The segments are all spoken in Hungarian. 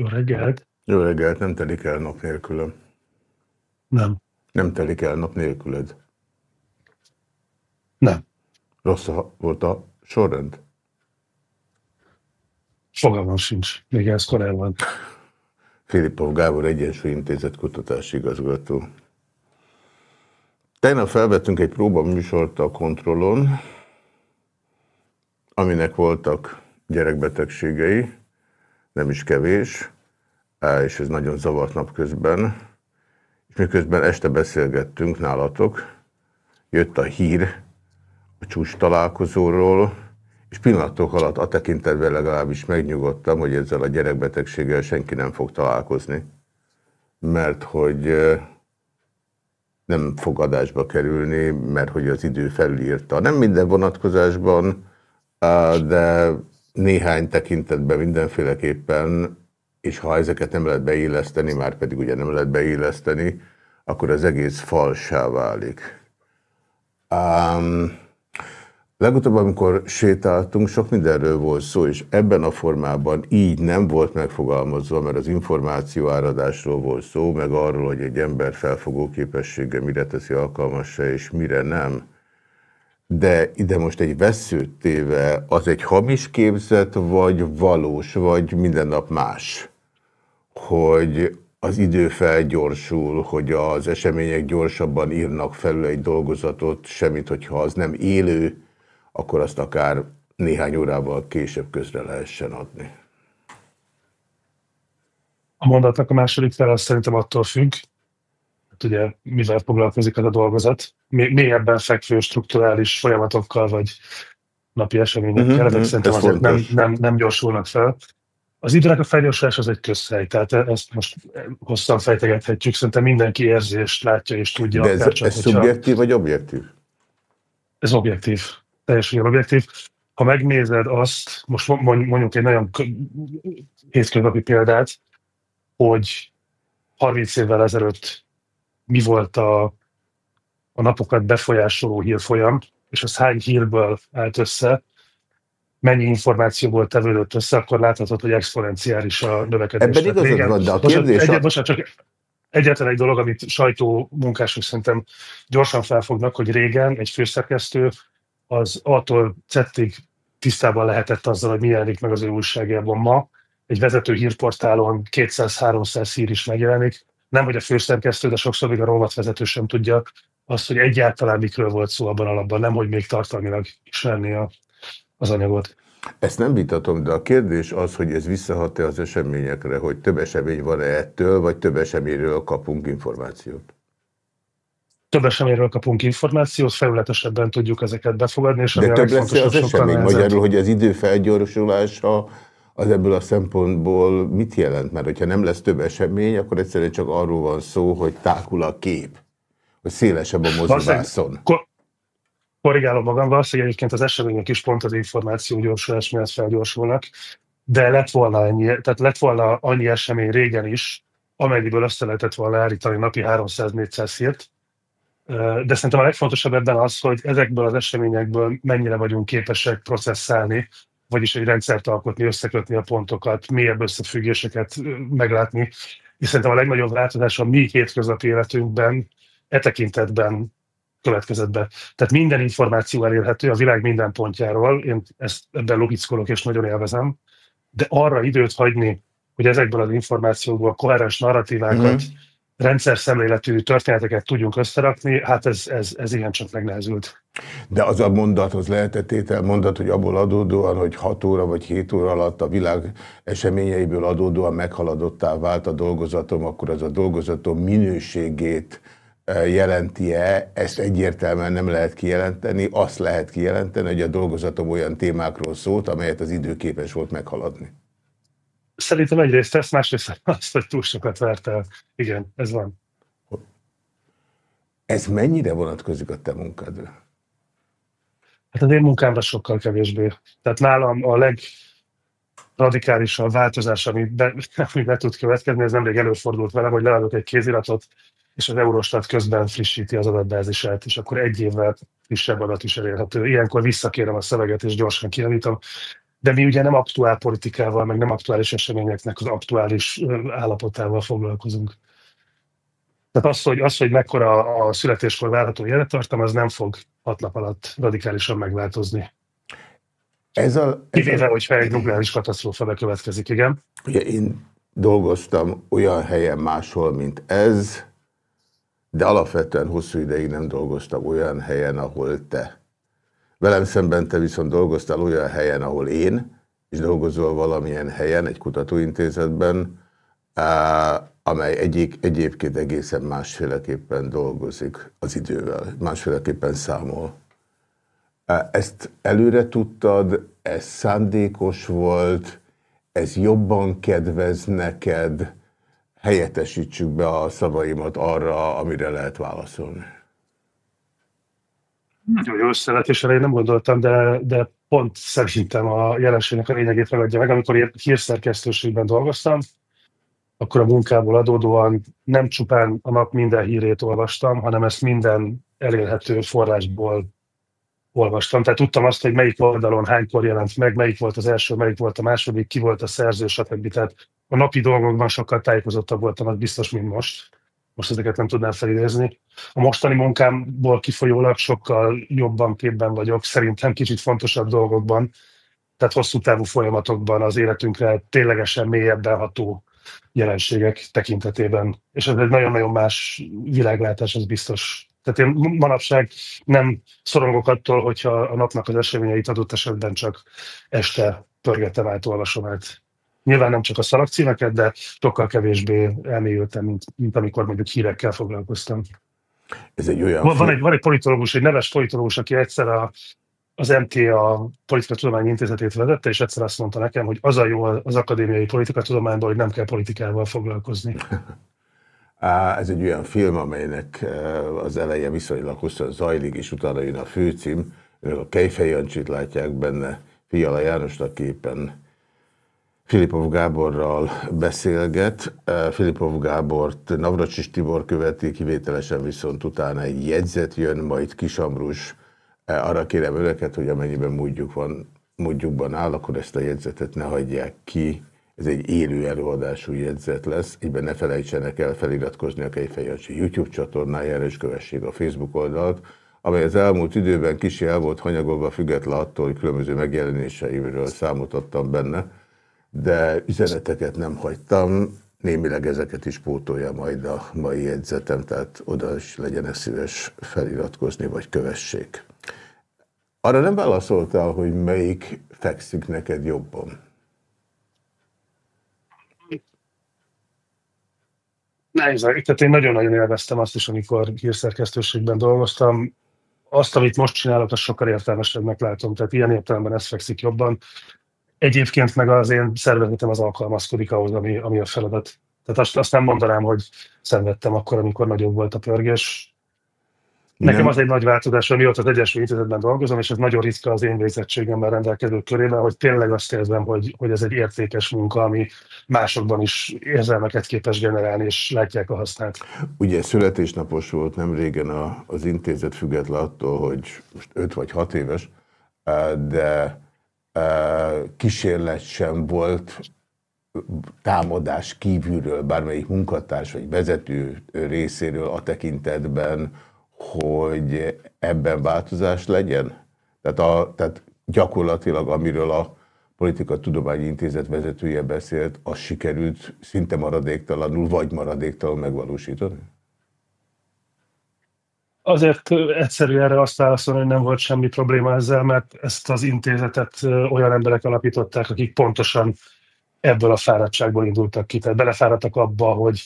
Jó reggelt! Jó reggelt, nem telik el nap nélkülöm. Nem. Nem telik el nap nélküled. Nem. Rossz a, volt a sorrend? Fogalmam sincs. Még ez korán van. Filipov Gábor Egyensúly Intézet kutatási igazgató. Tegnap felvettünk egy próba műsort a kontrollon, aminek voltak gyerekbetegségei, nem is kevés, és ez nagyon zavart napközben. És miközben este beszélgettünk nálatok, jött a hír a csúcs találkozóról, és pillanatok alatt a tekintetben legalábbis megnyugodtam, hogy ezzel a gyerekbetegséggel senki nem fog találkozni, mert hogy nem fog adásba kerülni, mert hogy az idő felülírta. Nem minden vonatkozásban, de néhány tekintetben mindenféleképpen, és ha ezeket nem lehet beilleszteni, már pedig ugye nem lehet beilleszteni, akkor az egész falsá válik. Um, legutóbb, amikor sétáltunk, sok mindenről volt szó, és ebben a formában így nem volt megfogalmazva, mert az információ áradásról volt szó, meg arról, hogy egy ember felfogó képessége mire teszi alkalmassá, és mire nem de ide most egy veszőt téve, az egy hamis képzet, vagy valós, vagy minden nap más? Hogy az idő felgyorsul, hogy az események gyorsabban írnak felül egy dolgozatot, semmit, hogyha az nem élő, akkor azt akár néhány órával később közre lehessen adni. A mondatnak a második fel az szerintem attól függ, hát ugye mivel foglalkozik ez a dolgozat, mélyebben fekvő strukturális folyamatokkal, vagy napi eseményekkel, uh-huh, ezek uh-huh, szerintem azért nem, nem, nem gyorsulnak fel. Az időnek a felgyorsulás az egy közhely, tehát ezt most hosszan fejtegethetjük, szerintem mindenki érzi és látja és tudja. De ez, csak, ez hogyha... szubjektív vagy objektív? Ez objektív, teljesen objektív. Ha megnézed azt, most mondjuk egy nagyon hétköznapi példát, hogy 30 évvel ezelőtt mi volt a, a napokat befolyásoló hírfolyam, és az hány hírből állt össze, mennyi információból tevődött össze, akkor láthatod, hogy exponenciális a növekedés. Ebben igazad van, de a kérdés... Egy, bocsánat, csak egyetlen egy dolog, amit sajtó munkások szerintem gyorsan felfognak, hogy régen egy főszerkesztő az attól cettig tisztában lehetett azzal, hogy mi jelenik meg az ő újságjában ma. Egy vezető hírportálon 200-300 hír is megjelenik, nem hogy a főszerkesztő, de sokszor még a rovatvezető sem tudja azt, hogy egyáltalán mikről volt szó abban alapban, nem hogy még tartalmilag ismerni a, az anyagot. Ezt nem vitatom, de a kérdés az, hogy ez visszahat-e az eseményekre, hogy több esemény van-e ettől, vagy több eseményről kapunk információt? Több eseményről kapunk információt, felületesebben tudjuk ezeket befogadni. És de több lesz az esemény, magyarul, hogy az idő felgyorsulása az ebből a szempontból mit jelent? Mert hogyha nem lesz több esemény, akkor egyszerűen csak arról van szó, hogy tákul a kép, hogy szélesebb a mozivászon. Kor korrigálom magam, valószínűleg egyébként az események is pont az információ gyorsulás miatt felgyorsulnak, de lett volna, ennyi, tehát lett volna annyi esemény régen is, amennyiből össze lehetett volna állítani napi 300-400 hírt, de szerintem a legfontosabb ebben az, hogy ezekből az eseményekből mennyire vagyunk képesek processzálni vagyis egy rendszert alkotni, összekötni a pontokat, mélyebb összefüggéseket meglátni. És szerintem a legnagyobb változás a mi hétköznapi életünkben e tekintetben következett be. Tehát minden információ elérhető a világ minden pontjáról, én ezt ebben logickolok és nagyon élvezem, de arra időt hagyni, hogy ezekből az információkból koherens narratívákat, mm-hmm. rendszer szemléletű történeteket tudjunk összerakni, hát ez, ez, ez csak megnehezült. De az a mondat, az lehetett étel mondat, hogy abból adódóan, hogy 6 óra vagy 7 óra alatt a világ eseményeiből adódóan meghaladottá vált a dolgozatom, akkor az a dolgozatom minőségét jelenti-e, ezt egyértelműen nem lehet kijelenteni, azt lehet kijelenteni, hogy a dolgozatom olyan témákról szólt, amelyet az idő képes volt meghaladni. Szerintem egyrészt ezt, másrészt azt, hogy túl sokat vert el. Igen, ez van. Ez mennyire vonatkozik a te munkádra? Hát az én munkámra sokkal kevésbé. Tehát nálam a legradikálisabb változás, ami be, ami be tud következni, ez nemrég előfordult velem, hogy leadok egy kéziratot, és az Eurostat közben frissíti az adatbázisát, és akkor egy évvel frissebb adat is elérhető. Ilyenkor visszakérem a szöveget, és gyorsan kijavítom. de mi ugye nem aktuál politikával, meg nem aktuális eseményeknek az aktuális állapotával foglalkozunk. Tehát az, hogy, az, hogy mekkora a születéskor várható élettartam, az nem fog hat nap alatt radikálisan megváltozni. Ez a, ez Kivéve, a... hogyha egy nukleáris katasztrófa bekövetkezik, igen. Ugye én dolgoztam olyan helyen máshol, mint ez, de alapvetően hosszú ideig nem dolgoztam olyan helyen, ahol te. Velem szemben te viszont dolgoztál olyan helyen, ahol én, és dolgozol valamilyen helyen, egy kutatóintézetben, amely egyik, egyébként egészen másféleképpen dolgozik az idővel, másféleképpen számol. Ezt előre tudtad, ez szándékos volt, ez jobban kedvez neked, helyettesítsük be a szavaimat arra, amire lehet válaszolni. Nagyon jó összevetés, én nem gondoltam, de, de pont szerintem a jelenségnek a lényegét megadja meg. Amikor hírszerkesztőségben dolgoztam, akkor a munkából adódóan nem csupán a nap minden hírét olvastam, hanem ezt minden elérhető forrásból olvastam. Tehát tudtam azt, hogy melyik oldalon hánykor jelent meg, melyik volt az első, melyik volt a második, ki volt a szerző, stb. Tehát a napi dolgokban sokkal tájékozottabb voltam, az biztos, mint most. Most ezeket nem tudnám felidézni. A mostani munkámból kifolyólag sokkal jobban képben vagyok, szerintem kicsit fontosabb dolgokban, tehát hosszú távú folyamatokban az életünkre ténylegesen mélyebben ható jelenségek tekintetében. És ez egy nagyon-nagyon más világlátás, az biztos. Tehát én manapság nem szorongok attól, hogyha a napnak az eseményeit adott esetben csak este pörgetem át, olvasom át. Nyilván nem csak a szalagcímeket, de sokkal kevésbé elmélyültem, mint, mint amikor mondjuk hírekkel foglalkoztam. Ez egy olyan... Van, van, egy, van egy politológus, egy neves politológus, aki egyszer a, az MTA Politika Tudományi Intézetét vezette, és egyszer azt mondta nekem, hogy az a jó az akadémiai politika tudományban, hogy nem kell politikával foglalkozni. Ez egy olyan film, amelynek az eleje viszonylag hosszan zajlik, és utána jön a főcím. Önök a Kejfej Jancsit látják benne, Fiala Jánosnak képen Filipov Gáborral beszélget. Filipov Gábort Navracsis Tibor követi, kivételesen viszont utána egy jegyzet jön, majd Kisamrus. Arra kérem önöket, hogy amennyiben módjuk van, módjukban áll, akkor ezt a jegyzetet ne hagyják ki. Ez egy élő előadású jegyzet lesz. Egyben ne felejtsenek el feliratkozni a Kejfejancsi YouTube csatornájára, és kövessék a Facebook oldalt, amely az elmúlt időben kicsi el volt hanyagolva, független attól, hogy különböző megjelenéseiről számot adtam benne de üzeneteket nem hagytam, némileg ezeket is pótolja majd a mai jegyzetem, tehát oda is legyen szíves feliratkozni, vagy kövessék. Arra nem válaszoltál, hogy melyik fekszik neked jobban? Nehéz, tehát én nagyon-nagyon élveztem azt is, amikor hírszerkesztőségben dolgoztam. Azt, amit most csinálok, azt sokkal értelmesebbnek látom. Tehát ilyen értelemben ez fekszik jobban. Egyébként meg az én szervezetem az alkalmazkodik ahhoz, ami, ami a feladat. Tehát azt, azt nem mondanám, hogy szenvedtem akkor, amikor nagyobb volt a pörgés. Nekem nem. az egy nagy változás, hogy mióta az Egyesült Intézetben dolgozom, és ez nagyon ritka az én végzettségemmel rendelkező körében, hogy tényleg azt érzem, hogy, hogy ez egy értékes munka, ami másokban is érzelmeket képes generálni, és látják a hasznát. Ugye születésnapos volt nem régen a, az intézet független attól, hogy most 5 vagy 6 éves, de kísérlet sem volt támadás kívülről, bármelyik munkatárs vagy vezető részéről a tekintetben, hogy ebben változás legyen? Tehát, a, tehát gyakorlatilag, amiről a Politika Tudományi Intézet vezetője beszélt, az sikerült szinte maradéktalanul, vagy maradéktalanul megvalósítani? Azért egyszerű erre azt válaszolni, hogy nem volt semmi probléma ezzel, mert ezt az intézetet olyan emberek alapították, akik pontosan ebből a fáradtságból indultak ki. Tehát belefáradtak abba, hogy,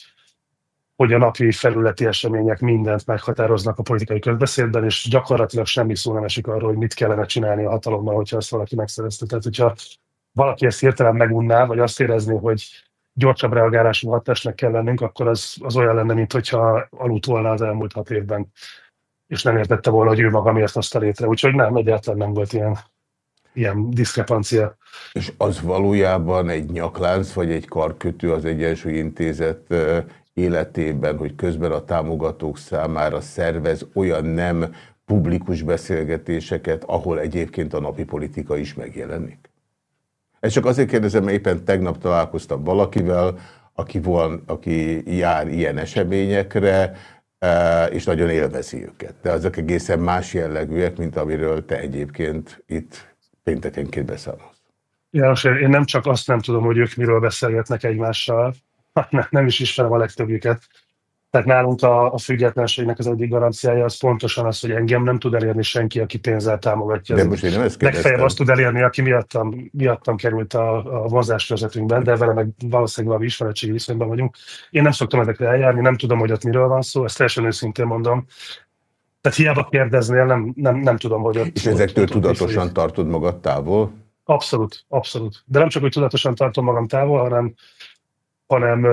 hogy a napi felületi események mindent meghatároznak a politikai közbeszédben, és gyakorlatilag semmi szó nem esik arról, hogy mit kellene csinálni a hatalommal, hogyha azt valaki megszerezte. Tehát, hogyha valaki ezt hirtelen megunná, vagy azt érezni, hogy gyorsabb reagálású hatásnak kell lennünk, akkor az, az olyan lenne, mint hogyha aludt volna az elmúlt hat évben és nem értette volna, hogy ő maga miért hozta létre. Úgyhogy nem, egyáltalán nem volt ilyen, ilyen diszkrepancia. És az valójában egy nyaklánc, vagy egy karkötő az Egyensúly Intézet életében, hogy közben a támogatók számára szervez olyan nem publikus beszélgetéseket, ahol egyébként a napi politika is megjelenik? Ezt csak azért kérdezem, éppen tegnap találkoztam valakivel, aki, van, aki jár ilyen eseményekre, és nagyon élvezi őket. De azok egészen más jellegűek, mint amiről te egyébként itt péntekenként beszámolsz. János, én nem csak azt nem tudom, hogy ők miről beszélgetnek egymással, nem is ismerem a legtöbbjüket. Tehát nálunk a, a függetlenségnek az egyik garanciája az pontosan az, hogy engem nem tud elérni senki, aki pénzzel támogatja. De most én nem ezt Legfeljebb azt tud elérni, aki miattam, miattam került a, a vonzásvezetünkben, de vele meg valószínűleg valami ismeretségi viszonyban vagyunk. Én nem szoktam ezekre eljárni, nem tudom, hogy ott miről van szó, ezt teljesen őszintén mondom. Tehát hiába kérdeznél, nem, nem, nem tudom, hogy ott... És ezektől ott, tudatosan tartod magad távol? Abszolút, abszolút. De nem csak, hogy tudatosan tartom magam távol, hanem hanem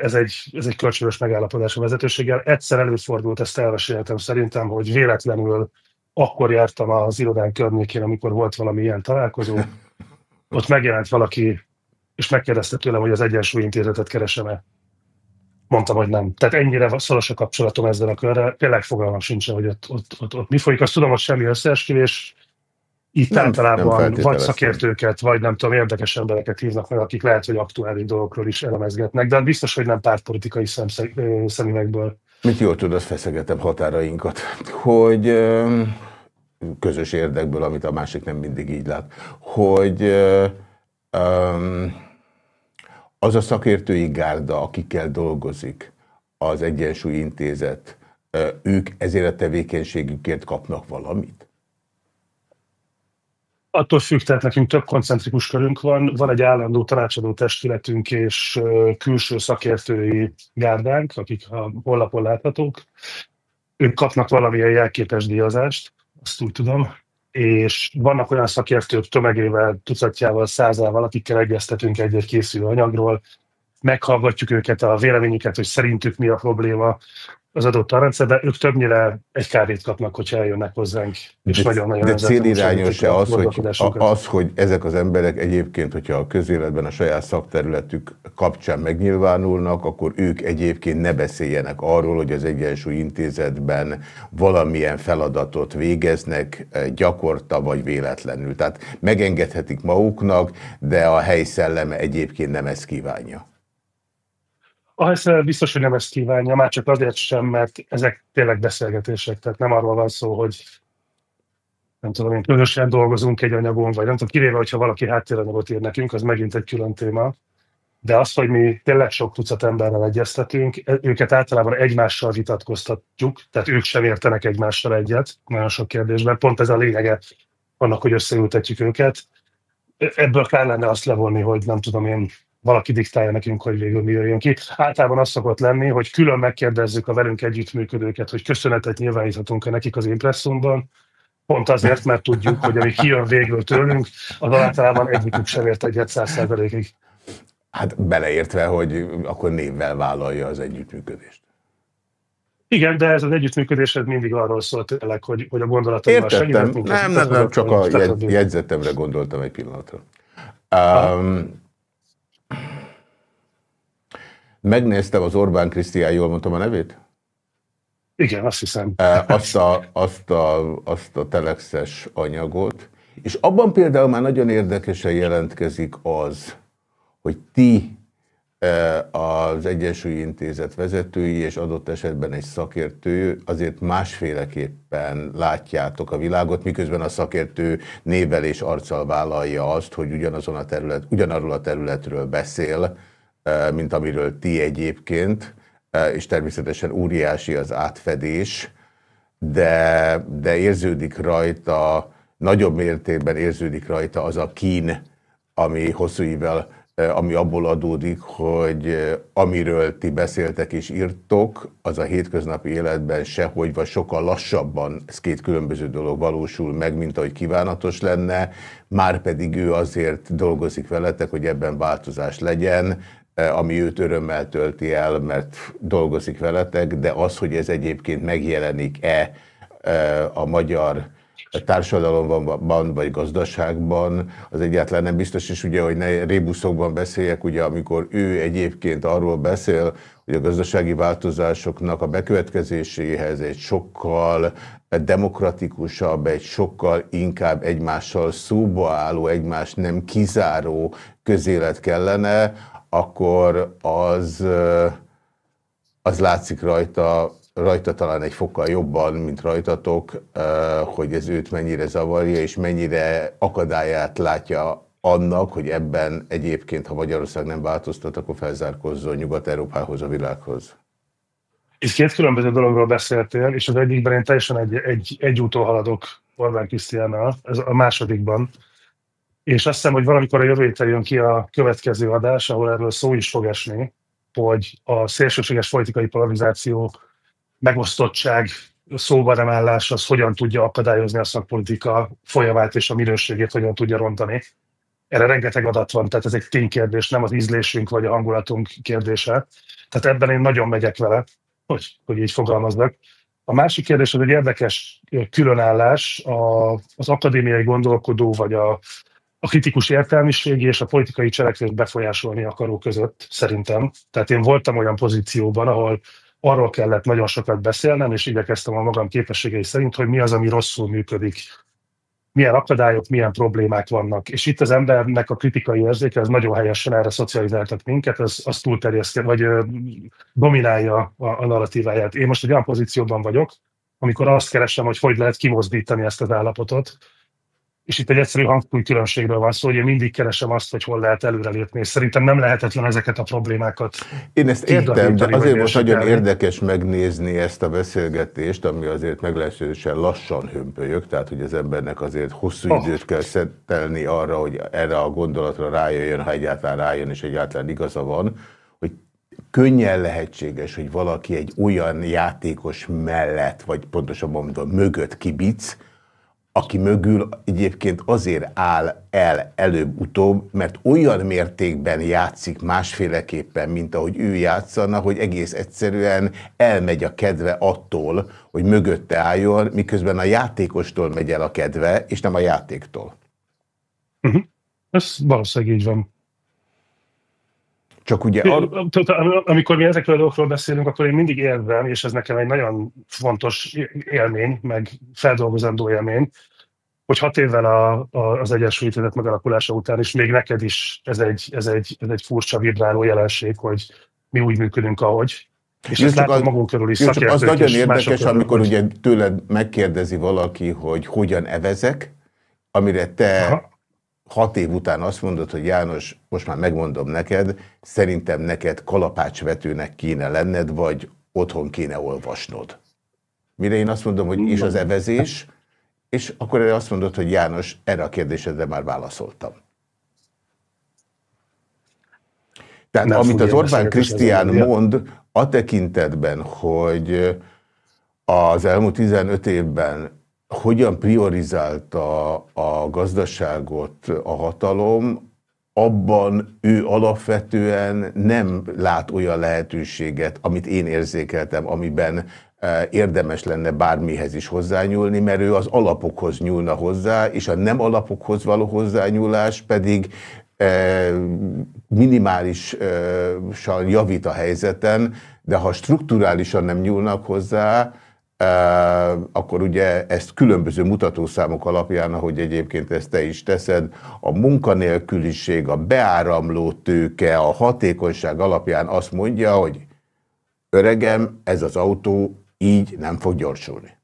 ez egy, ez egy kölcsönös megállapodás a vezetőséggel. Egyszer előfordult, ezt elmeséltem szerintem, hogy véletlenül akkor jártam az irodán környékén, amikor volt valami ilyen találkozó. Ott megjelent valaki, és megkérdezte tőlem, hogy az Egyensúly Intézetet keresem-e. Mondtam, hogy nem. Tehát ennyire szoros a kapcsolatom ezzel a körrel. Tényleg fogalmam sincs, hogy ott, ott, ott, ott mi folyik. Azt tudom, hogy semmi összeesküvés, itt nem, általában nem vagy szakértőket, vagy nem tudom, érdekes embereket hívnak meg, akik lehet, hogy aktuális dolgokról is elemezgetnek, de biztos, hogy nem pártpolitikai szemüvegből. Mit jól tudod, feszegetem határainkat, hogy közös érdekből, amit a másik nem mindig így lát, hogy az a szakértői gárda, akikkel dolgozik az Egyensúly Intézet, ők ezért a tevékenységükért kapnak valamit? Attól függ, tehát nekünk több koncentrikus körünk van, van egy állandó tanácsadó testületünk és külső szakértői gárdánk, akik a honlapon láthatók. Ők kapnak valamilyen jelképes díjazást, azt úgy tudom, és vannak olyan szakértők tömegével, tucatjával, százával, akikkel egyeztetünk egy-egy készülő anyagról, meghallgatjuk őket, a véleményüket, hogy szerintük mi a probléma, az adott arrendszerben, ők többnyire egy kávét kapnak, hogyha eljönnek hozzánk. És de, nagyon-nagyon de célirányos-e az, hogy, az, hogy ezek az emberek egyébként, hogyha a közéletben a saját szakterületük kapcsán megnyilvánulnak, akkor ők egyébként ne beszéljenek arról, hogy az Egyensúly Intézetben valamilyen feladatot végeznek eh, gyakorta vagy véletlenül. Tehát megengedhetik maguknak, de a hely szelleme egyébként nem ezt kívánja. A helyszínen biztos, hogy nem ezt kívánja, már csak azért sem, mert ezek tényleg beszélgetések, tehát nem arról van szó, hogy nem tudom én, közösen dolgozunk egy anyagon, vagy nem tudom, kivéve, hogyha valaki háttéranyagot ír nekünk, az megint egy külön téma. De az, hogy mi tényleg sok tucat emberrel egyeztetünk, e, őket általában egymással vitatkoztatjuk, tehát ők sem értenek egymással egyet nagyon sok kérdésben. Pont ez a lényege annak, hogy összeültetjük őket. E, ebből kell lenne azt levonni, hogy nem tudom én, valaki diktálja nekünk, hogy végül mi jöjjön ki. Általában az szokott lenni, hogy külön megkérdezzük a velünk együttműködőket, hogy köszönetet nyilváníthatunk-e nekik az impresszumban, pont azért, mert tudjuk, hogy ami kijön végül tőlünk, az általában egyikük sem ért egyet száz. Hát beleértve, hogy akkor névvel vállalja az együttműködést. Igen, de ez az együttműködés mindig arról szólt tényleg, hogy, hogy a gondolatokban segíthetünk. Nem, nem, nem, csak a jegyzetemre gondoltam egy pillanatra. Um, Megnéztem az Orbán Krisztián, jól mondtam a nevét? Igen, azt hiszem. Azt a, azt a, azt a telexes anyagot, és abban például már nagyon érdekesen jelentkezik az, hogy ti az Egyensúlyi Intézet vezetői és adott esetben egy szakértő azért másféleképpen látjátok a világot, miközben a szakértő nével és arccal vállalja azt, hogy ugyanazon a terület, ugyanarról a területről beszél, mint amiről ti egyébként, és természetesen óriási az átfedés, de, de érződik rajta, nagyobb mértékben érződik rajta az a kín, ami hosszú évvel, ami abból adódik, hogy amiről ti beszéltek és írtok, az a hétköznapi életben sehogy vagy sokkal lassabban, ez két különböző dolog valósul meg, mint ahogy kívánatos lenne, már pedig ő azért dolgozik veletek, hogy ebben változás legyen, Eh, ami őt örömmel tölti el, mert dolgozik veletek, de az, hogy ez egyébként megjelenik-e eh, a magyar társadalomban vagy gazdaságban, az egyáltalán nem biztos, és ugye, hogy ne rébuszokban beszéljek, ugye amikor ő egyébként arról beszél, hogy a gazdasági változásoknak a bekövetkezéséhez egy sokkal demokratikusabb, egy sokkal inkább egymással szóba álló, egymást nem kizáró közélet kellene, akkor az, az látszik rajta, rajta talán egy fokkal jobban, mint rajtatok, hogy ez őt mennyire zavarja, és mennyire akadályát látja annak, hogy ebben egyébként, ha Magyarország nem változtat, akkor felzárkozzon Nyugat-Európához, a világhoz. Itt két különböző dologról beszéltél, és az egyikben én teljesen egy, egy, egy úton haladok Orbán Krisztiánnal, ez a másodikban. És azt hiszem, hogy valamikor a jövő héten jön ki a következő adás, ahol erről szó is fog esni, hogy a szélsőséges politikai polarizáció, megosztottság, szóba nem állás, az hogyan tudja akadályozni a szakpolitika folyamát és a minőségét hogyan tudja rontani. Erre rengeteg adat van, tehát ez egy ténykérdés, nem az ízlésünk vagy a hangulatunk kérdése. Tehát ebben én nagyon megyek vele, hogy, hogy így fogalmaznak. A másik kérdés az egy érdekes különállás a, az akadémiai gondolkodó vagy a, a kritikus értelmiségi és a politikai cselekvést befolyásolni akaró között, szerintem. Tehát én voltam olyan pozícióban, ahol arról kellett nagyon sokat beszélnem, és igyekeztem a magam képességei szerint, hogy mi az, ami rosszul működik milyen akadályok, milyen problémák vannak. És itt az embernek a kritikai érzéke, ez nagyon helyesen erre szocializáltak minket, az, az túlterjesztje, vagy ö, dominálja a, a narratíváját. Én most egy olyan pozícióban vagyok, amikor azt keresem, hogy hogy lehet kimozdítani ezt az állapotot, és itt egy egyszerű hangtúj különbségről van szó, hogy én mindig keresem azt, hogy hol lehet előrelépni, és szerintem nem lehetetlen ezeket a problémákat. Én ezt értem, de azért most nagyon érdekes megnézni ezt a beszélgetést, ami azért meglehetősen lassan hömpölyök, tehát hogy az embernek azért hosszú oh. időt kell szettelni arra, hogy erre a gondolatra rájöjjön, ha egyáltalán rájön, és egyáltalán igaza van, hogy könnyen lehetséges, hogy valaki egy olyan játékos mellett, vagy pontosabban mondom, mögött kibic, aki mögül egyébként azért áll el előbb-utóbb, mert olyan mértékben játszik másféleképpen, mint ahogy ő játszana, hogy egész egyszerűen elmegy a kedve attól, hogy mögötte álljon, miközben a játékostól megy el a kedve, és nem a játéktól. Uh -huh. Ez valószínűleg így van. Csak ugye... Ar... Amikor mi ezekről a dolgokról beszélünk, akkor én mindig érzem, és ez nekem egy nagyon fontos élmény, meg feldolgozandó élmény, hogy hat évvel a, a, az Egyesült Élet megalakulása után is még neked is ez egy, ez egy, ez egy furcsa vibráló jelenség, hogy mi úgy működünk, ahogy. És ezt látom magunk körül is jó, csak az nagyon érdekes, amikor ugye tőled megkérdezi valaki, hogy hogyan evezek, amire te Aha hat év után azt mondod, hogy János, most már megmondom neked, szerintem neked kalapácsvetőnek kéne lenned, vagy otthon kéne olvasnod. Mire én azt mondom, hogy és az evezés, és akkor erre azt mondod, hogy János, erre a kérdésedre már válaszoltam. Tehát Nem amit az Orbán Krisztián mond, a tekintetben, hogy az elmúlt 15 évben hogyan priorizálta a gazdaságot a hatalom, abban ő alapvetően nem lát olyan lehetőséget, amit én érzékeltem, amiben érdemes lenne bármihez is hozzányúlni, mert ő az alapokhoz nyúlna hozzá, és a nem alapokhoz való hozzányúlás pedig e, minimálisan javít a helyzeten, de ha strukturálisan nem nyúlnak hozzá, akkor ugye ezt különböző mutatószámok alapján, ahogy egyébként ezt te is teszed, a munkanélküliség, a beáramló tőke, a hatékonyság alapján azt mondja, hogy öregem, ez az autó így nem fog gyorsulni.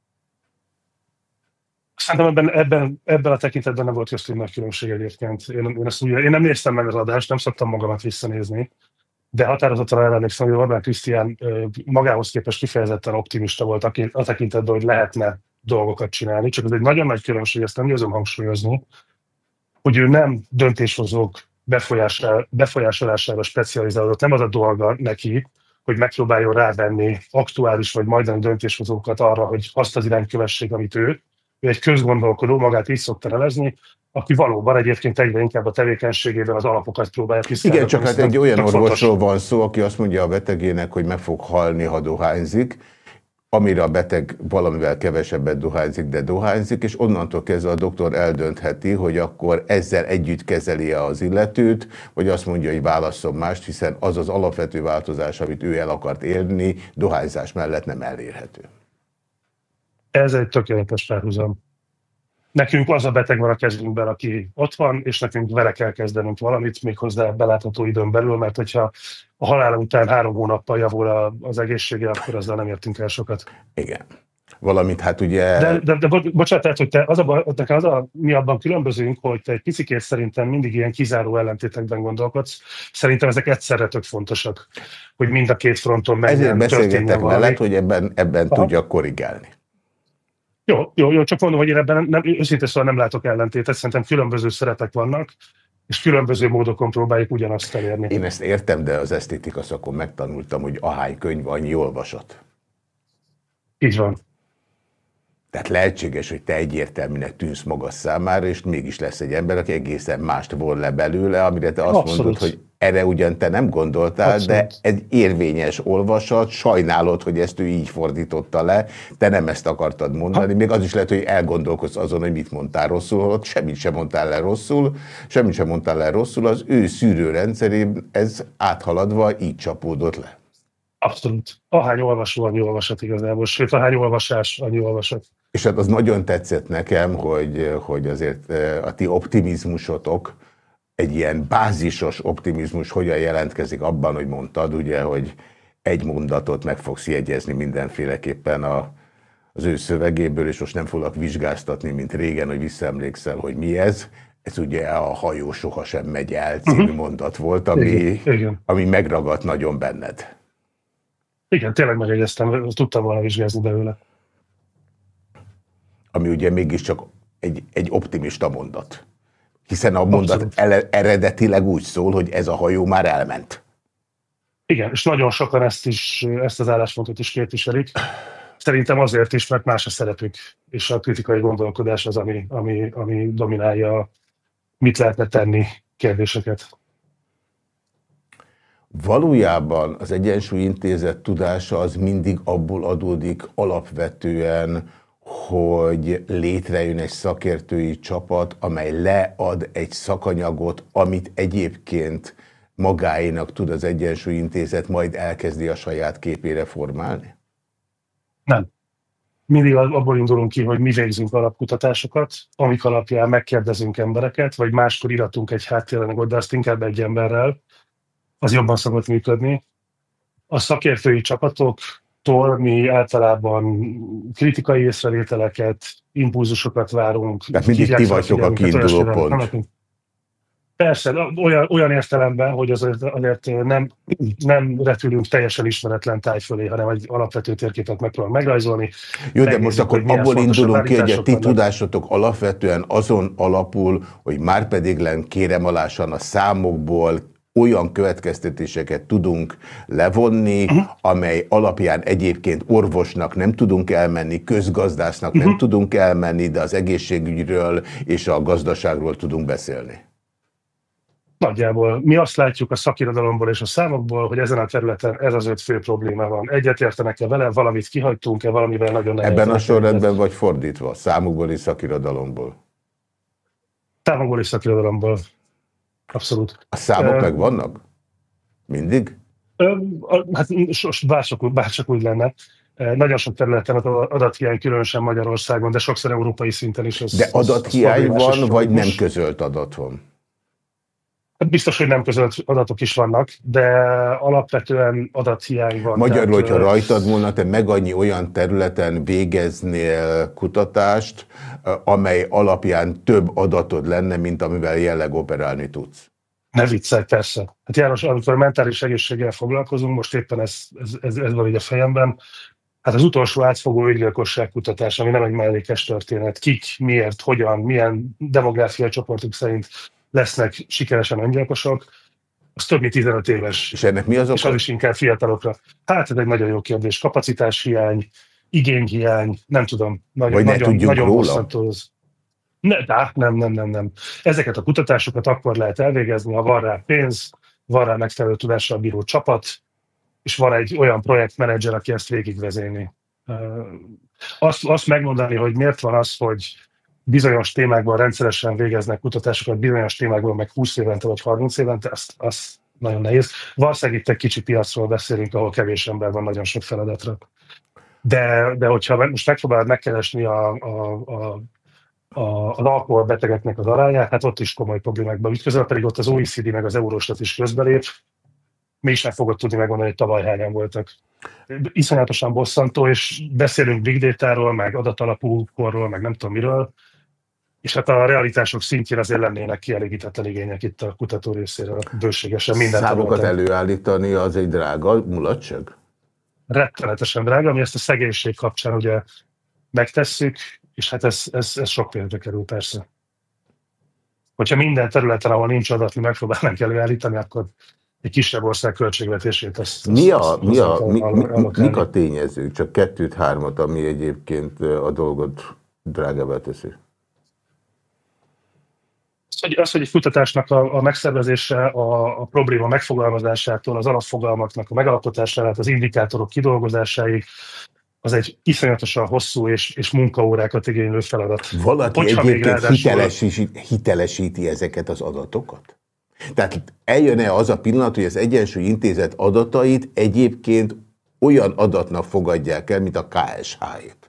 Szerintem ebben, ebben, ebben a tekintetben nem volt köztünk nagy különbség egyébként. Én, én, ezt én nem néztem meg az adást, nem szoktam magamat visszanézni de határozottan emlékszem, hogy Orbán Krisztián magához képest kifejezetten optimista volt a tekintetben, hogy lehetne dolgokat csinálni, csak ez egy nagyon nagy különbség, ezt nem győzöm hangsúlyozni, hogy ő nem döntéshozók befolyásolására specializálódott, nem az a dolga neki, hogy megpróbáljon rávenni aktuális vagy majdnem döntéshozókat arra, hogy azt az irányt kövessék, amit ő. Ő egy közgondolkodó, magát így szokta nevezni, aki valóban egyébként egyre inkább a tevékenységében az alapokat próbálja tisztelni. Igen, csak hát egy olyan orvosról van szó, aki azt mondja a betegének, hogy meg fog halni, ha dohányzik, amire a beteg valamivel kevesebbet dohányzik, de dohányzik, és onnantól kezdve a doktor eldöntheti, hogy akkor ezzel együtt kezeli -e az illetőt, vagy azt mondja, hogy válasszon mást, hiszen az az alapvető változás, amit ő el akart érni, dohányzás mellett nem elérhető. Ez egy tökéletes felhúzom nekünk az a beteg van a kezünkben, aki ott van, és nekünk vele kell kezdenünk valamit, méghozzá belátható időn belül, mert hogyha a halála után három hónappal javul az egészsége, akkor azzal nem értünk el sokat. Igen. Valamint hát ugye... De, de, de bocsánat, tehát, hogy te az a, az a, mi abban különbözünk, hogy te egy picikét szerintem mindig ilyen kizáró ellentétekben gondolkodsz. Szerintem ezek egyszerre tök fontosak, hogy mind a két fronton menjen. Ezért beszélgetek veled, hogy ebben, ebben tudja korrigálni. Jó, jó, jó, csak mondom, hogy én ebben nem, őszintén szóval nem látok ellentétet, szerintem különböző szerepek vannak, és különböző módokon próbáljuk ugyanazt elérni. Én ezt értem, de az esztétika szakon megtanultam, hogy ahány könyv, annyi olvasat. Így van. Tehát lehetséges, hogy te egyértelműnek tűnsz maga számára, és mégis lesz egy ember, aki egészen mást von le belőle, amire te azt Abszolút. mondod, hogy erre ugyan te nem gondoltál, Abszolút. de egy érvényes olvasat, sajnálod, hogy ezt ő így fordította le, te nem ezt akartad mondani, ha. még az is lehet, hogy elgondolkodsz azon, hogy mit mondtál rosszul, holott semmit sem mondtál le rosszul, semmit sem mondtál le rosszul, az ő szűrőrendszerén ez áthaladva így csapódott le. Abszolút. Ahány olvasó, annyi olvasat igazából, sőt, ahány olvasás, annyi olvasat. És hát az nagyon tetszett nekem, hogy, hogy azért eh, a ti optimizmusotok, egy ilyen bázisos optimizmus hogyan jelentkezik abban, hogy mondtad, ugye, hogy egy mondatot meg fogsz jegyezni mindenféleképpen a, az ő szövegéből, és most nem foglak vizsgáztatni, mint régen, hogy visszaemlékszel, hogy mi ez. Ez ugye a hajó sohasem megy el című uh mhm. -huh. mondat volt, ami, igen, igen. ami megragadt nagyon benned. Igen, tényleg megjegyeztem, tudtam volna vizsgázni belőle. Ami ugye mégiscsak egy, egy optimista mondat. Hiszen a mondat ele, eredetileg úgy szól, hogy ez a hajó már elment. Igen, és nagyon sokan ezt, is, ezt az álláspontot is képviselik. Szerintem azért is, mert más a szerepük, és a kritikai gondolkodás az, ami, ami, ami dominálja mit lehetne tenni kérdéseket. Valójában az Egyensúly Intézet tudása az mindig abból adódik alapvetően, hogy létrejön egy szakértői csapat, amely lead egy szakanyagot, amit egyébként magáénak tud az Egyensúly Intézet, majd elkezdi a saját képére formálni? Nem. Mindig abból indulunk ki, hogy mi végzünk alapkutatásokat, amik alapján megkérdezünk embereket, vagy máskor iratunk egy háttérlenegot, de azt inkább egy emberrel, az jobban szokott működni. A szakértői csapatoktól mi általában kritikai észrevételeket, impulzusokat várunk. Tehát mindig ti vagytok a kiinduló pont. Persze, olyan, olyan értelemben, hogy azért, azért nem, nem retülünk teljesen ismeretlen táj fölé, hanem egy alapvető térképet megpróbálunk megrajzolni. Jó, de most akkor abból indulunk ki, hogy a ti tudásotok alapvetően azon alapul, hogy már pedig len kérem alásan a számokból, olyan következtetéseket tudunk levonni, uh -huh. amely alapján egyébként orvosnak nem tudunk elmenni, közgazdásznak uh -huh. nem mhm. tudunk elmenni, de az egészségügyről és a gazdaságról tudunk beszélni. Nagyjából mi azt látjuk a szakirodalomból és a számokból, hogy ezen a területen ez az öt fő probléma van. Egyetértenek-e vele, valamit kihagytunk-e, valamivel nagyon nehéz. Ebben a sorrendben vagy fordítva, számokból és szakirodalomból? Számokból és szakirodalomból. Abszolút. A számok meg vannak? Mindig? Hát bárcsak, bárcsak úgy lenne. Nagyon sok területen adathiány, különösen Magyarországon, de sokszor európai szinten is. Az, de adathiány van, vagy nem közölt adat van? Hát biztos, hogy nem közölt adatok is vannak, de alapvetően adathiány van. Magyarul, tehát, hogyha rajtad volna, te meg annyi olyan területen végeznél kutatást, amely alapján több adatod lenne, mint amivel jelleg operálni tudsz. Ne viccelj, persze. Hát János, amikor mentális egészséggel foglalkozunk, most éppen ez, ez, ez, ez van így a fejemben, Hát az utolsó átfogó ügygyilkosság kutatás, ami nem egy mellékes történet, kik, miért, hogyan, milyen demográfiai csoportok szerint lesznek sikeresen öngyilkosok, az több mint 15 éves. És ennek mi az oka? És az is inkább fiatalokra. Hát ez egy nagyon jó kérdés. Kapacitás hiány, igényhiány, nem tudom. Nagyon, Vagy ne nagyon, tudjuk nagyon róla? Ne, de, nem, nem, nem, nem. Ezeket a kutatásokat akkor lehet elvégezni, ha van rá pénz, van rá megfelelő tudással bíró csapat, és van egy olyan projektmenedzser, aki ezt végigvezényli. Azt, azt megmondani, hogy miért van az, hogy bizonyos témákban rendszeresen végeznek kutatásokat, bizonyos témákban meg 20 évente vagy 30 évente, azt, azt nagyon nehéz. Valószínűleg itt egy kicsi piacról beszélünk, ahol kevés ember van nagyon sok feladatra. De, de hogyha most megpróbálod megkeresni a, a, a a, az alkoholbetegeknek az arányát, hát ott is komoly problémákban ütközöl, pedig ott az OECD meg az Eurostat is közbelép, mi is nem fogod tudni megmondani, hogy tavaly hányan voltak. Iszonyatosan bosszantó, és beszélünk big data-ról, meg adatalapú korról, meg nem tudom miről, és hát a realitások szintjén azért lennének kielégítetlen igények itt a kutató részéről bőségesen. Minden Számokat előállítani az egy drága mulatság? Rettenetesen drága, ami ezt a szegénység kapcsán ugye megtesszük, és hát ez, ez, ez sok pénzbe kerül persze. Hogyha minden területen, ahol nincs adat, mi megpróbálnánk előállítani, akkor egy kisebb ország költségvetését azt... Mi a, azt, mi a, mi, mi, mik a tényezők? Csak kettőt, hármat, ami egyébként a dolgot drágábbá teszi. Az, hogy, az, hogy egy kutatásnak a, a megszervezése, a, a probléma megfogalmazásától, az alapfogalmaknak a megalkotására, az indikátorok kidolgozásáig, az egy iszonyatosan hosszú és, és munkaórákat igénylő feladat. Valaki Hogyha egyébként hitelesíti, hitelesíti ezeket az adatokat? Tehát eljön-e az a pillanat, hogy az Egyensúly Intézet adatait egyébként olyan adatnak fogadják el, mint a KSH-ét?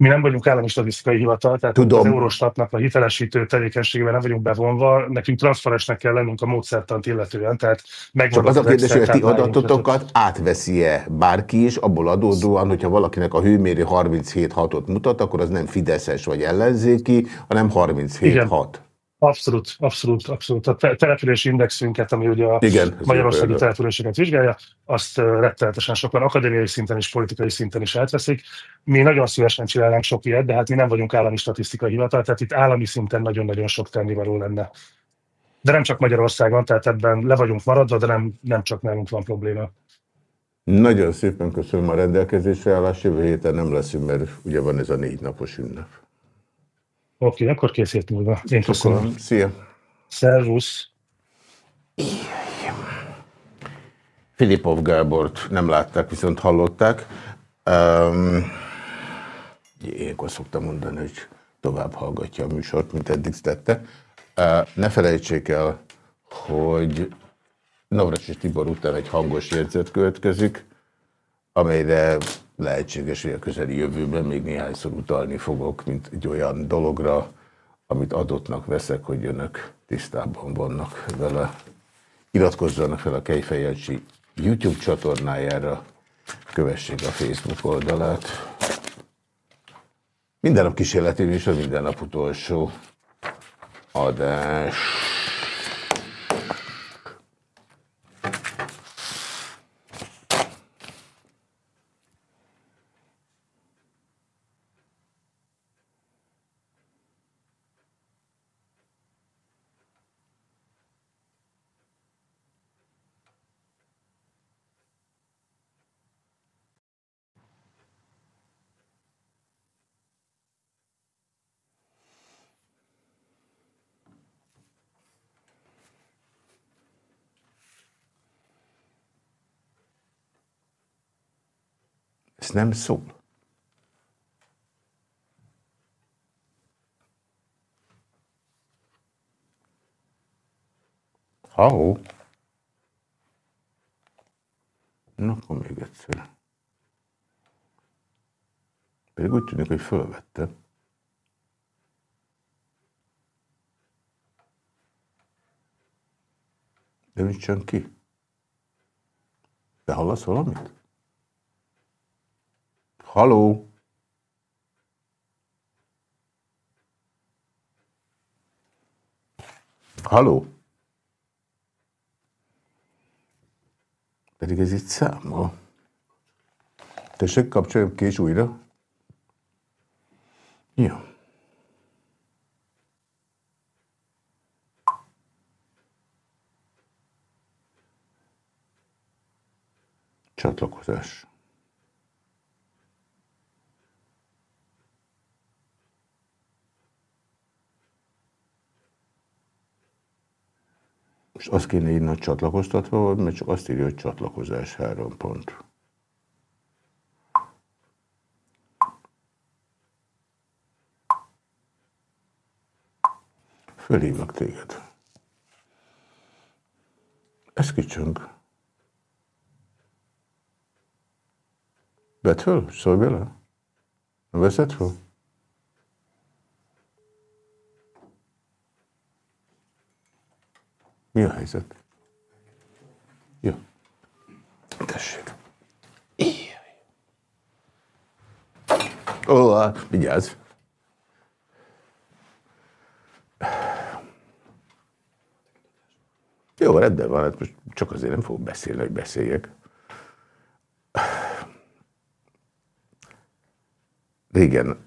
Mi nem vagyunk állami statisztikai hivatal, tehát Tudom. az Eurostatnak a hitelesítő tevékenységében nem vagyunk bevonva, nekünk transzparensnek kell lennünk a módszertant illetően, tehát Csak az a kérdés, hogy a ti adatotokat átveszi-e bárki is, abból adódóan, hogyha valakinek a hőmérő 37-6-ot mutat, akkor az nem Fideszes vagy ellenzéki, hanem 37-6. Abszolút, abszolút, abszolút. A települési indexünket, ami ugye a Igen, magyarországi településeket vizsgálja, azt rettenetesen sokan akadémiai szinten és politikai szinten is átveszik. Mi nagyon szívesen csinálnánk sok ilyet, de hát mi nem vagyunk állami statisztikai hivatal, tehát itt állami szinten nagyon-nagyon sok tennivaló lenne. De nem csak Magyarországon, tehát ebben le vagyunk maradva, de nem, nem csak nálunk van probléma. Nagyon szépen köszönöm a rendelkezésre állás, jövő héten nem leszünk, mert ugye van ez a négy napos ünnep. Oké, okay, akkor kész hét múlva. Én köszönöm. Szia. Szervusz. Filipov Gábort nem látták, viszont hallották. Um, ilyenkor szoktam mondani, hogy tovább hallgatja a műsort, mint eddig tette. Uh, ne felejtsék el, hogy Navracsis Tibor után egy hangos jegyzet következik, amelyre lehetséges, hogy a közeli jövőben még néhányszor utalni fogok, mint egy olyan dologra, amit adottnak veszek, hogy önök tisztában vannak vele. Iratkozzanak fel a Kejfejancsi YouTube csatornájára, kövessék a Facebook oldalát. Minden nap kísérleti műsor, minden nap utolsó adás. Ez nem szól. Ha-ho. Na, akkor még egyszer. Pedig úgy tűnik, hogy fölvette. De nincs ki. Te hallasz valamit? Haló? Haló? Pedig ez itt számol. Tessék, kapcsoljuk ki és újra. Jó. Csatlakozás. Most azt kéne írni, hogy csatlakoztatva mert csak azt írja, hogy csatlakozás három pont. Fölhívnak téged. Ez kicsünk. Vedd föl, szólj bele. Veszed föl? Mi a helyzet? Jó. Tessék. Ó, hát, vigyázz. Jó, rendben van, hát most csak azért nem fogok beszélni, hogy beszéljek. Régen,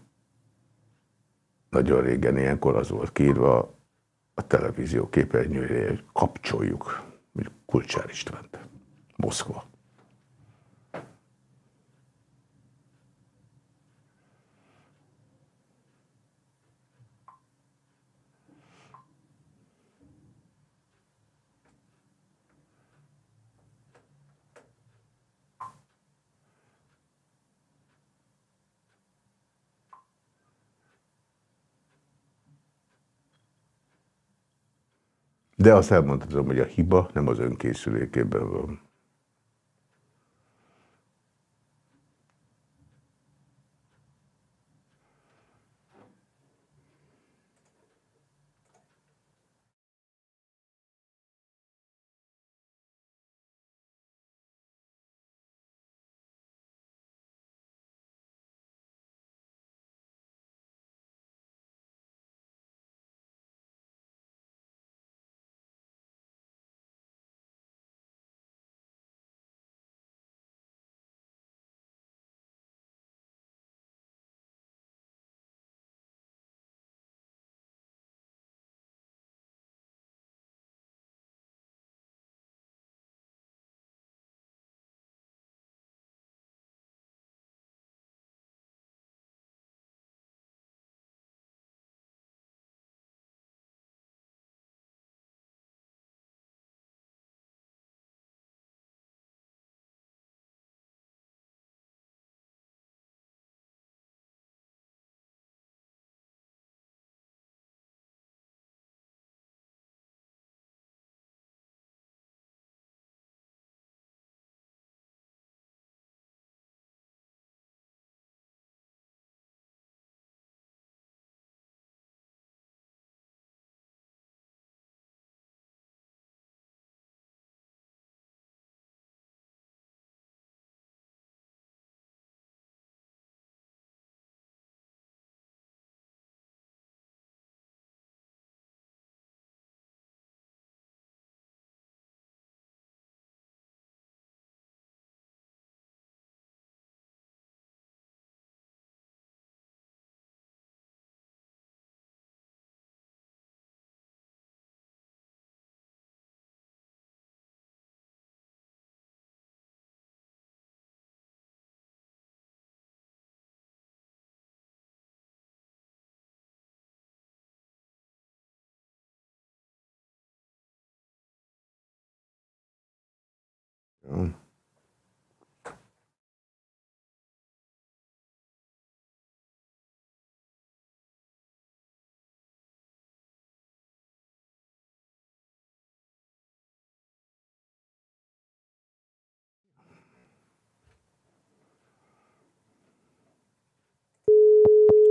nagyon régen ilyenkor az volt kiírva a televízió képernyőjére, kapcsoljuk, hogy Kulcsár Istvánt, Moszkva. De azt elmondhatom, hogy a hiba nem az önkészülékében van.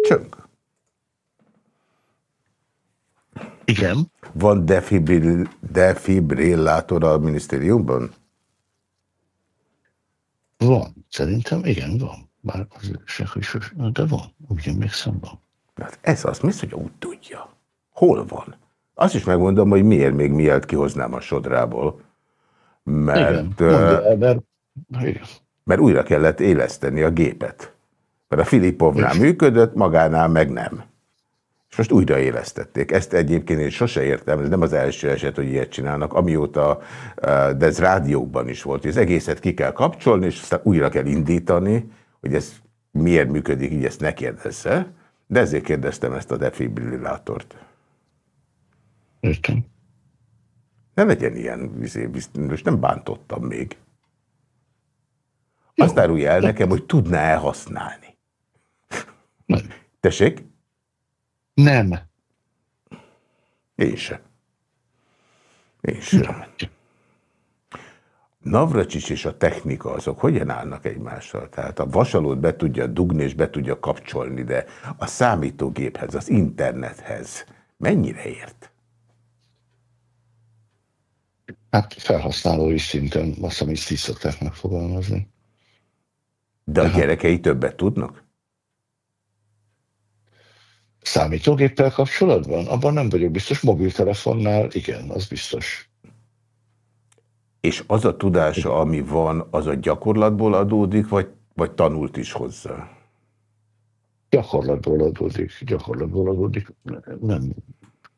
Csöng. Igen. Van defibrill, defibrillátor a minisztériumban? Van. Szerintem igen, van. Bár az se, hogy sos, de van. Úgy emlékszem, van. Hát ez az, mi hogy úgy tudja? Hol van? Azt is megmondom, hogy miért még miért kihoznám a sodrából. Mert, igen, mondja, mert, igen. mert újra kellett éleszteni a gépet. Mert a Filipovnál működött, magánál meg nem. És most újraélesztették. Ezt egyébként én sose értem, ez nem az első eset, hogy ilyet csinálnak, amióta, de ez rádiókban is volt, hogy az egészet ki kell kapcsolni, és aztán újra kell indítani, hogy ez miért működik, így ezt ne kérdezze. De ezért kérdeztem ezt a defibrillátort. Értem. Ne legyen ilyen, izé, most nem bántottam még. Azt árulja el nekem, hogy tudná-e használni. Nem. Tessék? Nem. Én sem. Én sem. Navracsics és a technika azok hogyan állnak egymással? Tehát a vasalót be tudja dugni és be tudja kapcsolni, de a számítógéphez, az internethez mennyire ért? Hát felhasználói szinten azt hiszem, is így szokták megfogalmazni. De a gyerekei többet tudnak? Számítógéppel kapcsolatban? Abban nem vagyok biztos. Mobiltelefonnál igen, az biztos. És az a tudása, ami van, az a gyakorlatból adódik, vagy, vagy tanult is hozzá? Gyakorlatból adódik, gyakorlatból adódik. Nem,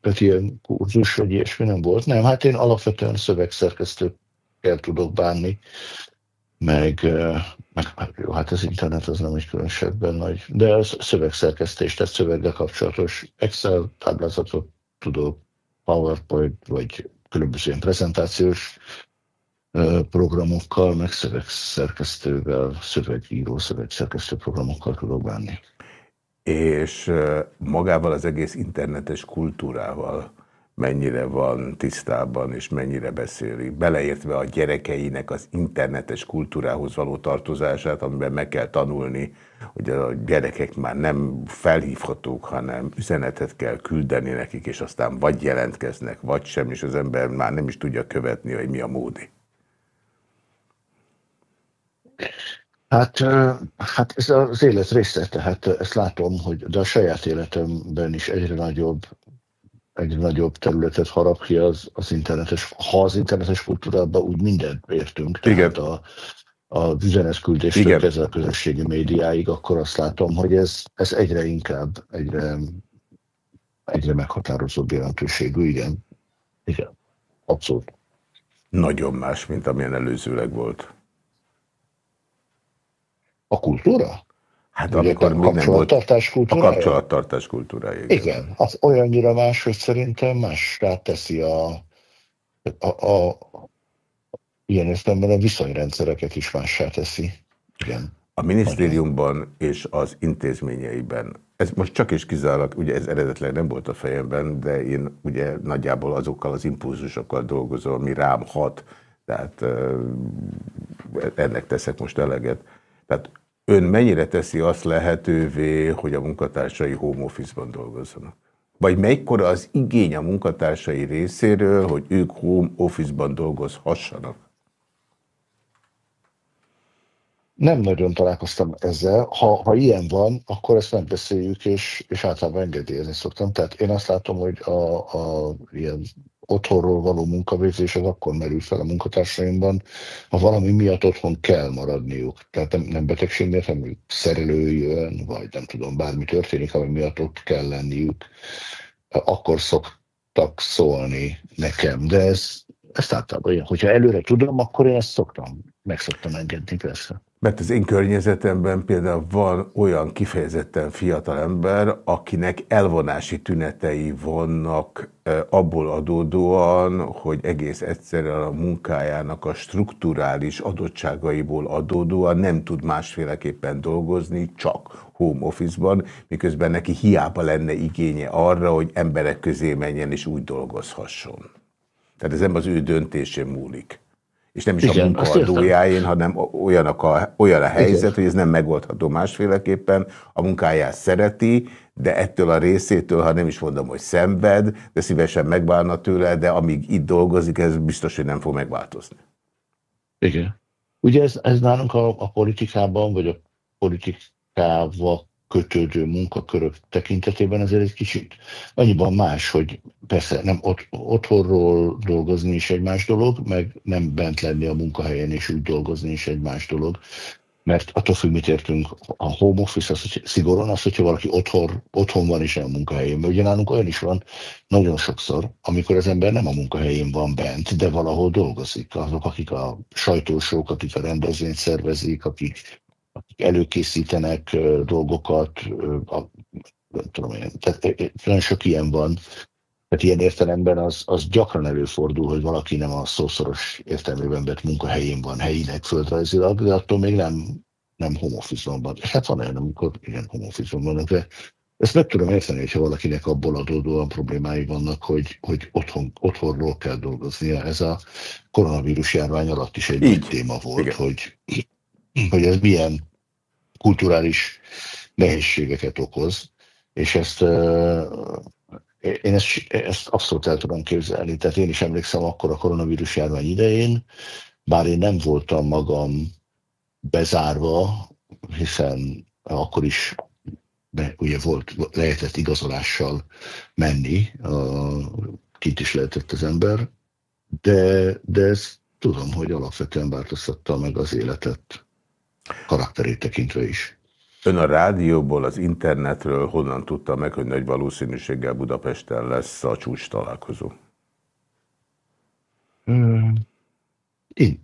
tehát ilyen kurzus, vagy ilyesmi nem volt. Nem, hát én alapvetően szövegszerkesztőkkel tudok bánni, meg, meg jó, hát az internet az nem egy különösebben nagy, de a szövegszerkesztés, tehát szöveggel kapcsolatos Excel táblázatot tudok, PowerPoint, vagy különböző ilyen prezentációs programokkal, meg szövegszerkesztővel, szövegíró, szövegszerkesztő programokkal tudok bánni. És magával az egész internetes kultúrával mennyire van tisztában, és mennyire beszéli, beleértve a gyerekeinek az internetes kultúrához való tartozását, amiben meg kell tanulni, hogy a gyerekek már nem felhívhatók, hanem üzenetet kell küldeni nekik, és aztán vagy jelentkeznek, vagy sem, és az ember már nem is tudja követni, hogy mi a módi. Hát, hát ez az élet része, tehát ezt látom, hogy de a saját életemben is egyre nagyobb, egyre nagyobb területet harap ki az, az internetes, ha az internetes kultúrában úgy mindent értünk, tehát Igen. a, a üzenetküldéstől kezdve a közösségi médiáig, akkor azt látom, hogy ez, ez egyre inkább, egyre, egyre meghatározóbb jelentőségű, igen. Igen, abszolút. Nagyon más, mint amilyen előzőleg volt. A kultúra? Hát Ugye amikor a volt kultúrája? A kapcsolattartás kultúrája. Igen. igen, az olyannyira más, hogy szerintem más teszi a, a, a, a ilyen értelemben a viszonyrendszereket is mássá teszi. Igen. A minisztériumban és az intézményeiben, ez most csak és kizárólag, ugye ez eredetleg nem volt a fejemben, de én ugye nagyjából azokkal az impulzusokkal dolgozom, ami rám hat, tehát ennek teszek most eleget. Tehát ön mennyire teszi azt lehetővé, hogy a munkatársai home office-ban dolgozzanak? Vagy mekkora az igény a munkatársai részéről, hogy ők home office-ban dolgozhassanak? Nem nagyon találkoztam ezzel. Ha, ha ilyen van, akkor ezt megbeszéljük, és, és általában engedélyezni szoktam. Tehát én azt látom, hogy a, a ilyen otthonról való munkavégzés az akkor merül fel a munkatársaimban, ha valami miatt otthon kell maradniuk. Tehát nem, nem betegség miatt, hanem szerelő jön, vagy nem tudom, bármi történik, ami miatt ott kell lenniük, akkor szoktak szólni nekem. De ez, ezt általában hogyha előre tudom, akkor én ezt szoktam, meg szoktam engedni persze. Mert az én környezetemben például van olyan kifejezetten fiatal ember, akinek elvonási tünetei vannak abból adódóan, hogy egész egyszerűen a munkájának a strukturális adottságaiból adódóan nem tud másféleképpen dolgozni, csak home office-ban, miközben neki hiába lenne igénye arra, hogy emberek közé menjen és úgy dolgozhasson. Tehát ez nem az ő döntésén múlik és nem is Igen, a munkaadójáén, hanem olyan a, olyan a helyzet, Igen. hogy ez nem megoldható másféleképpen, a munkáját szereti, de ettől a részétől, ha nem is mondom, hogy szenved, de szívesen megbálna tőle, de amíg itt dolgozik, ez biztos, hogy nem fog megváltozni. Igen. Ugye ez, ez nálunk a, a politikában, vagy a politikával kötődő munkakörök tekintetében azért egy kicsit annyiban más, hogy persze nem ott, otthonról dolgozni is egy más dolog, meg nem bent lenni a munkahelyen és úgy dolgozni is egy más dolog. Mert attól függ, mit értünk, a home office az, hogy szigorúan az, hogyha valaki otthon, otthon van és nem a munkahelyén. Mert ugye nálunk olyan is van nagyon sokszor, amikor az ember nem a munkahelyén van bent, de valahol dolgozik. Azok, akik a sajtósok, akik a rendezvényt szervezik, akik előkészítenek dolgokat, a, nem tudom én, tehát nagyon sok ilyen van, tehát ilyen értelemben az, az gyakran előfordul, hogy valaki nem a szószoros értelmében vett munkahelyén van, helyinek földrajzilag, de attól még nem, nem office van. És hát van olyan, amikor igen, home office van, de Ezt meg tudom érteni, hogyha valakinek abból adódóan problémái vannak, hogy, hogy otthon, otthonról kell dolgoznia. Ez a koronavírus járvány alatt is egy Így. téma volt, hogy, hogy ez milyen kulturális nehézségeket okoz, és ezt én ezt, ezt abszolút el tudom képzelni. Tehát én is emlékszem akkor a koronavírus járvány idején, bár én nem voltam magam bezárva, hiszen akkor is be, ugye volt, lehetett igazolással menni, a, kint is lehetett az ember, de, de ez tudom, hogy alapvetően változtatta meg az életet karakterét tekintve is. Ön a rádióból, az internetről honnan tudta meg, hogy nagy valószínűséggel Budapesten lesz a csúcs találkozó? Hmm.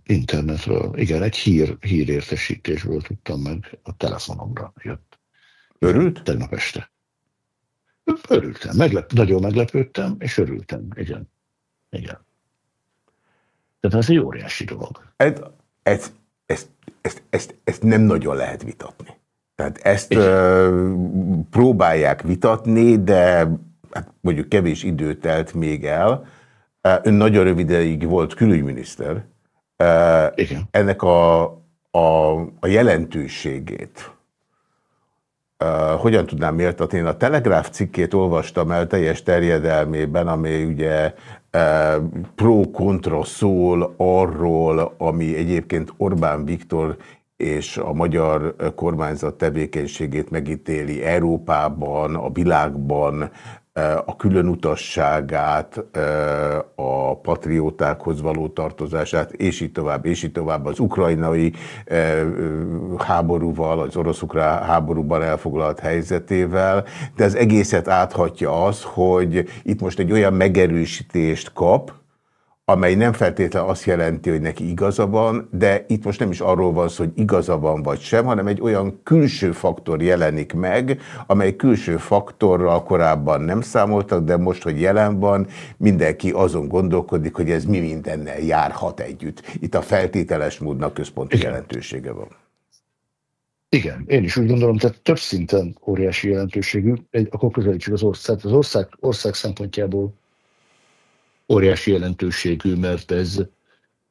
Internetről. Igen, egy hír, hírértesítésből tudtam meg, a telefonomra jött. Örült? Tegnap este. Örültem, meglep, nagyon meglepődtem, és örültem, igen. Igen. Tehát ez egy óriási dolog. Ez, ez, ezt, ezt, ezt, ezt nem nagyon lehet vitatni. Tehát ezt ö, próbálják vitatni, de hát mondjuk kevés idő telt még el. Ön nagyon rövid ideig volt külügyminiszter. Igen. Ennek a, a, a jelentőségét uh, hogyan tudnám méltatni? Én a Telegráf cikkét olvastam el teljes terjedelmében, ami ugye pro-kontra szól arról, ami egyébként Orbán Viktor és a magyar kormányzat tevékenységét megítéli Európában, a világban, a különutasságát, a patriótákhoz való tartozását, és így tovább, és így tovább. Az ukrajnai háborúval, az orosz-ukrán háborúban elfoglalt helyzetével, de az egészet áthatja az, hogy itt most egy olyan megerősítést kap, amely nem feltétlenül azt jelenti, hogy neki igaza van, de itt most nem is arról van szó, hogy igaza van vagy sem, hanem egy olyan külső faktor jelenik meg, amely külső faktorral korábban nem számoltak, de most, hogy jelen van, mindenki azon gondolkodik, hogy ez mi mindennel járhat együtt. Itt a feltételes módnak központi Igen. jelentősége van. Igen, én is úgy gondolom, tehát több szinten óriási jelentőségű, akkor közelítsük az ország, az ország, ország szempontjából óriási jelentőségű, mert ez,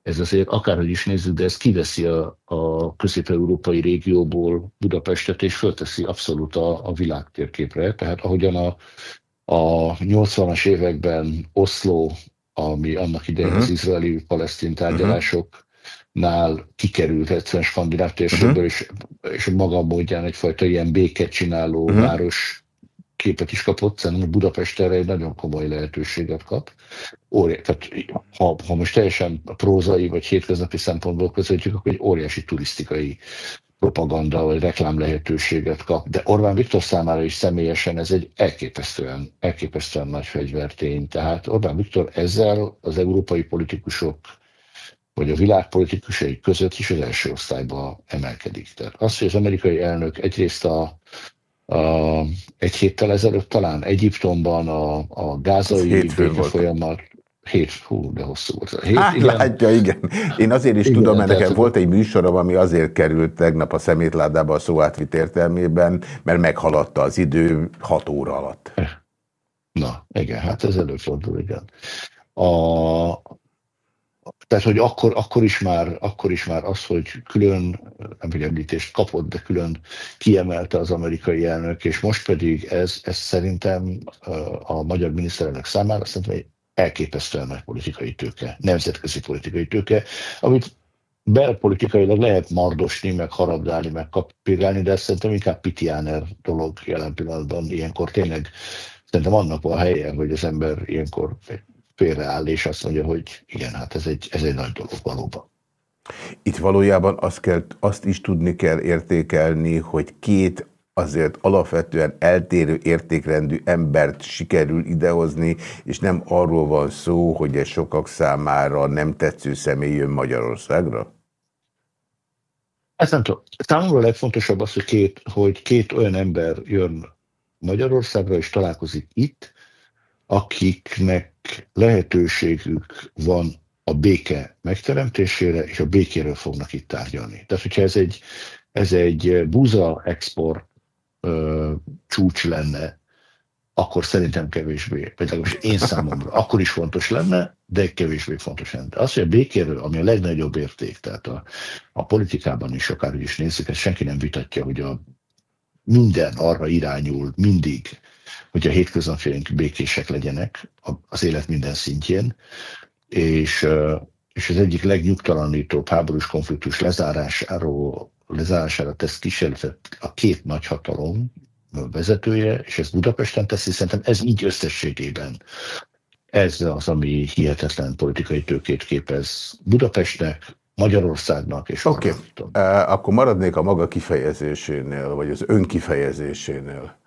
ez azért akárhogy is nézzük, de ez kiveszi a, a közép-európai régióból Budapestet, és fölteszi abszolút a, a világtérképre. Tehát ahogyan a, a 80-as években Oszló, ami annak idején uh-huh. az mhm. izraeli-palesztin tárgyalásoknál kikerült egyszerűen skandináv térségből, uh-huh. és, és maga módján egyfajta ilyen béket csináló uh-huh. város képet is kapott, szerintem Budapest erre egy nagyon komoly lehetőséget kap. Óri, tehát ha, ha most teljesen prózai vagy hétköznapi szempontból közelítjük, akkor egy óriási turisztikai propaganda vagy reklám lehetőséget kap. De Orbán Viktor számára is személyesen ez egy elképesztően, elképesztően nagy fegyvertény. Tehát Orbán Viktor ezzel az európai politikusok vagy a világ politikusai között is az első osztályba emelkedik. Tehát az, hogy az amerikai elnök egyrészt a a, egy héttel ezelőtt talán Egyiptomban a, a gázai folyamat, Hét, hú, de hosszú volt. Hét, hát, igen. látja, igen. Én azért is igen, tudom, mert nekem volt egy műsorom, ami azért került tegnap a szemétládába a szó átvitt értelmében, mert meghaladta az idő hat óra alatt. Na, igen, hát ez előfordul, igen. A, tehát, hogy akkor, akkor, is már, akkor is már az, hogy külön, nem hogy említést kapott, de külön kiemelte az amerikai elnök, és most pedig ez, ez szerintem a magyar miniszterelnök számára szerintem egy elképesztően nagy politikai tőke, nemzetközi politikai tőke, amit belpolitikailag lehet mardosni, meg harabdálni, meg kapirálni, de szerintem inkább pitiáner dolog jelen pillanatban. Ilyenkor tényleg szerintem annak a helye, hogy az ember ilyenkor félreáll, és azt mondja, hogy igen, hát ez egy, ez egy nagy dolog valóban. Itt valójában azt, kell, azt is tudni kell értékelni, hogy két azért alapvetően eltérő értékrendű embert sikerül idehozni, és nem arról van szó, hogy ez sokak számára nem tetsző személy jön Magyarországra? Ez nem tudom. Számomra a legfontosabb az, hogy két, hogy két olyan ember jön Magyarországra, és találkozik itt, akiknek lehetőségük van a béke megteremtésére, és a békéről fognak itt tárgyalni. Tehát, hogyha ez egy, ez egy búza export ö, csúcs lenne, akkor szerintem kevésbé, vagy legalábbis én számomra, akkor is fontos lenne, de kevésbé fontos lenne. Az, hogy a békéről, ami a legnagyobb érték, tehát a, a politikában is akárhogy is nézzük, ezt senki nem vitatja, hogy a minden arra irányul mindig, hogy a hétköznapjaink békések legyenek az élet minden szintjén, és, és az egyik legnyugtalanítóbb háborús konfliktus lezárásáról, lezárására tesz kísérletet a két nagyhatalom vezetője, és ez Budapesten teszi, szerintem ez így összességében ez az, ami hihetetlen politikai tőkét képez Budapestnek, Magyarországnak és Oké, okay. akkor maradnék a maga kifejezésénél, vagy az önkifejezésénél.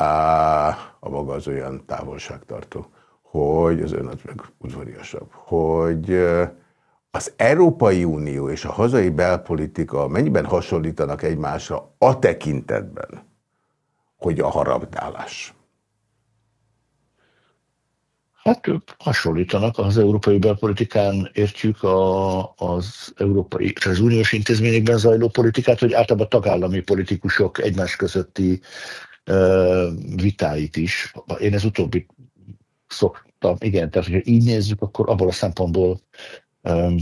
Uh, a maga az olyan távolságtartó, hogy az ön az meg udvariasabb, hogy az Európai Unió és a hazai belpolitika mennyiben hasonlítanak egymásra a tekintetben, hogy a harabdálás? Hát hasonlítanak az európai belpolitikán, értjük a, az európai az uniós intézményekben zajló politikát, hogy általában tagállami politikusok egymás közötti vitáit is. Én ez utóbbi szoktam, igen, tehát hogyha így nézzük, akkor abból a szempontból um,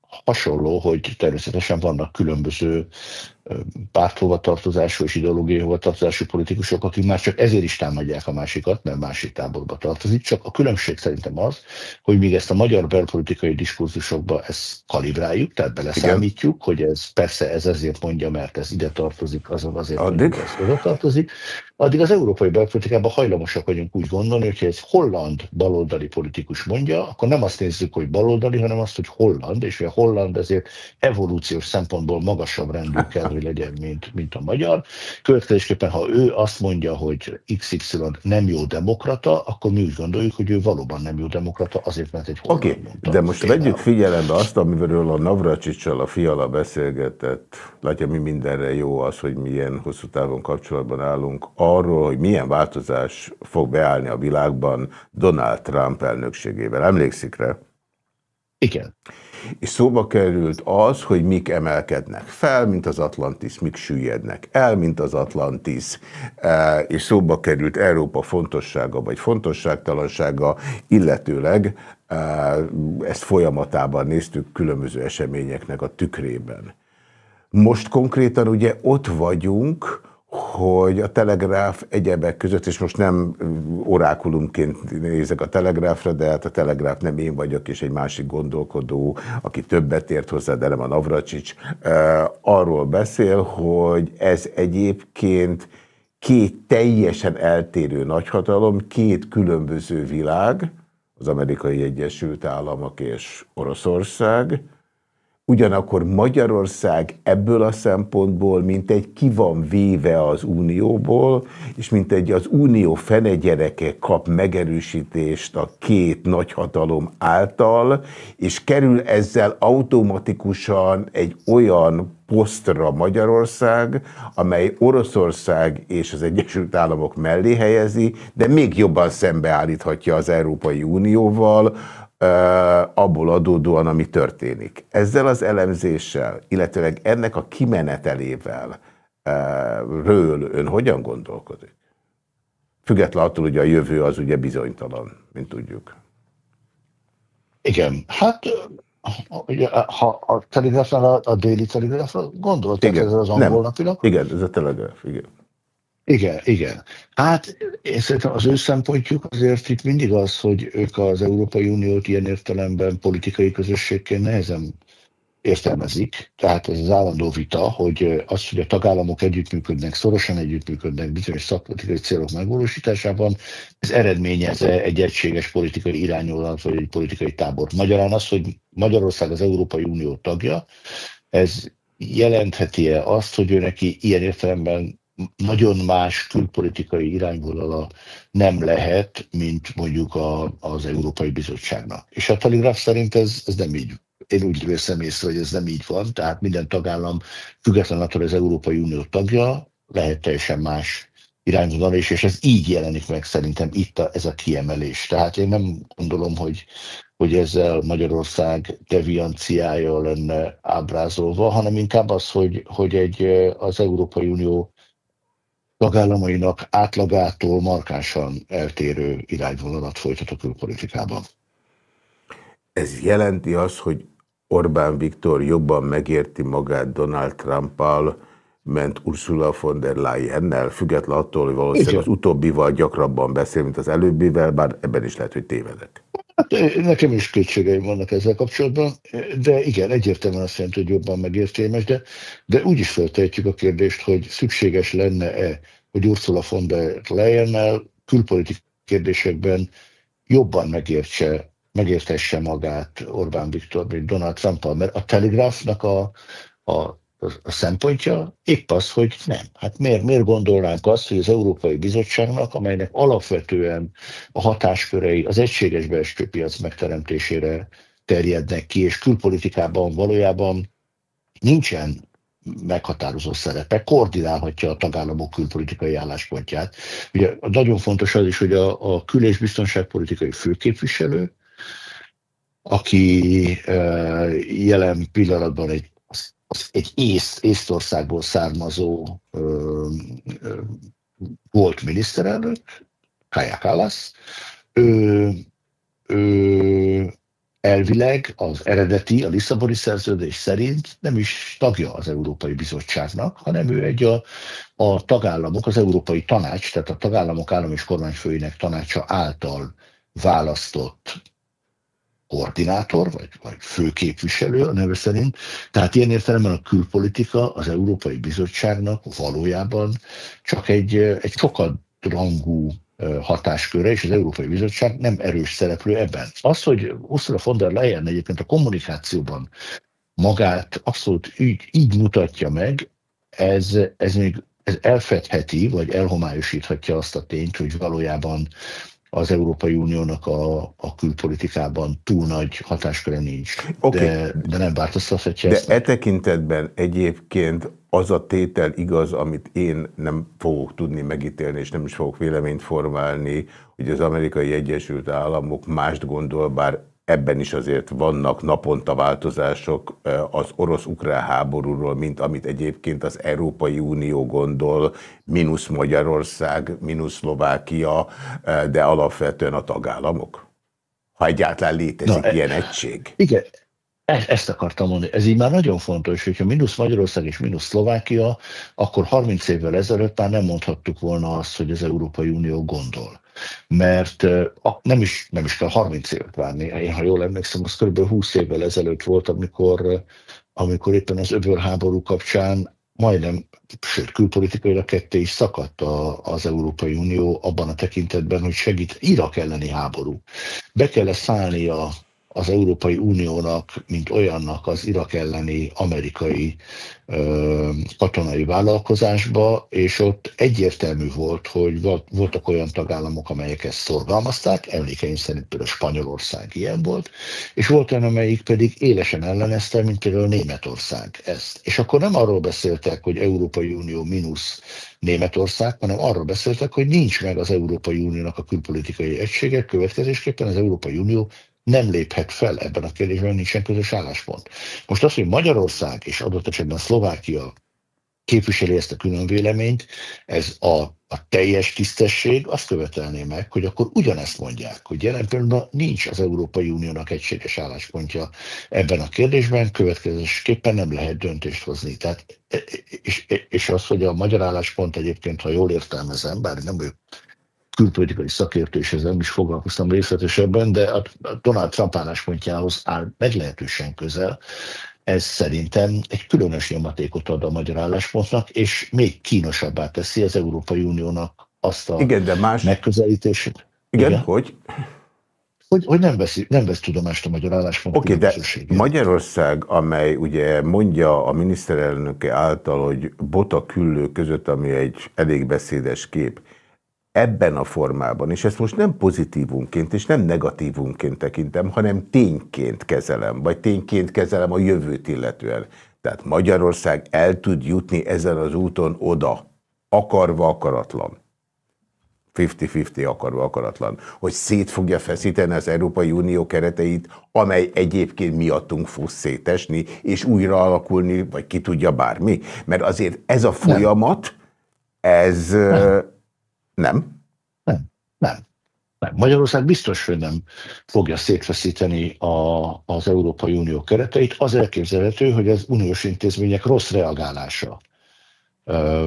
hasonló, hogy természetesen vannak különböző párthovatartozású és ideológiai hovatartozású politikusok, akik már csak ezért is támadják a másikat, mert másik táborba tartozik. Csak a különbség szerintem az, hogy még ezt a magyar belpolitikai diskurzusokba ezt kalibráljuk, tehát beleszámítjuk, Igen. hogy ez persze ez ezért mondja, mert ez ide tartozik, azon azért Addig? mondja, ez oda tartozik. Addig az európai belpolitikában hajlamosak vagyunk úgy gondolni, hogyha egy holland baloldali politikus mondja, akkor nem azt nézzük, hogy baloldali, hanem azt, hogy holland, és a holland ezért evolúciós szempontból magasabb rendű kell, hogy legyen, mint, mint a magyar. Következésképpen, ha ő azt mondja, hogy XY nem jó demokrata, akkor mi úgy gondoljuk, hogy ő valóban nem jó demokrata, azért, mert egy Oké, okay, de most Például. vegyük figyelembe azt, amiről a Navracsicsal a fiala beszélgetett, látja, mi mindenre jó az, hogy milyen hosszú távon kapcsolatban állunk, arról, hogy milyen változás fog beállni a világban Donald Trump elnökségével. Emlékszik rá? Igen. És szóba került az, hogy mik emelkednek fel, mint az Atlantis, mik süllyednek el, mint az Atlantis, e, és szóba került Európa fontossága vagy fontosságtalansága, illetőleg e, ezt folyamatában néztük különböző eseményeknek a tükrében. Most konkrétan ugye ott vagyunk, hogy a telegráf egyebek között, és most nem orákulumként nézek a telegráfra, de hát a telegráf nem én vagyok, és egy másik gondolkodó, aki többet ért hozzá, de nem a Navracsics, arról beszél, hogy ez egyébként két teljesen eltérő nagyhatalom, két különböző világ, az amerikai Egyesült Államok és Oroszország, Ugyanakkor Magyarország ebből a szempontból, mint egy ki van véve az Unióból, és mint egy az Unió fene gyereke kap megerősítést a két nagyhatalom által, és kerül ezzel automatikusan egy olyan posztra Magyarország, amely Oroszország és az Egyesült Államok mellé helyezi, de még jobban szembeállíthatja az Európai Unióval, abból adódóan, ami történik. Ezzel az elemzéssel, illetőleg ennek a kimenetelével ről ön hogyan gondolkodik? Független attól, hogy a jövő az ugye bizonytalan, mint tudjuk. Igen, hát ugye, ha a telegrafnál, a, a déli telegrafra gondoltak igen, ezzel az angol napinak? Igen, ez a telegraf, igen. Igen, igen. Hát szerintem az ő szempontjuk azért itt mindig az, hogy ők az Európai Uniót ilyen értelemben politikai közösségként nehezen értelmezik. Tehát ez az állandó vita, hogy az, hogy a tagállamok együttműködnek, szorosan együttműködnek bizonyos szakpolitikai célok megvalósításában, ez eredményez egy egységes politikai irányvonalat, vagy egy politikai tábor. Magyarán az, hogy Magyarország az Európai Unió tagja, ez jelentheti-e azt, hogy ő neki ilyen értelemben nagyon más külpolitikai irányvonala nem lehet, mint mondjuk a, az Európai Bizottságnak. És a Telegraph szerint ez, ez nem így én úgy veszem észre, hogy ez nem így van, tehát minden tagállam független attól az Európai Unió tagja, lehet teljesen más irányvonal is, és ez így jelenik meg szerintem itt a, ez a kiemelés. Tehát én nem gondolom, hogy, hogy ezzel Magyarország devianciája lenne ábrázolva, hanem inkább az, hogy, hogy egy, az Európai Unió tagállamainak átlagától markánsan eltérő irányvonalat folytat a külpolitikában. Ez jelenti azt, hogy Orbán Viktor jobban megérti magát Donald Trumpal, ment Ursula von der Leyennel, független attól, hogy valószínűleg az utóbbival gyakrabban beszél, mint az előbbivel, bár ebben is lehet, hogy tévedek. Hát nekem is kétségeim vannak ezzel kapcsolatban, de igen, egyértelműen azt jelenti, hogy jobban megértelmes, de, de úgy is feltehetjük a kérdést, hogy szükséges lenne-e, hogy Ursula von der Leyennel külpolitikai kérdésekben jobban megértse, megértesse magát Orbán Viktor, mint Donald trump mert a Telegraphnak a, a a szempontja épp az, hogy nem. Hát miért, miért gondolnánk azt, hogy az Európai Bizottságnak, amelynek alapvetően a hatáskörei az egységes belső piac megteremtésére terjednek ki, és külpolitikában valójában nincsen meghatározó szerepe, koordinálhatja a tagállamok külpolitikai álláspontját. Ugye nagyon fontos az is, hogy a, a kül- és biztonságpolitikai főképviselő, aki jelen pillanatban egy egy ész, Észtországból származó ö, ö, volt miniszterelnök, Kaja Kallas, ő, ő elvileg az eredeti, a Lisszaboni szerződés szerint nem is tagja az Európai Bizottságnak, hanem ő egy a, a tagállamok, az Európai Tanács, tehát a tagállamok állam és kormányfőinek tanácsa által választott koordinátor, vagy, vagy főképviselő a neve szerint. Tehát ilyen értelemben a külpolitika az Európai Bizottságnak valójában csak egy, egy sokat rangú hatásköre, és az Európai Bizottság nem erős szereplő ebben. Az, hogy Ursula von der Leyen egyébként a kommunikációban magát abszolút így, így mutatja meg, ez, ez még ez elfedheti, vagy elhomályosíthatja azt a tényt, hogy valójában az Európai Uniónak a, a külpolitikában túl nagy hatásköre nincs. Okay. De, de nem változtathatja De ezt. e tekintetben egyébként az a tétel igaz, amit én nem fogok tudni megítélni, és nem is fogok véleményt formálni, hogy az amerikai Egyesült Államok mást gondol, bár ebben is azért vannak naponta változások az orosz-ukrán háborúról, mint amit egyébként az Európai Unió gondol, mínusz Magyarország, mínusz Szlovákia, de alapvetően a tagállamok? Ha egyáltalán létezik Na, ilyen egység. Igen, e, ezt akartam mondani. Ez így már nagyon fontos, hogyha mínusz Magyarország és mínusz Szlovákia, akkor 30 évvel ezelőtt már nem mondhattuk volna azt, hogy az Európai Unió gondol mert nem is, nem is kell 30 évet várni. Én, ha jól emlékszem, az kb. 20 évvel ezelőtt volt, amikor, amikor éppen az öbölháború kapcsán majdnem, sőt külpolitikailag ketté is szakadt a, az Európai Unió abban a tekintetben, hogy segít Irak elleni háború. Be kell szállni a az Európai Uniónak, mint olyannak az Irak elleni amerikai ö, katonai vállalkozásba, és ott egyértelmű volt, hogy voltak olyan tagállamok, amelyek ezt szorgalmazták, emlékeim szerint például Spanyolország ilyen volt, és volt olyan, amelyik pedig élesen ellenezte, mint például Németország ezt. És akkor nem arról beszéltek, hogy Európai Unió mínusz Németország, hanem arról beszéltek, hogy nincs meg az Európai Uniónak a külpolitikai egysége, következésképpen az Európai Unió nem léphet fel ebben a kérdésben, nincsen közös álláspont. Most az, hogy Magyarország és adott esetben Szlovákia képviseli ezt a külön véleményt, ez a, a teljes tisztesség azt követelné meg, hogy akkor ugyanezt mondják, hogy jelen pillanatban nincs az Európai Uniónak egységes álláspontja ebben a kérdésben, következésképpen nem lehet döntést hozni. Tehát, és, és az, hogy a magyar álláspont egyébként, ha jól értelmezem, bár nem vagyok külpolitikai szakértő, és ezzel nem is foglalkoztam részletesebben, de a Donald Trump álláspontjához áll meglehetősen közel. Ez szerintem egy különös nyomatékot ad a magyar álláspontnak, és még kínosabbá teszi az Európai Uniónak azt a Igen, de más... megközelítését. Igen, Igen, hogy? Hogy, hogy nem, veszi, nem vesz tudomást a magyar álláspont Oké, okay, de Magyarország, amely ugye mondja a miniszterelnöke által, hogy bota küllő között, ami egy elég beszédes kép, ebben a formában, és ezt most nem pozitívunként és nem negatívunként tekintem, hanem tényként kezelem, vagy tényként kezelem a jövőt illetően. Tehát Magyarország el tud jutni ezen az úton oda, akarva akaratlan. 50-50 akarva akaratlan, hogy szét fogja feszíteni az Európai Unió kereteit, amely egyébként miattunk fog szétesni, és újra alakulni, vagy ki tudja bármi. Mert azért ez a folyamat, Ez nem. nem? Nem, nem. Nem. Magyarország biztos, hogy nem fogja szétfeszíteni a, az Európai Unió kereteit. Az elképzelhető, hogy az uniós intézmények rossz reagálása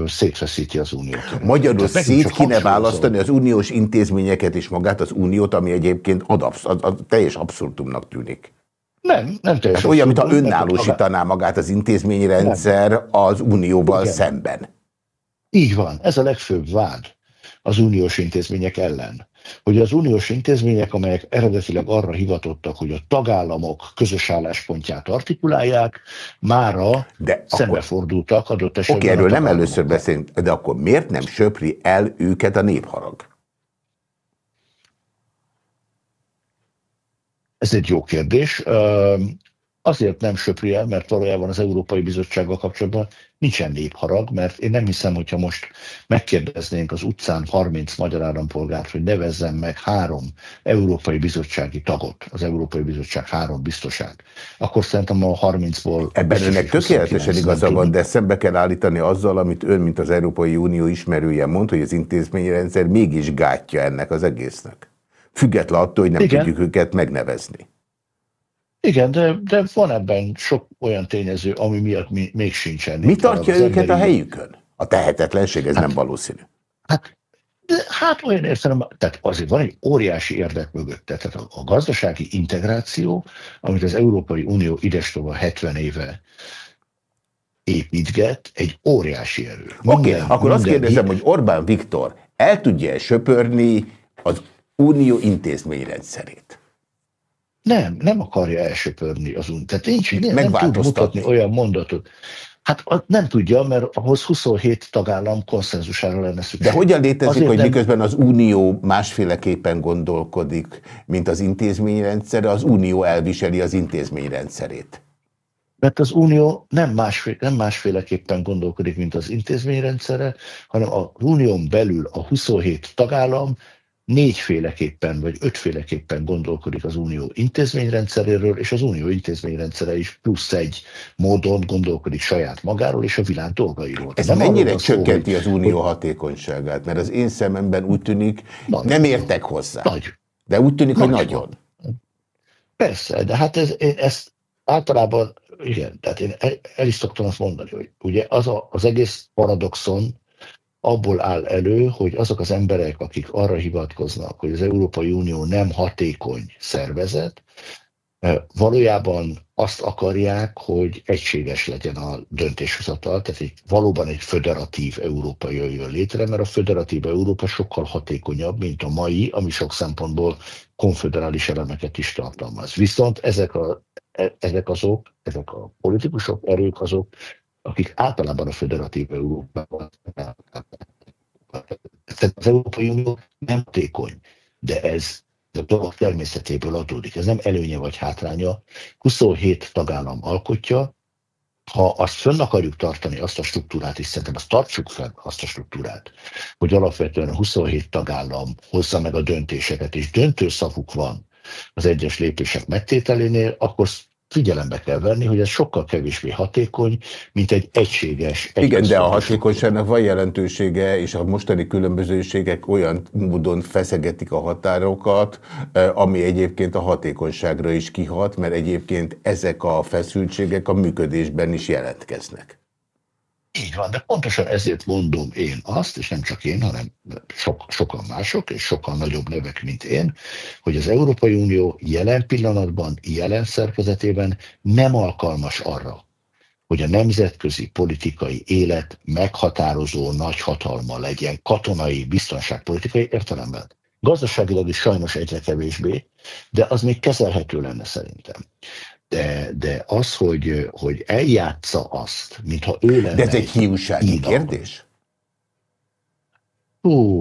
szétfeszíti az uniót. Magyarul szét kéne választani az uniós intézményeket és magát az uniót, ami egyébként ad, az, az teljes abszurdumnak tűnik. Nem, nem teljesen. Hát olyan, mintha önállósítaná magát az intézményrendszer nem. az unióval Igen. szemben. Így van, ez a legfőbb vád az uniós intézmények ellen hogy az uniós intézmények, amelyek eredetileg arra hivatottak, hogy a tagállamok közös álláspontját artikulálják, mára de szembefordultak adott esetben. Oké, erről nem először beszélünk, de akkor miért nem söpri el őket a népharag? Ez egy jó kérdés. Azért nem söpri el, mert valójában az Európai Bizottsággal kapcsolatban nincsen népharag, mert én nem hiszem, hogyha most megkérdeznénk az utcán 30 magyar állampolgárt, hogy nevezzen meg három Európai Bizottsági tagot, az Európai Bizottság három biztosát, akkor szerintem a 30-ból... Ebben önnek tökéletesen igaza van, de szembe kell állítani azzal, amit ön, mint az Európai Unió ismerője mond, hogy az intézményrendszer mégis gátja ennek az egésznek. Független attól, hogy nem Igen. tudjuk őket megnevezni. Igen, de, de van ebben sok olyan tényező, ami miatt mi, még sincsen. Mi tartja őket emberi... a helyükön? A tehetetlenség, ez hát, nem valószínű. Hát, de, hát olyan értelem, tehát azért van egy óriási érdek mögött. Tehát a, a gazdasági integráció, amit az Európai Unió idestova 70 éve építget, egy óriási erő. Oké, okay, akkor azt kérdezem, hogy Orbán Viktor el tudja -e söpörni az unió intézményrendszerét? Nem, nem akarja elsöpörni az un. Tehát nincs, nem, nem tud mutatni olyan mondatot. Hát nem tudja, mert ahhoz 27 tagállam konszenzusára lenne szükség. De hogyan létezik, Azért hogy nem... miközben az Unió másféleképpen gondolkodik, mint az intézményrendszere, az Unió elviseli az intézményrendszerét? Mert az Unió nem, másféle, nem másféleképpen gondolkodik, mint az intézményrendszere, hanem az Unión belül a 27 tagállam négyféleképpen vagy ötféleképpen gondolkodik az unió intézményrendszeréről, és az unió intézményrendszere is plusz egy módon gondolkodik saját magáról és a világ dolgairól. Ez nem mennyire csökkenti szó, az unió hogy... hatékonyságát? Mert az én szememben úgy tűnik, nagy, nem értek hozzá. Nagy. De úgy tűnik, nagy, hogy nagyon. Persze, de hát ez, ez általában, igen, tehát én el, el is szoktam azt mondani, hogy ugye az a, az egész paradoxon, abból áll elő, hogy azok az emberek, akik arra hivatkoznak, hogy az Európai Unió nem hatékony szervezet, valójában azt akarják, hogy egységes legyen a döntéshozatal, tehát egy, valóban egy föderatív Európa jöjjön létre, mert a föderatív Európa sokkal hatékonyabb, mint a mai, ami sok szempontból konfederális elemeket is tartalmaz. Viszont ezek, a, e, ezek azok, ezek a politikusok, erők azok, akik általában a föderatív Európában tehát az Európai Unió nem tékony, de ez a dolog természetéből adódik. Ez nem előnye vagy hátránya. 27 tagállam alkotja, ha azt fönn akarjuk tartani, azt a struktúrát, és szerintem azt tartsuk fenn, azt a struktúrát, hogy alapvetően a 27 tagállam hozza meg a döntéseket, és döntő szavuk van az egyes lépések megtételénél, akkor figyelembe kell venni, hogy ez sokkal kevésbé hatékony, mint egy egységes... Egy Igen, de a hatékonyságnak van jelentősége, és a mostani különbözőségek olyan módon feszegetik a határokat, eh, ami egyébként a hatékonyságra is kihat, mert egyébként ezek a feszültségek a működésben is jelentkeznek. Így van, de pontosan ezért mondom én azt, és nem csak én, hanem sok, sokan mások, és sokkal nagyobb nevek, mint én, hogy az Európai Unió jelen pillanatban, jelen szerkezetében nem alkalmas arra, hogy a nemzetközi politikai élet meghatározó nagyhatalma legyen katonai, biztonságpolitikai értelemben. Gazdaságilag is sajnos egyre kevésbé, de az még kezelhető lenne szerintem de, de az, hogy, hogy eljátsza azt, mintha ő lenne... De ez egy hiúsági kérdés?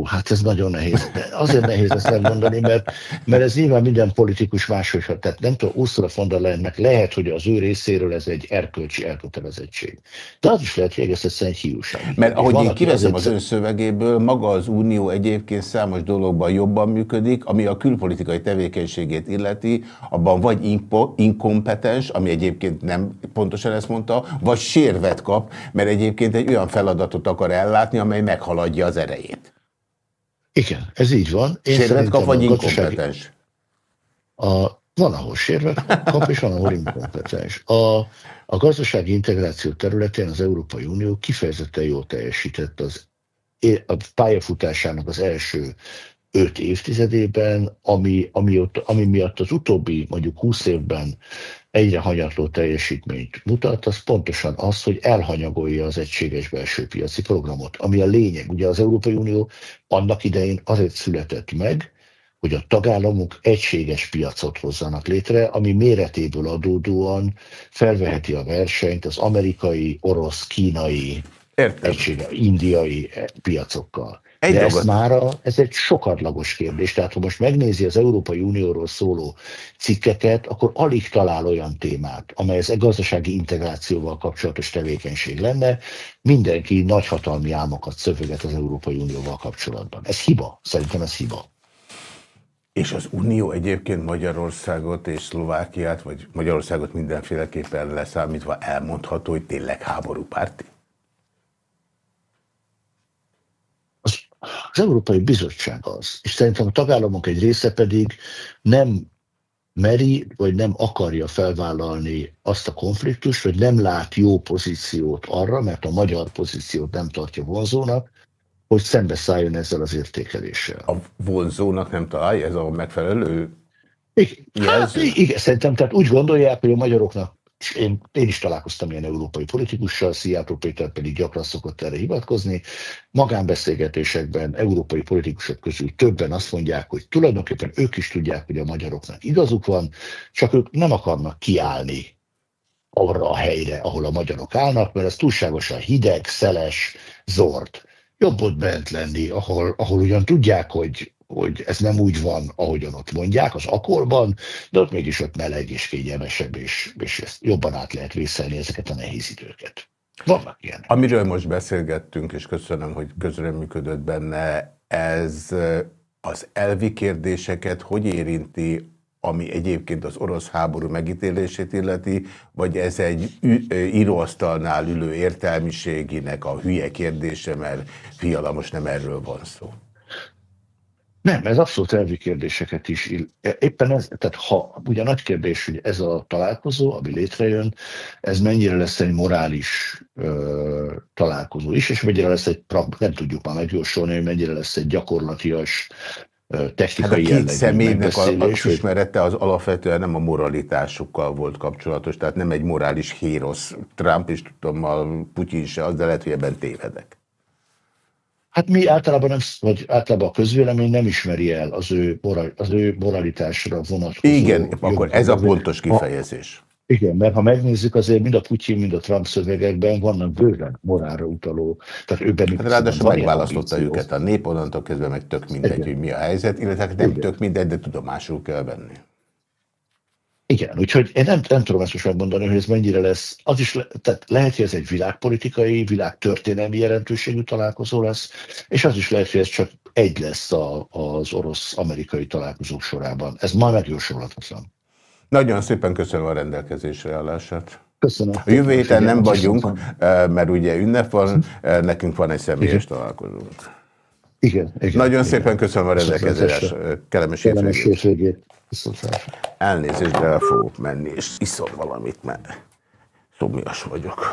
Hú, hát ez nagyon nehéz. De azért nehéz ezt megmondani, mert, mert ez nyilván minden politikus máshogy, tehát nem tudom, Ursula von der Leyennek lehet, hogy az ő részéről ez egy erkölcsi elkötelezettség. De az is lehet, hogy egész egyszerűen egy hiúság. Mert ahogy én kiveszem az ön szövegéből, maga az Unió egyébként számos dologban jobban működik, ami a külpolitikai tevékenységét illeti, abban vagy inkompetens, ami egyébként nem pontosan ezt mondta, vagy sérvet kap, mert egyébként egy olyan feladatot akar ellátni, amely meghaladja az erejét. Igen, ez így van. Én sérvet kap, vagy inkompetens? A, van, ahol sérvet kap, és van, ahol inkompetens. A, a gazdasági integráció területén az Európai Unió kifejezetten jól teljesített az a pályafutásának az első öt évtizedében, ami, ami, ott, ami miatt az utóbbi mondjuk 20 évben egyre hanyatló teljesítményt mutat, az pontosan az, hogy elhanyagolja az egységes belső piaci programot, ami a lényeg. Ugye az Európai Unió annak idején azért született meg, hogy a tagállamok egységes piacot hozzanak létre, ami méretéből adódóan felveheti a versenyt az amerikai, orosz, kínai, egysége, indiai piacokkal. Egy De ez már a, ez egy sokadlagos kérdés. Tehát, ha most megnézi az Európai Unióról szóló cikkeket, akkor alig talál olyan témát, amely az gazdasági integrációval kapcsolatos tevékenység lenne. Mindenki nagyhatalmi álmokat szöveget az Európai Unióval kapcsolatban. Ez hiba. Szerintem ez hiba. És az Unió egyébként Magyarországot és Szlovákiát, vagy Magyarországot mindenféleképpen leszámítva elmondható, hogy tényleg háborúpárti? Az Európai Bizottság az, és szerintem a tagállamok egy része pedig nem meri, vagy nem akarja felvállalni azt a konfliktust, vagy nem lát jó pozíciót arra, mert a magyar pozíciót nem tartja vonzónak, hogy szembeszálljon ezzel az értékeléssel. A vonzónak nem találja ez a megfelelő igen, hát, igen, szerintem tehát úgy gondolják, hogy a magyaroknak én, én is találkoztam ilyen európai politikussal, Szijjártó Péter pedig gyakran szokott erre hivatkozni. Magánbeszélgetésekben európai politikusok közül többen azt mondják, hogy tulajdonképpen ők is tudják, hogy a magyaroknak igazuk van, csak ők nem akarnak kiállni arra a helyre, ahol a magyarok állnak, mert ez túlságosan hideg, szeles, zord. Jobb ott bent lenni, ahol, ahol ugyan tudják, hogy hogy ez nem úgy van, ahogyan ott mondják, az akkorban, de ott mégis ott meleg és kényelmesebb, és, és ezt jobban át lehet vészelni ezeket a nehéz időket. Vannak ilyen. Amiről most beszélgettünk, és köszönöm, hogy közreműködött benne, ez az elvi kérdéseket hogy érinti ami egyébként az orosz háború megítélését illeti, vagy ez egy íróasztalnál ülő értelmiséginek a hülye kérdése, mert fiala, most nem erről van szó. Nem, ez abszolút elvi kérdéseket is. Éppen ez, tehát ha, ugye nagy kérdés, hogy ez a találkozó, ami létrejön, ez mennyire lesz egy morális ö, találkozó is, és mennyire lesz egy, nem tudjuk már megjósolni, hogy mennyire lesz egy gyakorlatias technikai hát a két személynek a, a ismerete az alapvetően nem a moralitásukkal volt kapcsolatos, tehát nem egy morális hérosz. Trump is tudom, a Putyin se az, de lehet, hogy ebben tévedek. Hát mi általában, nem, vagy általában a közvélemény nem ismeri el az ő, moral, az ő moralitásra vonatkozó... Igen, akkor ez a pontos kifejezés. Igen, mert ha megnézzük, azért mind a Putyin, mind a Trump szövegekben vannak bőven morálra utaló. Tehát ő hát ráadásul megválasztotta őket a nép, onnantól kezdve meg tök mindegy, Igen. hogy mi a helyzet, illetve nem Igen. tök mindegy, de tudomásul kell venni. Igen, úgyhogy én nem, nem tudom ezt most megmondani, hogy ez mennyire lesz. Az is le, tehát lehet, hogy ez egy világpolitikai, világtörténelmi jelentőségű találkozó lesz, és az is lehet, hogy ez csak egy lesz a, az orosz-amerikai találkozók sorában. Ez már megjósolhatatlan. Nagyon szépen köszönöm a rendelkezésre állását. Köszönöm. A jövő héten nem vagyunk, eh, mert ugye ünnep van, eh, nekünk van egy személyes találkozónk. Igen, igen. Nagyon igen. szépen köszönöm a rendelkezést. Kellemes hétvégét. Elnézést, de el fogok menni, és iszom valamit, mert szomjas vagyok.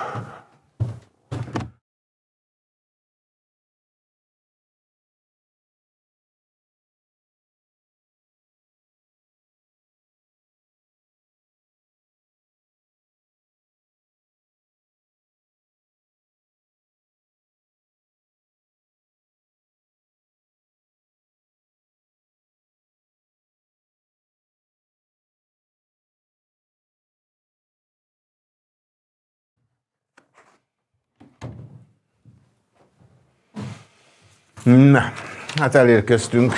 Na, hát elérkeztünk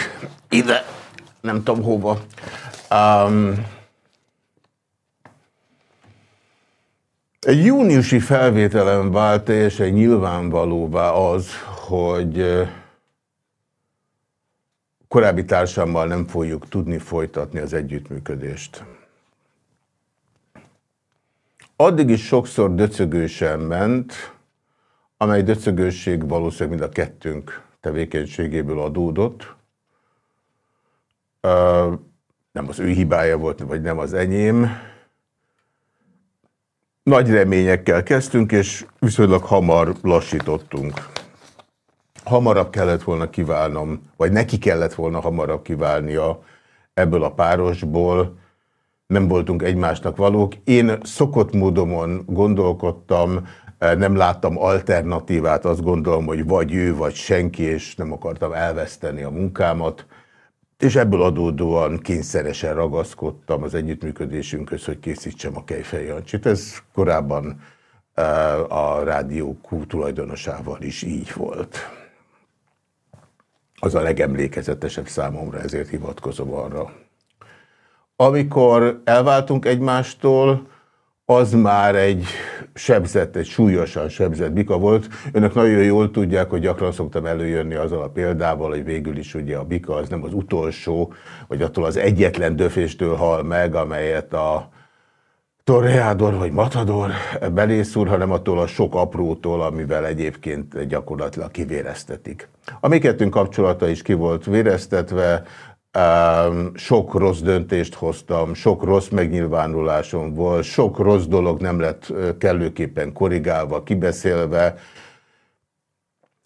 ide, nem tudom hova. Um, egy júniusi felvételen vált teljesen nyilvánvalóvá az, hogy korábbi társammal nem fogjuk tudni folytatni az együttműködést. Addig is sokszor döcögősen ment, amely döcögőség valószínűleg mind a kettőnk tevékenységéből adódott. Nem az ő hibája volt, vagy nem az enyém. Nagy reményekkel kezdtünk, és viszonylag hamar lassítottunk. Hamarabb kellett volna kiválnom, vagy neki kellett volna hamarabb kiválnia ebből a párosból, nem voltunk egymásnak valók. Én szokott módon gondolkodtam, nem láttam alternatívát, azt gondolom, hogy vagy ő, vagy senki, és nem akartam elveszteni a munkámat. És ebből adódóan kényszeresen ragaszkodtam az együttműködésünkhöz, hogy készítsem a Kejfej Jancsit. Ez korábban a rádió Q tulajdonosával is így volt. Az a legemlékezetesebb számomra, ezért hivatkozom arra. Amikor elváltunk egymástól, az már egy sebzett, egy súlyosan sebzett bika volt. Önök nagyon jól tudják, hogy gyakran szoktam előjönni azzal a példával, hogy végül is ugye a bika az nem az utolsó, vagy attól az egyetlen döféstől hal meg, amelyet a Torreador vagy Matador belészúr, hanem attól a sok aprótól, amivel egyébként gyakorlatilag kivéreztetik. A mi kettőnk kapcsolata is ki volt véreztetve, sok rossz döntést hoztam, sok rossz megnyilvánulásom volt, sok rossz dolog nem lett kellőképpen korrigálva, kibeszélve,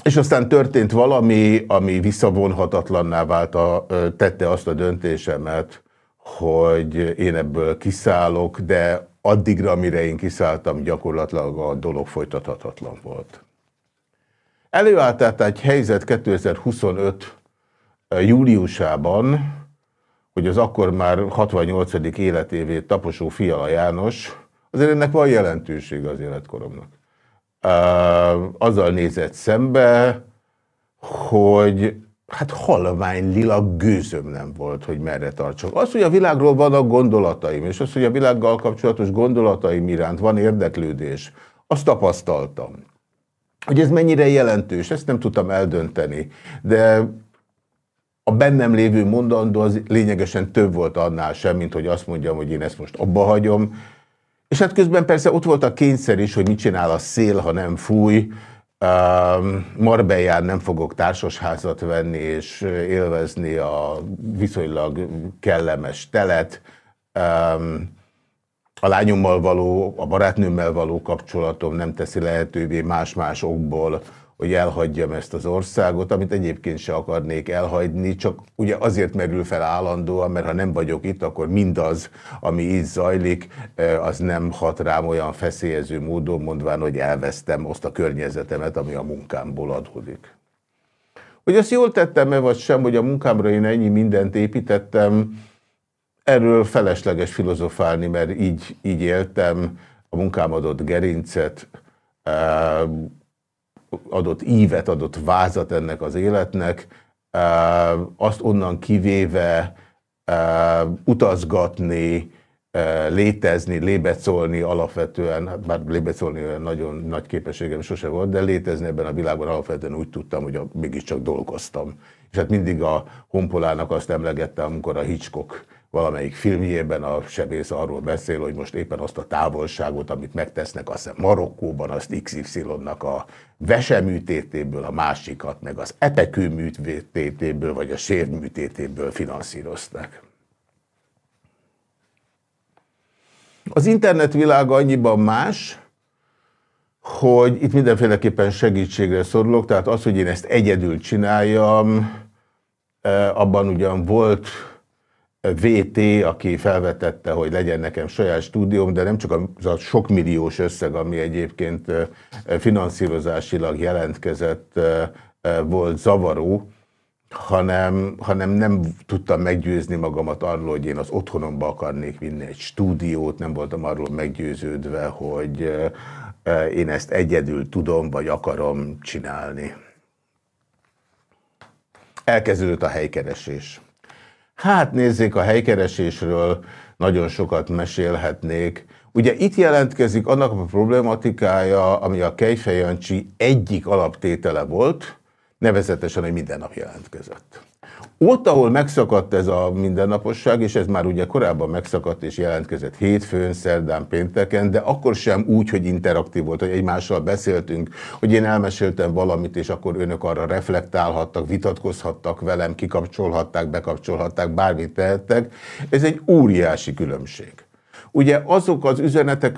és aztán történt valami, ami visszavonhatatlanná vált, a, tette azt a döntésemet, hogy én ebből kiszállok, de addigra, amire én kiszálltam, gyakorlatilag a dolog folytathatatlan volt. Előállt egy helyzet 2025 júliusában, hogy az akkor már 68. életévét taposó Fiala János, azért ennek van jelentőség az életkoromnak. Azzal nézett szembe, hogy hát halvány lila gőzöm nem volt, hogy merre tartsak. Az, hogy a világról vannak gondolataim, és az, hogy a világgal kapcsolatos gondolataim iránt van érdeklődés, azt tapasztaltam. Hogy ez mennyire jelentős, ezt nem tudtam eldönteni, de a bennem lévő mondandó az lényegesen több volt annál sem, mint hogy azt mondjam, hogy én ezt most abba hagyom. És hát közben persze ott volt a kényszer is, hogy mit csinál a szél, ha nem fúj. Marbellán nem fogok társasházat venni és élvezni a viszonylag kellemes telet. A lányommal való, a barátnőmmel való kapcsolatom nem teszi lehetővé más-más okból, hogy elhagyjam ezt az országot, amit egyébként se akarnék elhagyni, csak ugye azért merül fel állandóan, mert ha nem vagyok itt, akkor mindaz, ami itt zajlik, az nem hat rám olyan feszélyező módon, mondván, hogy elvesztem azt a környezetemet, ami a munkámból adódik. Hogy azt jól tettem-e, vagy sem, hogy a munkámra én ennyi mindent építettem, erről felesleges filozofálni, mert így, így éltem, a munkám adott gerincet, adott ívet, adott vázat ennek az életnek, azt onnan kivéve utazgatni, létezni, lébecolni alapvetően, hát bár lébecolni olyan nagyon nagy képességem sose volt, de létezni ebben a világban alapvetően úgy tudtam, hogy mégiscsak dolgoztam. És hát mindig a Honpolának azt emlegette, amikor a Hitchcock valamelyik filmjében a sebész arról beszél, hogy most éppen azt a távolságot, amit megtesznek, azt hiszem Marokkóban, azt XY-nak a veseműtétéből, a másikat, meg az etekő műtétéből, vagy a sérműtétéből finanszírozták. Az internet világa annyiban más, hogy itt mindenféleképpen segítségre szorulok, tehát az, hogy én ezt egyedül csináljam, eh, abban ugyan volt VT, aki felvetette, hogy legyen nekem saját stúdióm, de nem csak az a sok milliós összeg, ami egyébként finanszírozásilag jelentkezett, volt zavaró, hanem, hanem nem tudtam meggyőzni magamat arról, hogy én az otthonomba akarnék vinni egy stúdiót, nem voltam arról meggyőződve, hogy én ezt egyedül tudom, vagy akarom csinálni. elkezdődött a helykeresés. Hát nézzék, a helykeresésről nagyon sokat mesélhetnék. Ugye itt jelentkezik annak a problematikája, ami a Kejfejancsi egyik alaptétele volt, nevezetesen, hogy minden nap jelentkezett. Ott, ahol megszakadt ez a mindennaposság, és ez már ugye korábban megszakadt és jelentkezett hétfőn, szerdán, pénteken, de akkor sem úgy, hogy interaktív volt, hogy egymással beszéltünk, hogy én elmeséltem valamit, és akkor önök arra reflektálhattak, vitatkozhattak velem, kikapcsolhatták, bekapcsolhatták, bármit tehettek. Ez egy óriási különbség. Ugye azok az üzenetek,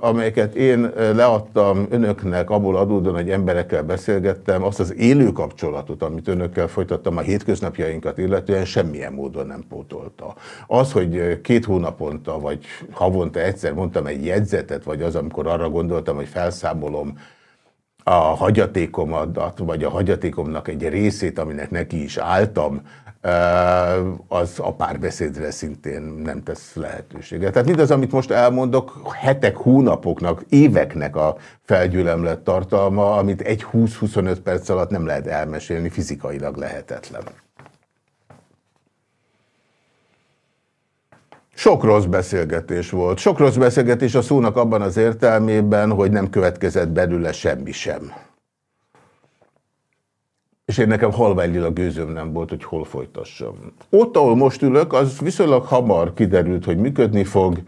amelyeket én leadtam önöknek, abból adódóan, hogy emberekkel beszélgettem, azt az élő kapcsolatot, amit önökkel folytattam a hétköznapjainkat illetően semmilyen módon nem pótolta. Az, hogy két hónaponta, vagy havonta egyszer mondtam egy jegyzetet, vagy az, amikor arra gondoltam, hogy felszámolom a hagyatékomat, vagy a hagyatékomnak egy részét, aminek neki is álltam, az a párbeszédre szintén nem tesz lehetőséget. Tehát mindaz, amit most elmondok, hetek, hónapoknak, éveknek a felgyülemlett tartalma, amit egy 20-25 perc alatt nem lehet elmesélni, fizikailag lehetetlen. Sok rossz beszélgetés volt. Sok rossz beszélgetés a szónak abban az értelmében, hogy nem következett belőle semmi sem. És én nekem halvány gőzöm nem volt, hogy hol folytassam. Ott, ahol most ülök, az viszonylag hamar kiderült, hogy működni fog.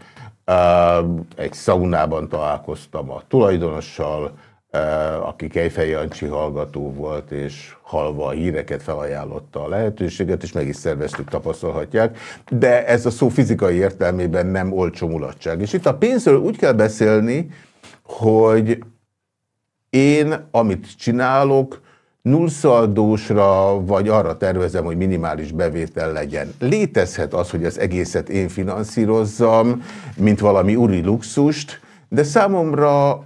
Egy szaunában találkoztam a tulajdonossal, aki Kejfej Jancsi hallgató volt, és halva a híreket felajánlotta a lehetőséget, és meg is szerveztük, tapasztalhatják. De ez a szó fizikai értelmében nem olcsó mulatság. És itt a pénzről úgy kell beszélni, hogy én, amit csinálok, nullszaldósra, vagy arra tervezem, hogy minimális bevétel legyen. Létezhet az, hogy az egészet én finanszírozzam, mint valami uri luxust, de számomra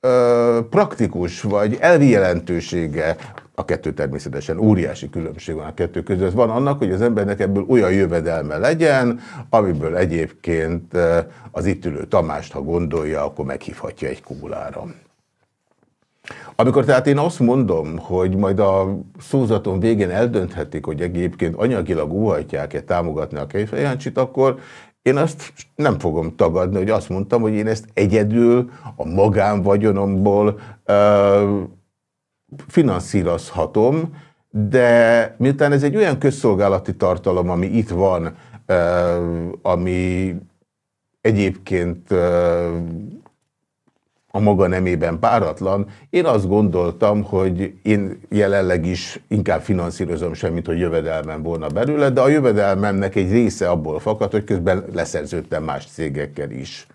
ö, praktikus, vagy elvi jelentősége, a kettő természetesen óriási különbség van a kettő között. Van annak, hogy az embernek ebből olyan jövedelme legyen, amiből egyébként az itt ülő Tamást, ha gondolja, akkor meghívhatja egy kumulára. Amikor tehát én azt mondom, hogy majd a szózaton végén eldönthetik, hogy egyébként anyagilag óhajtják-e támogatni a Kejfejancsit, akkor én azt nem fogom tagadni, hogy azt mondtam, hogy én ezt egyedül a magánvagyonomból uh, finanszírozhatom, de miután ez egy olyan közszolgálati tartalom, ami itt van, uh, ami egyébként uh, a maga nemében páratlan. Én azt gondoltam, hogy én jelenleg is inkább finanszírozom semmit, hogy jövedelmem volna belőle, de a jövedelmemnek egy része abból fakad, hogy közben leszerződtem más cégekkel is.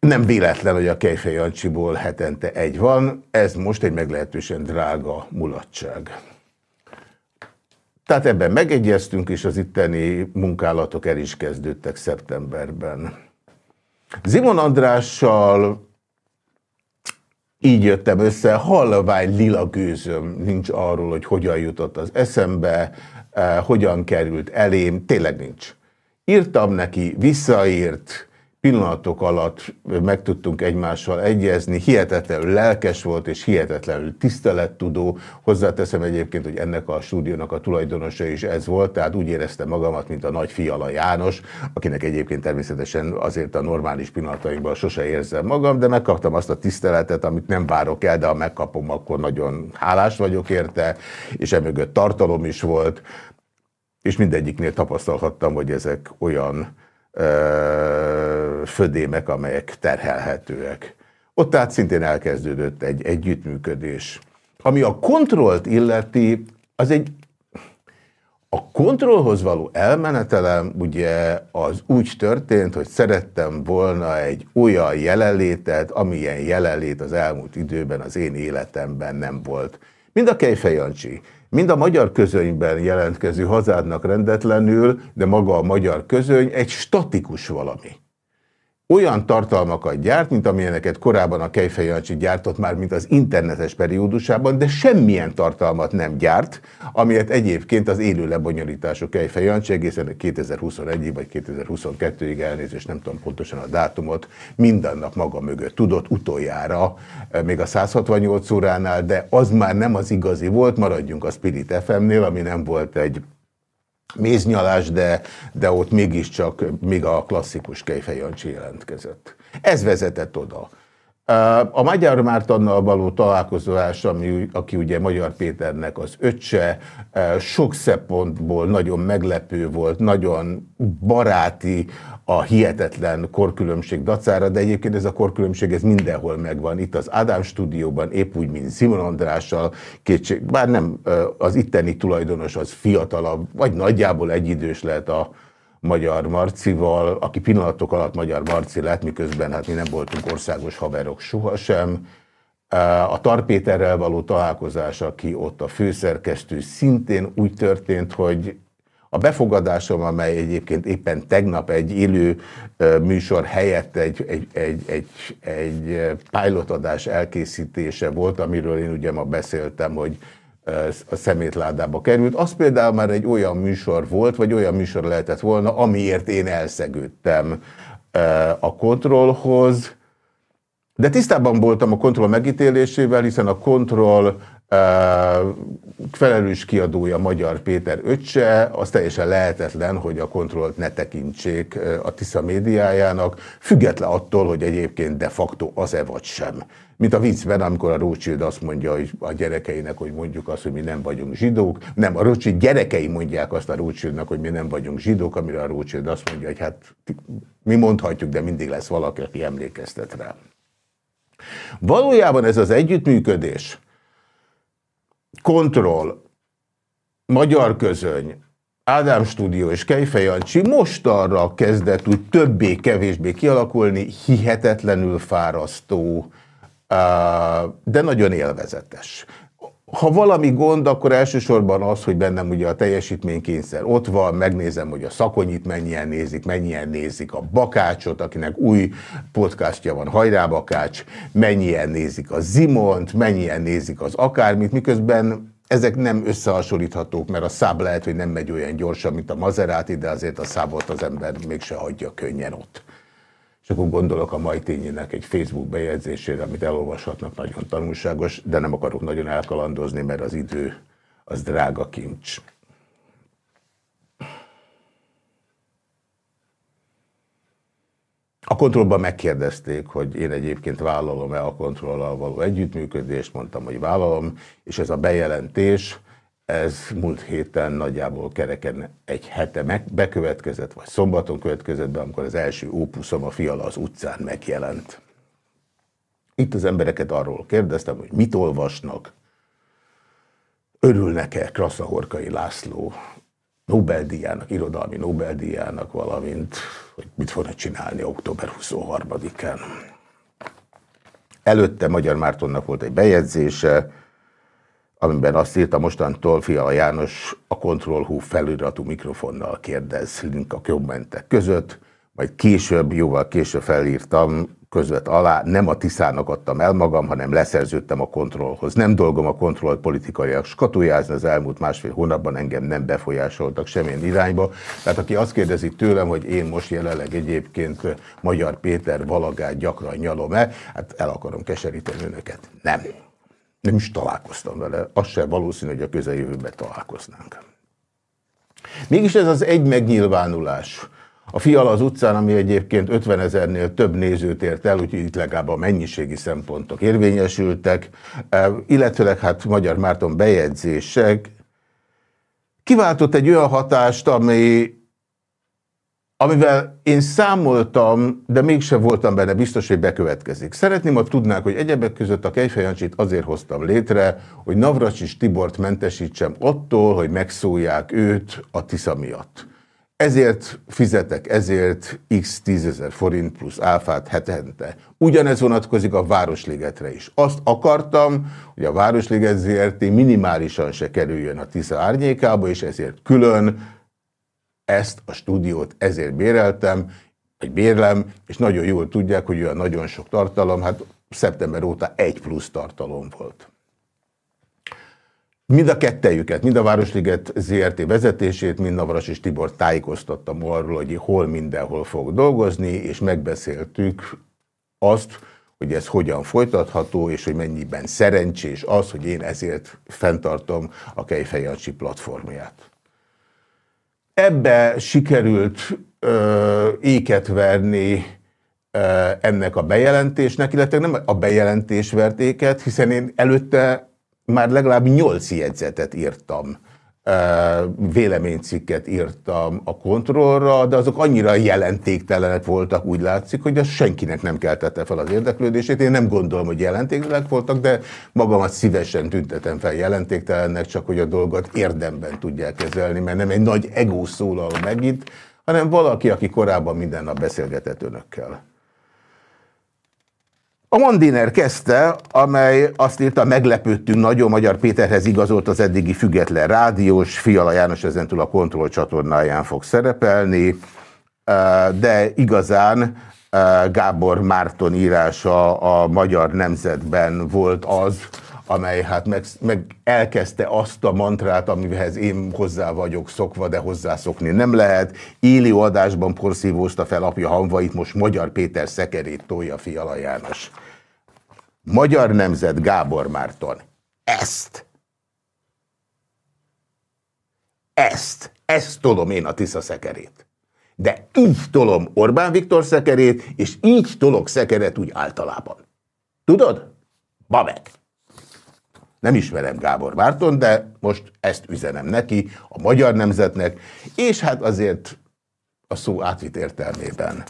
Nem véletlen, hogy a Kejfej Jancsiból hetente egy van, ez most egy meglehetősen drága mulatság. Tehát ebben megegyeztünk, és az itteni munkálatok el is kezdődtek szeptemberben. Zimon Andrással így jöttem össze, halvány lila gőzöm nincs arról, hogy hogyan jutott az eszembe, eh, hogyan került elém, tényleg nincs. Írtam neki, visszaírt, pillanatok alatt meg tudtunk egymással egyezni, hihetetlenül lelkes volt és hihetetlenül tisztelettudó. Hozzáteszem egyébként, hogy ennek a stúdiónak a tulajdonosa is ez volt, tehát úgy éreztem magamat, mint a nagy fiala János, akinek egyébként természetesen azért a normális pillanataimban sose érzem magam, de megkaptam azt a tiszteletet, amit nem várok el, de ha megkapom, akkor nagyon hálás vagyok érte, és emögött tartalom is volt, és mindegyiknél tapasztalhattam, hogy ezek olyan födémek, amelyek terhelhetőek. Ott tehát szintén elkezdődött egy együttműködés. Ami a kontrollt illeti, az egy a kontrollhoz való elmenetelem ugye az úgy történt, hogy szerettem volna egy olyan jelenlétet, amilyen jelenlét az elmúlt időben az én életemben nem volt. Mind a Kejfej Jancsi, Mind a magyar közönyben jelentkező hazádnak rendetlenül, de maga a magyar közöny egy statikus valami. Olyan tartalmakat gyárt, mint amilyeneket korábban a Kejfej Jancsi gyártott már, mint az internetes periódusában, de semmilyen tartalmat nem gyárt, amilyet egyébként az élő lebonyolítású Kejfej Jancsi egészen 2021-ig vagy 2022-ig elnézést, nem tudom pontosan a dátumot, minden nap maga mögött tudott utoljára, eh, még a 168 óránál, de az már nem az igazi volt, maradjunk a Spirit FM-nél, ami nem volt egy méznyalás, de, de ott mégiscsak még a klasszikus Kejfej Jancsi jelentkezett. Ez vezetett oda. A Magyar Mártonnal való találkozás, ami, aki ugye Magyar Péternek az öccse, sok szempontból nagyon meglepő volt, nagyon baráti, a hihetetlen korkülönbség dacára, de egyébként ez a korkülönbség ez mindenhol megvan. Itt az Ádám stúdióban, épp úgy, mint Simon Andrással, kétség, bár nem az itteni tulajdonos az fiatalabb, vagy nagyjából egyidős lehet a Magyar Marcival, aki pillanatok alatt Magyar Marci lett, miközben hát mi nem voltunk országos haverok sohasem. A Tarpéterrel való találkozás, aki ott a főszerkesztő, szintén úgy történt, hogy a befogadásom, amely egyébként éppen tegnap egy élő műsor helyett egy, egy, egy, egy, egy pilotadás elkészítése volt, amiről én ugye ma beszéltem, hogy a szemétládába került. Az például már egy olyan műsor volt, vagy olyan műsor lehetett volna, amiért én elszegődtem a kontrollhoz, de tisztában voltam a kontroll megítélésével, hiszen a kontroll felelős kiadója Magyar Péter öccse, az teljesen lehetetlen, hogy a kontrollt ne tekintsék a Tisza médiájának, független attól, hogy egyébként de facto az-e vagy sem. Mint a viccben, amikor a Rothschild azt mondja hogy a gyerekeinek, hogy mondjuk azt, hogy mi nem vagyunk zsidók. Nem, a Rothschild gyerekei mondják azt a Rothschildnak, hogy mi nem vagyunk zsidók, amire a Rothschild azt mondja, hogy hát mi mondhatjuk, de mindig lesz valaki, aki emlékeztet rá. Valójában ez az együttműködés, kontroll, magyar közöny, Ádám stúdió és Kejfej Jancsi most arra kezdett úgy többé-kevésbé kialakulni, hihetetlenül fárasztó, de nagyon élvezetes. Ha valami gond, akkor elsősorban az, hogy bennem ugye a teljesítménykényszer ott van, megnézem, hogy a szakonyit mennyien nézik, mennyien nézik a Bakácsot, akinek új podcastja van, Hajrá Bakács, mennyien nézik a Zimont, mennyien nézik az akármit, miközben ezek nem összehasonlíthatók, mert a száb lehet, hogy nem megy olyan gyorsan, mint a Maserati, de azért a szábot az ember mégse hagyja könnyen ott. És akkor gondolok a mai tényének egy Facebook bejegyzésére, amit elolvashatnak, nagyon tanulságos, de nem akarok nagyon elkalandozni, mert az idő az drága kincs. A kontrollban megkérdezték, hogy én egyébként vállalom-e a kontrollal való együttműködést, mondtam, hogy vállalom, és ez a bejelentés, ez múlt héten nagyjából kereken egy hete bekövetkezett, vagy szombaton következett be, amikor az első ópuszom a Fiala az utcán megjelent. Itt az embereket arról kérdeztem, hogy mit olvasnak, örülnek-e Kraszahorkai László Nobel-díjának, irodalmi Nobel-díjának, valamint, hogy mit fognak csinálni október 23-án. Előtte Magyar Mártonnak volt egy bejegyzése, amiben azt írta mostantól Fiala János a Control Hú feliratú mikrofonnal kérdez link a kommentek között, majd később, jóval később felírtam közvet alá, nem a Tiszának adtam el magam, hanem leszerződtem a kontrollhoz. Nem dolgom a kontroll politikaiak skatujázni, az elmúlt másfél hónapban engem nem befolyásoltak semmilyen irányba. Tehát aki azt kérdezi tőlem, hogy én most jelenleg egyébként Magyar Péter valagát gyakran nyalom-e, hát el akarom keseríteni önöket. Nem. Nem is találkoztam vele. Az sem valószínű, hogy a közeljövőben találkoznánk. Mégis ez az egy megnyilvánulás. A Fiala az utcán, ami egyébként 50 ezernél több nézőt ért el, úgyhogy itt legalább a mennyiségi szempontok érvényesültek, illetőleg hát Magyar Márton bejegyzések kiváltott egy olyan hatást, ami amivel én számoltam, de mégsem voltam benne biztos, hogy bekövetkezik. Szeretném, hogy tudnák, hogy egyebek között a Kejfejancsit azért hoztam létre, hogy Navracsis Tibort mentesítsem attól, hogy megszólják őt a Tisza miatt. Ezért fizetek, ezért x 10 forint plusz áfát hetente. Ugyanez vonatkozik a Városligetre is. Azt akartam, hogy a Városliget ZRT minimálisan se kerüljön a Tisza árnyékába, és ezért külön ezt a stúdiót ezért béreltem, vagy bérlem, és nagyon jól tudják, hogy olyan nagyon sok tartalom, hát szeptember óta egy plusz tartalom volt. Mind a kettejüket, mind a Városliget ZRT vezetését, mind Navras és Tibor tájékoztattam arról, hogy hol mindenhol fog dolgozni, és megbeszéltük azt, hogy ez hogyan folytatható, és hogy mennyiben szerencsés az, hogy én ezért fenntartom a Kejfejancsi platformját. Ebbe sikerült ö, éket verni ö, ennek a bejelentésnek, illetve nem a bejelentés vert hiszen én előtte már legalább nyolc jegyzetet írtam, véleménycikket írtam a kontrollra, de azok annyira jelentéktelenek voltak, úgy látszik, hogy az senkinek nem keltette fel az érdeklődését. Én nem gondolom, hogy jelentéktelenek voltak, de magamat szívesen tüntetem fel jelentéktelennek, csak hogy a dolgot érdemben tudják kezelni, mert nem egy nagy ego szólal megint, hanem valaki, aki korábban minden nap beszélgetett önökkel. A Mandiner kezdte, amely azt írta, meglepődtünk nagyon, Magyar Péterhez igazolt az eddigi független rádiós, Fiala János ezentúl a kontroll csatornáján fog szerepelni, de igazán Gábor Márton írása a Magyar Nemzetben volt az, amely hát meg, meg elkezdte azt a mantrát, amihez én hozzá vagyok szokva, de hozzászokni nem lehet. Élő adásban porszívózta fel apja hanvait, most Magyar Péter szekerét tolja Fiala János. Magyar Nemzet Gábor Márton. Ezt. Ezt. Ezt tolom én a Tisza szekerét. De így tolom Orbán Viktor szekerét, és így tolok szekeret úgy általában. Tudod? Babek. Nem ismerem Gábor Márton, de most ezt üzenem neki, a magyar nemzetnek, és hát azért a szó átvit értelmében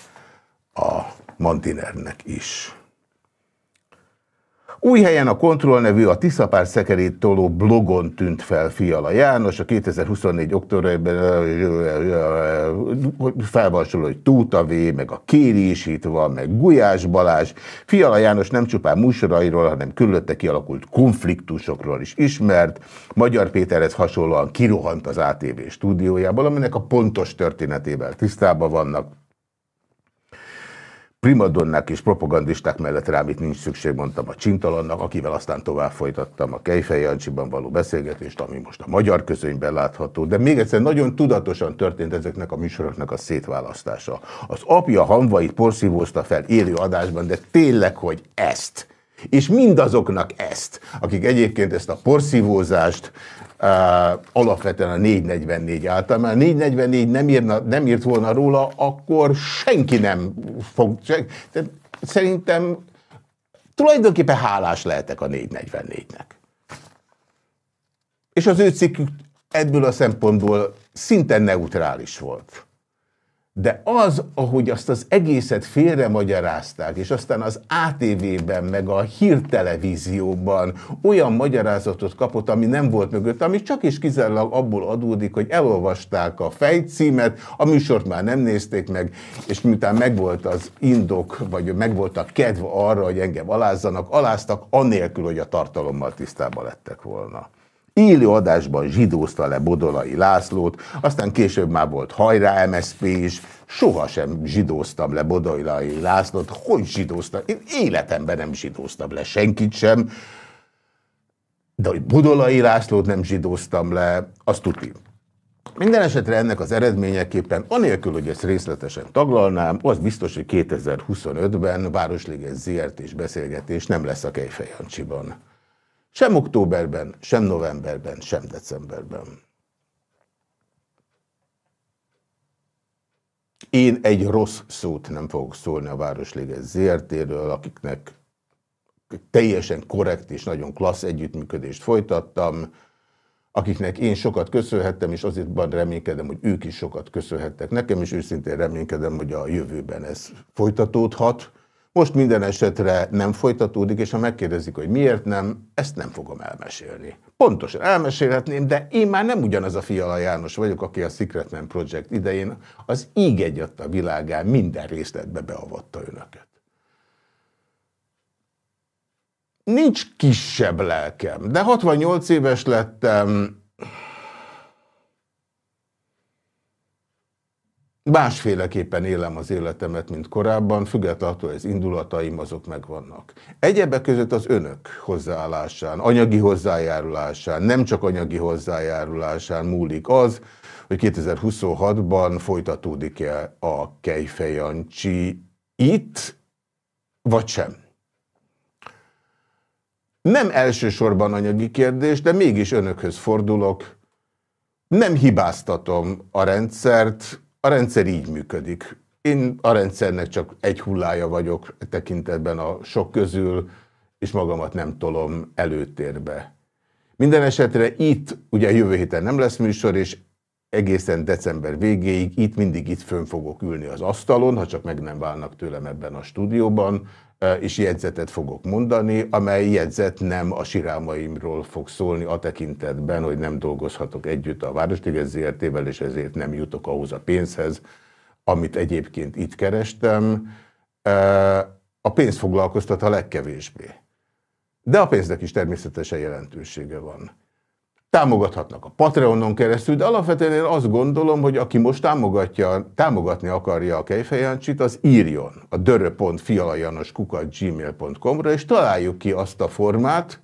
a Mantinernek is. Új helyen a Kontroll nevű a Tiszapár szekerét toló blogon tűnt fel Fiala János, a 2024 októberben felvalsoló, hogy Tóta V, meg a Kéri is itt van, meg Gulyás Balázs. Fiala János nem csupán műsorairól, hanem körülötte kialakult konfliktusokról is ismert. Magyar Péterhez hasonlóan kirohant az ATV stúdiójából, aminek a pontos történetével tisztában vannak primadonnák és propagandisták mellett rám itt nincs szükség, mondtam a Csintalannak, akivel aztán tovább folytattam a Kejfej Jancsiban való beszélgetést, ami most a magyar közönyben látható, de még egyszer nagyon tudatosan történt ezeknek a műsoroknak a szétválasztása. Az apja hamvait porszívózta fel élő adásban, de tényleg, hogy ezt. És mindazoknak ezt, akik egyébként ezt a porszívózást alapvetően a 444 által, mert a 444 nem, írna, nem írt volna róla, akkor senki nem fog... de szerintem tulajdonképpen hálás lehetek a 444-nek. És az ő cikkük ebből a szempontból szinte neutrális volt. De az, ahogy azt az egészet félre magyarázták, és aztán az ATV-ben, meg a hírtelevízióban olyan magyarázatot kapott, ami nem volt mögött, ami csak is kizárólag abból adódik, hogy elolvasták a fejcímet, a műsort már nem nézték meg, és miután megvolt az indok, vagy megvolt a kedv arra, hogy engem alázzanak, aláztak, anélkül, hogy a tartalommal tisztában lettek volna élő adásban zsidózta le Bodolai Lászlót, aztán később már volt hajrá MSZP is, sohasem zsidóztam le Bodolai Lászlót, hogy zsidóztam? Én életemben nem zsidóztam le senkit sem, de hogy Bodolai Lászlót nem zsidóztam le, azt tudni. Minden esetre ennek az eredményeképpen, anélkül, hogy ezt részletesen taglalnám, az biztos, hogy 2025-ben Városliges ZRT és beszélgetés nem lesz a Kejfejancsiban. Sem októberben, sem novemberben, sem decemberben. Én egy rossz szót nem fogok szólni a Városliges ZRT-ről, akiknek teljesen korrekt és nagyon klassz együttműködést folytattam, akiknek én sokat köszönhettem, és azért reménykedem, hogy ők is sokat köszönhettek nekem, és őszintén reménykedem, hogy a jövőben ez folytatódhat. Most minden esetre nem folytatódik, és ha megkérdezik, hogy miért nem, ezt nem fogom elmesélni. Pontosan elmesélhetném, de én már nem ugyanaz a Fiala János vagyok, aki a Secretman Project idején az íg egyadt a világán minden részletbe beavatta önöket. Nincs kisebb lelkem, de 68 éves lettem, másféleképpen élem az életemet, mint korábban, függetlenül az indulataim azok megvannak. Egyebek között az önök hozzáállásán, anyagi hozzájárulásán, nem csak anyagi hozzájárulásán múlik az, hogy 2026-ban folytatódik-e a Kejfejancsi itt, vagy sem. Nem elsősorban anyagi kérdés, de mégis önökhöz fordulok. Nem hibáztatom a rendszert, a rendszer így működik. Én a rendszernek csak egy hullája vagyok tekintetben a sok közül, és magamat nem tolom előtérbe. Minden esetre itt, ugye jövő héten nem lesz műsor, és egészen december végéig itt mindig itt fönn fogok ülni az asztalon, ha csak meg nem válnak tőlem ebben a stúdióban, és jegyzetet fogok mondani, amely jegyzet nem a sirámaimról fog szólni a tekintetben, hogy nem dolgozhatok együtt a Városliges ZRT-vel, és ezért nem jutok ahhoz a pénzhez, amit egyébként itt kerestem. A pénz foglalkoztat a legkevésbé. De a pénznek is természetesen jelentősége van. Támogathatnak a Patreonon keresztül, de alapvetően én azt gondolom, hogy aki most támogatja, támogatni akarja a Kejfejancsit, az írjon a dörö.fialajanoskukat.gmail.com-ra, és találjuk ki azt a formát,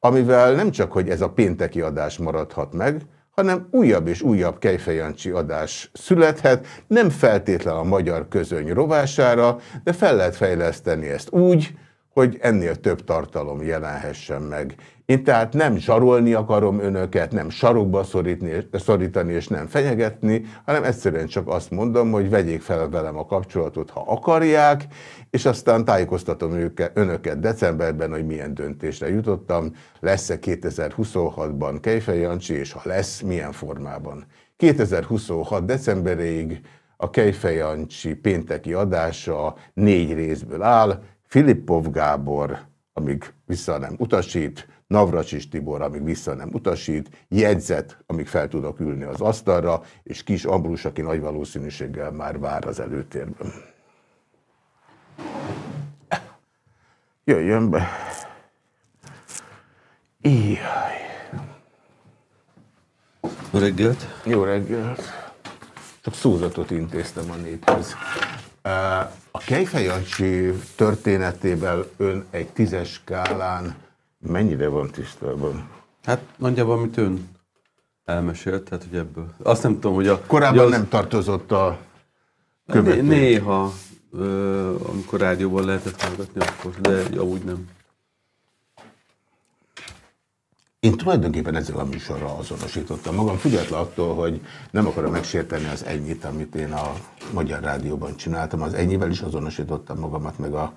amivel nem csak, hogy ez a pénteki adás maradhat meg, hanem újabb és újabb Kejfejancsi adás születhet, nem feltétlen a magyar közöny rovására, de fel lehet fejleszteni ezt úgy, hogy ennél több tartalom jelenhessen meg. Én tehát nem zsarolni akarom önöket, nem sarokba szorítani, szorítani és nem fenyegetni, hanem egyszerűen csak azt mondom, hogy vegyék fel velem a kapcsolatot, ha akarják, és aztán tájékoztatom őket, önöket decemberben, hogy milyen döntésre jutottam, lesz-e 2026-ban Kejfej Jancsi, és ha lesz, milyen formában. 2026 decemberéig a Kejfej Jancsi pénteki adása négy részből áll, Filippov Gábor, amíg vissza nem utasít, Navracsis Tibor, amíg vissza nem utasít, jegyzet, amíg fel tudok ülni az asztalra, és Kis Ambrus, aki nagy valószínűséggel már vár az előtérben. Jöjjön be. Ijaj. Jó reggelt. Jó reggelt. Csak szózatot intéztem a néphez. A Kejfejancsi történetében ön egy tízes skálán mennyire van tisztában? Hát nagyjából, amit ön elmesélt, tehát hogy ebből. Azt nem tudom, hogy a... Korábban az... nem tartozott a követő. Néha, amikor rádióban lehetett hallgatni, akkor, de úgy nem. Én tulajdonképpen ezzel a műsorral azonosítottam magam, független attól, hogy nem akarom megsérteni az ennyit, amit én a Magyar Rádióban csináltam. Az ennyivel is azonosítottam magamat, meg a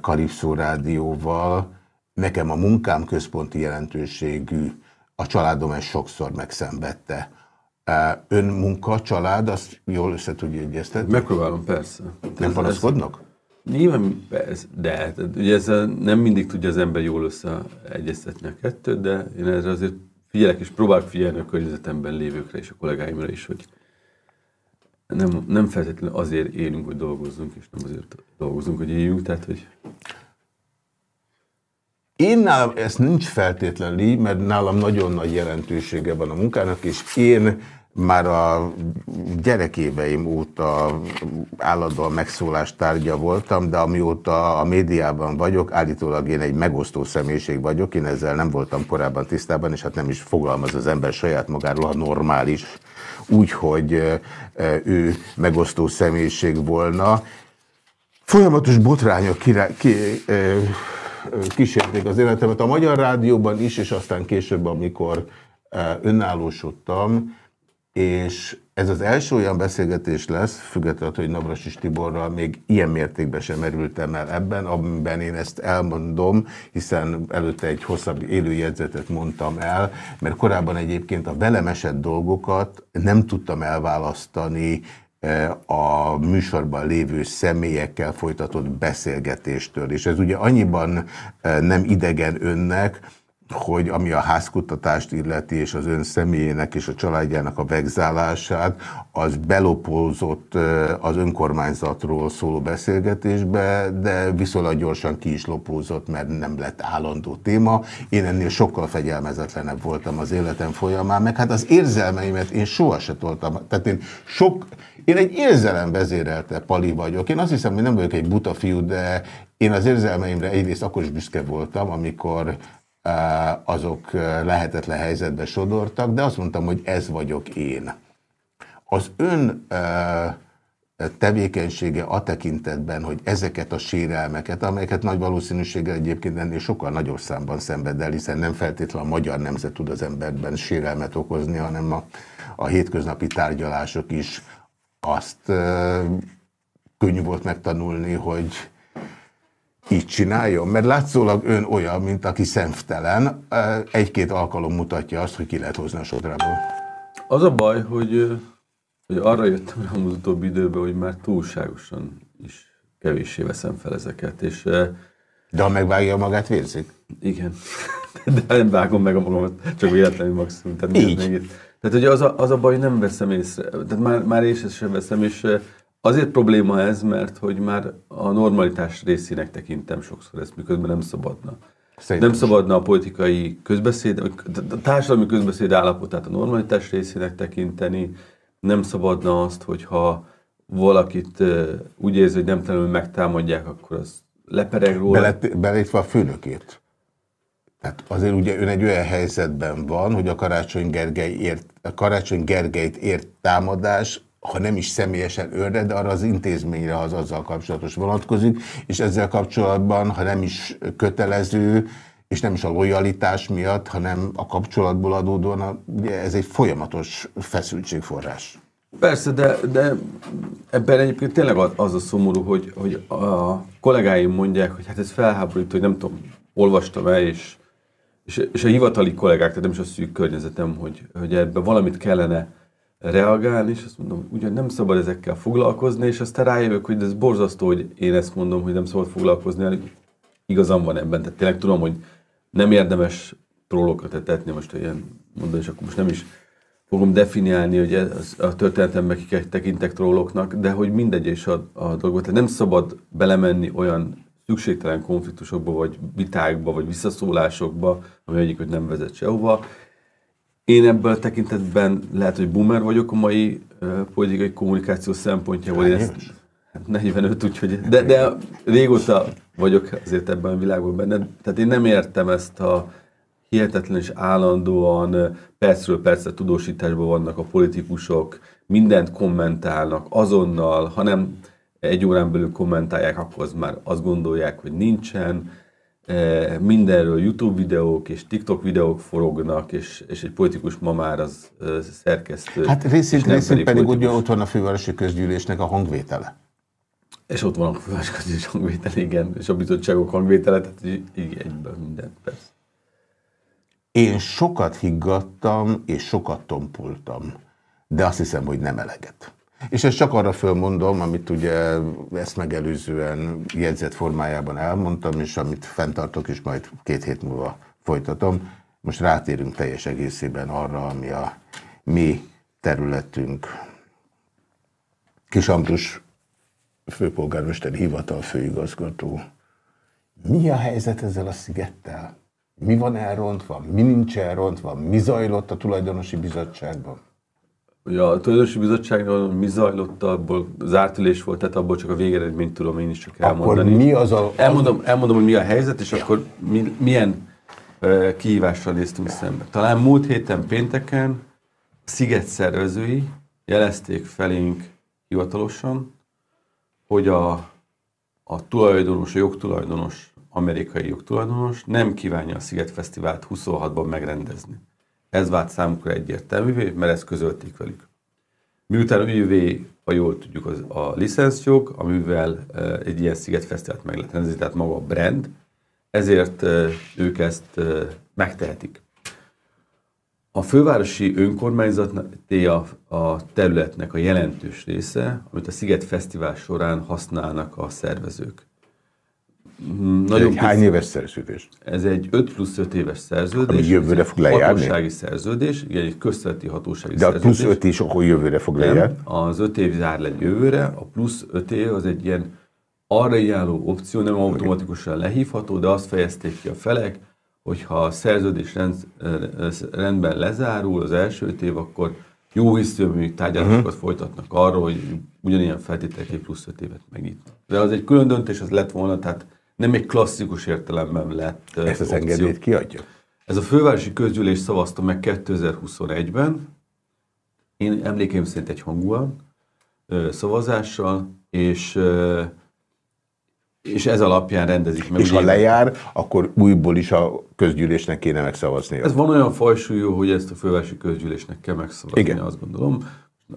Karibszó Rádióval. Nekem a munkám központi jelentőségű, a családom ezt sokszor megszenvedte. Ön munka, család, azt jól össze tudja egyeztetni? Megpróbálom, persze. Nem panaszkodnak? Nyilván, de ugye ez nem mindig tudja az ember jól összeegyeztetni a kettőt, de én erre azért figyelek és próbálok figyelni a környezetemben lévőkre és a kollégáimra is, hogy nem, nem feltétlenül azért élünk, hogy dolgozzunk, és nem azért dolgozunk, hogy éljünk, tehát hogy... Én nálam ez nincs feltétlenül így, mert nálam nagyon nagy jelentősége van a munkának, és én már a gyerekéveim óta állandóan megszólás tárgya voltam, de amióta a médiában vagyok, állítólag én egy megosztó személyiség vagyok, én ezzel nem voltam korábban tisztában, és hát nem is fogalmaz az ember saját magáról, ha normális, úgy, hogy ő megosztó személyiség volna. Folyamatos botrányok kirá, ki, kísérték az életemet a Magyar Rádióban is, és aztán később, amikor önállósodtam, és ez az első olyan beszélgetés lesz, függetlenül, hogy Navrasis Tiborral még ilyen mértékben sem merültem el ebben, amiben én ezt elmondom, hiszen előtte egy hosszabb élőjegyzetet mondtam el, mert korábban egyébként a velem esett dolgokat nem tudtam elválasztani eh, a műsorban lévő személyekkel folytatott beszélgetéstől. És ez ugye annyiban eh, nem idegen önnek, hogy ami a házkutatást illeti, és az ön személyének és a családjának a vegzálását, az belopózott az önkormányzatról szóló beszélgetésbe, de viszonylag gyorsan ki is lopózott, mert nem lett állandó téma. Én ennél sokkal fegyelmezetlenebb voltam az életem folyamán, meg hát az érzelmeimet én soha se toltam. Tehát én sok, én egy érzelem vezérelte pali vagyok. Én azt hiszem, hogy nem vagyok egy buta fiú, de én az érzelmeimre egyrészt akkor is büszke voltam, amikor azok lehetetlen helyzetbe sodortak, de azt mondtam, hogy ez vagyok én. Az ön tevékenysége a tekintetben, hogy ezeket a sérelmeket, amelyeket nagy valószínűséggel egyébként ennél sokkal nagyobb számban szenved el, hiszen nem feltétlenül a magyar nemzet tud az emberben sérelmet okozni, hanem a, a hétköznapi tárgyalások is azt könnyű volt megtanulni, hogy így csináljon? Mert látszólag ön olyan, mint aki szemtelen. Egy-két alkalom mutatja azt, hogy ki lehet hozni a sodrából. Az a baj, hogy, hogy arra jöttem rá az utóbbi időben, hogy már túlságosan is kevéssé veszem fel ezeket. És, De ha megvágja magát, vérzik? Igen. De nem vágom meg a magamat, csak véletlenül maximum. Tehát így. Még, tehát ugye az a, az a baj, hogy nem veszem észre. Tehát már, már és ezt sem veszem, és Azért probléma ez, mert hogy már a normalitás részének tekintem sokszor ezt, miközben nem szabadna. Szerintem. Nem szabadna a politikai közbeszéd, a társadalmi közbeszéd állapotát a normalitás részének tekinteni, nem szabadna azt, hogyha valakit úgy érzi, hogy nem telenül megtámadják, akkor az lepereg róla. Belétve a főnökét. Tehát azért ugye ön egy olyan helyzetben van, hogy a Karácsony, Gergely ért, a Karácsony Gergelyt ért támadás ha nem is személyesen őrre, de arra az intézményre az azzal kapcsolatos vonatkozik, és ezzel kapcsolatban, ha nem is kötelező, és nem is a lojalitás miatt, hanem a kapcsolatból adódóan, ez egy folyamatos feszültségforrás. Persze, de, de ebben egyébként tényleg az a szomorú, hogy, hogy a kollégáim mondják, hogy hát ez felháborító, hogy nem tudom, olvastam el, és, és, és a hivatali kollégák, tehát nem is a szűk környezetem, hogy, hogy ebben valamit kellene reagálni, és azt mondom, ugyan nem szabad ezekkel foglalkozni, és aztán rájövök, hogy ez borzasztó, hogy én ezt mondom, hogy nem szabad foglalkozni, igazam van ebben, tehát tényleg tudom, hogy nem érdemes trollokat etetni, most ilyen mondani, és akkor most nem is fogom definiálni, hogy ez, a történetemben kiket tekintek trolloknak, de hogy mindegy is a, a dolgot. Tehát nem szabad belemenni olyan szükségtelen konfliktusokba, vagy vitákba, vagy visszaszólásokba, ami egyik, hogy nem vezet sehova, én ebből a tekintetben lehet, hogy boomer vagyok a mai politikai kommunikáció szempontjából. Én ezt, hát 45, úgyhogy, de, de régóta vagyok azért ebben a világban benne. Tehát én nem értem ezt a hihetetlen és állandóan percről percre tudósításban vannak a politikusok, mindent kommentálnak azonnal, hanem egy órán belül kommentálják, akkor az már azt gondolják, hogy nincsen mindenről YouTube videók és TikTok videók forognak, és, és egy politikus ma már az szerkesztő. Hát részint, részint pedig politikus. ugye ott van a fővárosi közgyűlésnek a hangvétele. És ott van a fővárosi közgyűlés hangvétele, igen, és a bizottságok hangvétele, tehát így egyben minden, persze. Én sokat higgadtam, és sokat tompultam, de azt hiszem, hogy nem eleget. És ezt csak arra fölmondom, amit ugye ezt megelőzően jegyzett formájában elmondtam, és amit fenntartok, és majd két hét múlva folytatom. Most rátérünk teljes egészében arra, ami a mi területünk. Kis Ambrus főpolgármester hivatal főigazgató. Mi a helyzet ezzel a szigettel? Mi van elrontva? Mi nincs elrontva? Mi zajlott a tulajdonosi bizottságban? Ugye a Tulajdonosi Bizottságról mi zajlott, abból zárt ülés volt, tehát abból csak a végeredményt tudom én is csak elmondani. Akkor mi az a... Elmondom, elmondom hogy mi a helyzet, és ja. akkor mi, milyen uh, kihívással néztünk szembe. Talán múlt héten pénteken Sziget szervezői jelezték felénk hivatalosan, hogy a, a tulajdonos, a jogtulajdonos, amerikai jogtulajdonos nem kívánja a Sziget Fesztivált 26-ban megrendezni. Ez vált számukra egyértelművé, mert ezt közölték velük. Miután ővé, ha jól tudjuk, az a licenszjog, amivel egy ilyen szigetfesztivált meg lehet rendezni, tehát maga a brand, ezért ők ezt megtehetik. A fővárosi önkormányzat a, a területnek a jelentős része, amit a Sziget Fesztivál során használnak a szervezők. Nagyon hány éves szerződés? Ez egy 5 plusz 5 éves szerződés. Ami jövőre fog lejárni? Hatósági szerződés, igen, egy közszeti hatósági De a szerződés. plusz 5 is akkor jövőre fog lejárni? Az 5 év zár le jövőre, a plusz 5 év az egy ilyen arra járó opció, nem automatikusan lehívható, de azt fejezték ki a felek, hogyha a szerződés rend, rendben lezárul az első 5 év, akkor jó hiszemű tárgyalásokat uh-huh. folytatnak arról, hogy ugyanilyen feltételek plusz 5 évet megnyitnak. De az egy külön döntés, az lett volna, tehát nem egy klasszikus értelemben lett Ezt az opció. engedélyt kiadja? Ez a fővárosi közgyűlés szavazta meg 2021-ben, én emlékeim szerint egy hangúan szavazással, és és ez alapján rendezik meg. És ha lejár, akkor újból is a közgyűlésnek kéne megszavazni. Ez van olyan fajsúlyú, hogy ezt a fővárosi közgyűlésnek kell megszavazni, Igen. azt gondolom.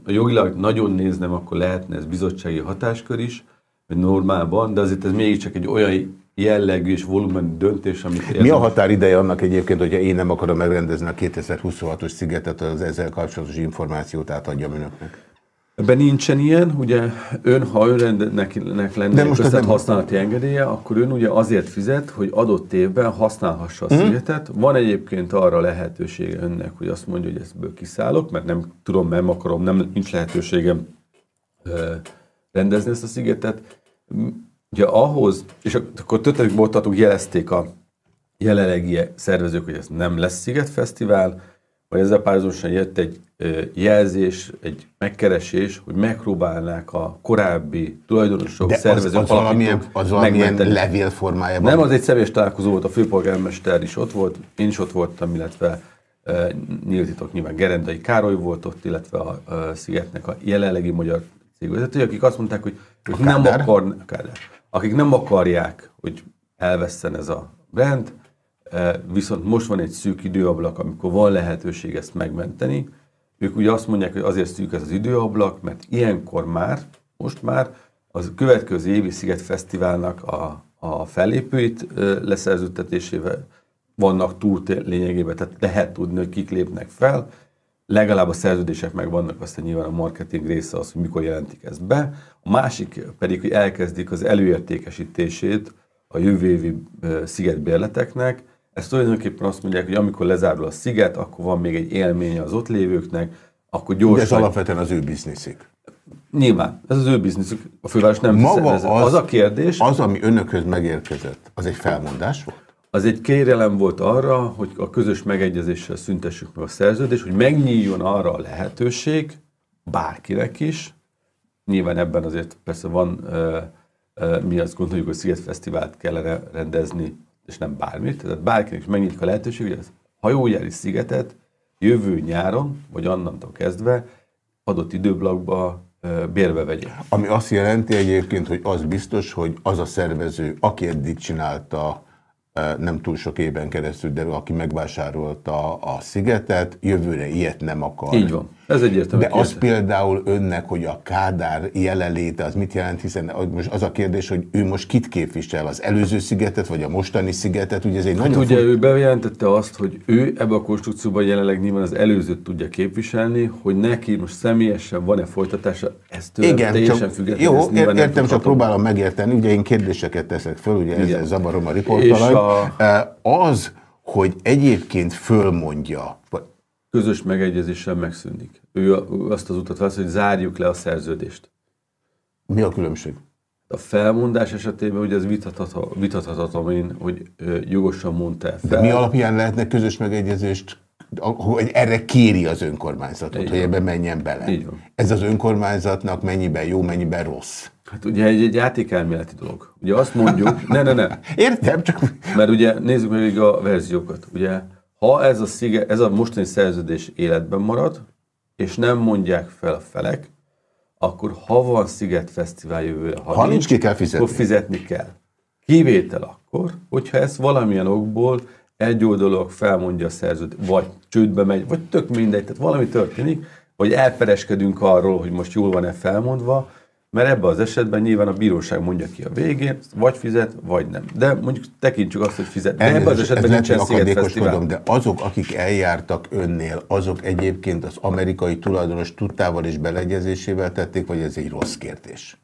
Jogilag nagyon néznem, akkor lehetne ez bizottsági hatáskör is, vagy normálban, de azért ez mégiscsak egy olyan jellegű és volumen döntés, amit... Mi a határideje annak egyébként, hogyha én nem akarom megrendezni a 2026-os szigetet, az ezzel kapcsolatos információt átadjam önöknek? Ebben nincsen ilyen, ugye ön, ha önrendnek lenne most köztet használati engedélye, akkor ön ugye azért fizet, hogy adott évben használhassa a mm. szigetet. Van egyébként arra lehetősége önnek, hogy azt mondja, hogy ebből kiszállok, mert nem tudom, nem akarom, nem, nincs lehetőségem ö, rendezni ezt a szigetet. Ugye ahhoz, és akkor többek voltatok, jelezték a jelenlegi szervezők, hogy ez nem lesz Szigetfesztivál, vagy ezzel párhuzamosan jött egy jelzés, egy megkeresés, hogy megpróbálnák a korábbi tulajdonosok, De szervezők, az, az valamilyen, az valamilyen levél formájában? Nem, az egy személyes találkozó volt, a főpolgármester is ott volt, én is ott voltam, illetve e, nyílt titok nyilván Gerendai Károly volt ott, illetve a, a Szigetnek a jelenlegi magyar cégvezetői, akik azt mondták, hogy ők nem, akar, akik nem akarják, hogy elveszten ez a brand, viszont most van egy szűk időablak, amikor van lehetőség ezt megmenteni. Ők ugye azt mondják, hogy azért szűk ez az időablak, mert ilyenkor már, most már az következő évi Sziget Fesztiválnak a, a fellépőit leszerződtetésével vannak túl lényegében, tehát lehet tudni, hogy kik lépnek fel, legalább a szerződések meg vannak, aztán nyilván a marketing része az, hogy mikor jelentik ezt be. A másik pedig, hogy elkezdik az előértékesítését a jövő évi szigetbérleteknek, ez tulajdonképpen azt mondják, hogy amikor lezárul a sziget, akkor van még egy élménye az ott lévőknek, akkor gyorsan... De ez alapvetően az ő bizniszük. Nyilván, ez az ő bizniszük. A főváros nem Maga az, az a kérdés... Az, ami önökhöz megérkezett, az egy felmondás volt? Az egy kérelem volt arra, hogy a közös megegyezéssel szüntessük meg a szerződést, hogy megnyíljon arra a lehetőség, bárkinek is, nyilván ebben azért persze van, mi azt gondoljuk, hogy Sziget Fesztivált kellene rendezni és nem bármit, tehát bárkinek is megnyitjuk a lehetőség, hogy az hajójári szigetet jövő nyáron, vagy annantól kezdve adott időblakba bérbe vegye. Ami azt jelenti egyébként, hogy az biztos, hogy az a szervező, aki eddig csinálta nem túl sok éven keresztül, de aki megvásárolta a szigetet, jövőre ilyet nem akar. Így van. Ez egyértelmű. De az például önnek, hogy a Kádár jelenléte, az mit jelent, hiszen most az a kérdés, hogy ő most kit képvisel, az előző szigetet, vagy a mostani szigetet, ugye ez egy hát nagyon... ugye ő bejelentette azt, hogy ő ebbe a konstrukcióban jelenleg nyilván az előzőt tudja képviselni, hogy neki most személyesen van-e folytatása, ez tőle Igen, teljesen független. Jó, ér értem, csak próbálom megérteni, ugye én kérdéseket teszek föl, ugye Igen. ezzel zavarom a riportalaj. A... Az, hogy egyébként fölmondja, közös megegyezéssel megszűnik. Ő azt az utat választ, hogy zárjuk le a szerződést. Mi a különbség? A felmondás esetében ugye ez vitathatatlan, én, hogy jogosan mondta el fel. De mi alapján lehetne közös megegyezést, hogy erre kéri az önkormányzatot, Így hogy ebbe menjen bele? Így van. Ez az önkormányzatnak mennyiben jó, mennyiben rossz? Hát ugye egy, egy játékelméleti dolog. Ugye azt mondjuk, ne, ne, ne. Értem, csak... Mert ugye nézzük meg a verziókat. Ugye ha ez a, szige, ez a mostani szerződés életben marad, és nem mondják fel a felek, akkor ha van Sziget Fesztivál jövőre, ha, ha nincs, nincs, ki kell fizetni. akkor fizetni kell. Kivétel akkor, hogyha ezt valamilyen okból egy oldalak felmondja a szerződést, vagy csődbe megy, vagy tök mindegy, tehát valami történik, vagy elpereskedünk arról, hogy most jól van-e felmondva, mert ebben az esetben nyilván a bíróság mondja ki a végén, vagy fizet, vagy nem. De mondjuk tekintsük azt, hogy fizet. De ebben az esetben nincsen szigetfesztivál. De azok, akik eljártak önnél, azok egyébként az amerikai tulajdonos tudtával és beleegyezésével tették, vagy ez egy rossz kérdés?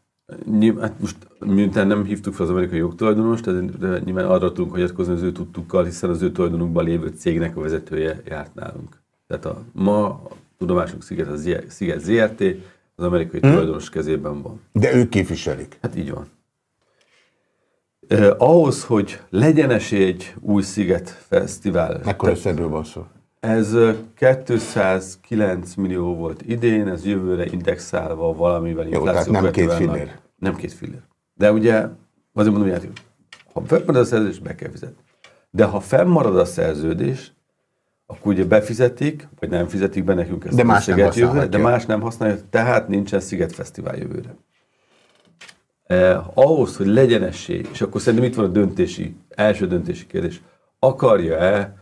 Hát most miután nem hívtuk fel az amerikai jogtulajdonost, de nyilván arra tudunk hagyatkozni az ő tudtukkal, hiszen az ő tulajdonukban lévő cégnek a vezetője járt nálunk. Tehát a, ma a tudomásunk sziget, a Sziget ZRT, az amerikai hmm. tulajdonos kezében van. De ők képviselik. Hát így van. Eh, ahhoz, hogy legyen esély egy új Sziget Fesztivál. Mekkora összegről van szó? Ez 209 millió volt idén, ez jövőre indexálva valamivel Jó, tehát nem két fillér. Nem két fillér. De ugye, azért mondom, hogy ha fennmarad a szerződés, be kell fizetni. De ha fennmarad a szerződés, akkor ugye befizetik, vagy nem fizetik be nekünk ezt de más nem jövőre, de más nem használja, tehát nincsen Sziget Fesztivál jövőre. Eh, ahhoz, hogy legyen esély, és akkor szerintem itt van a döntési, első döntési kérdés, akarja-e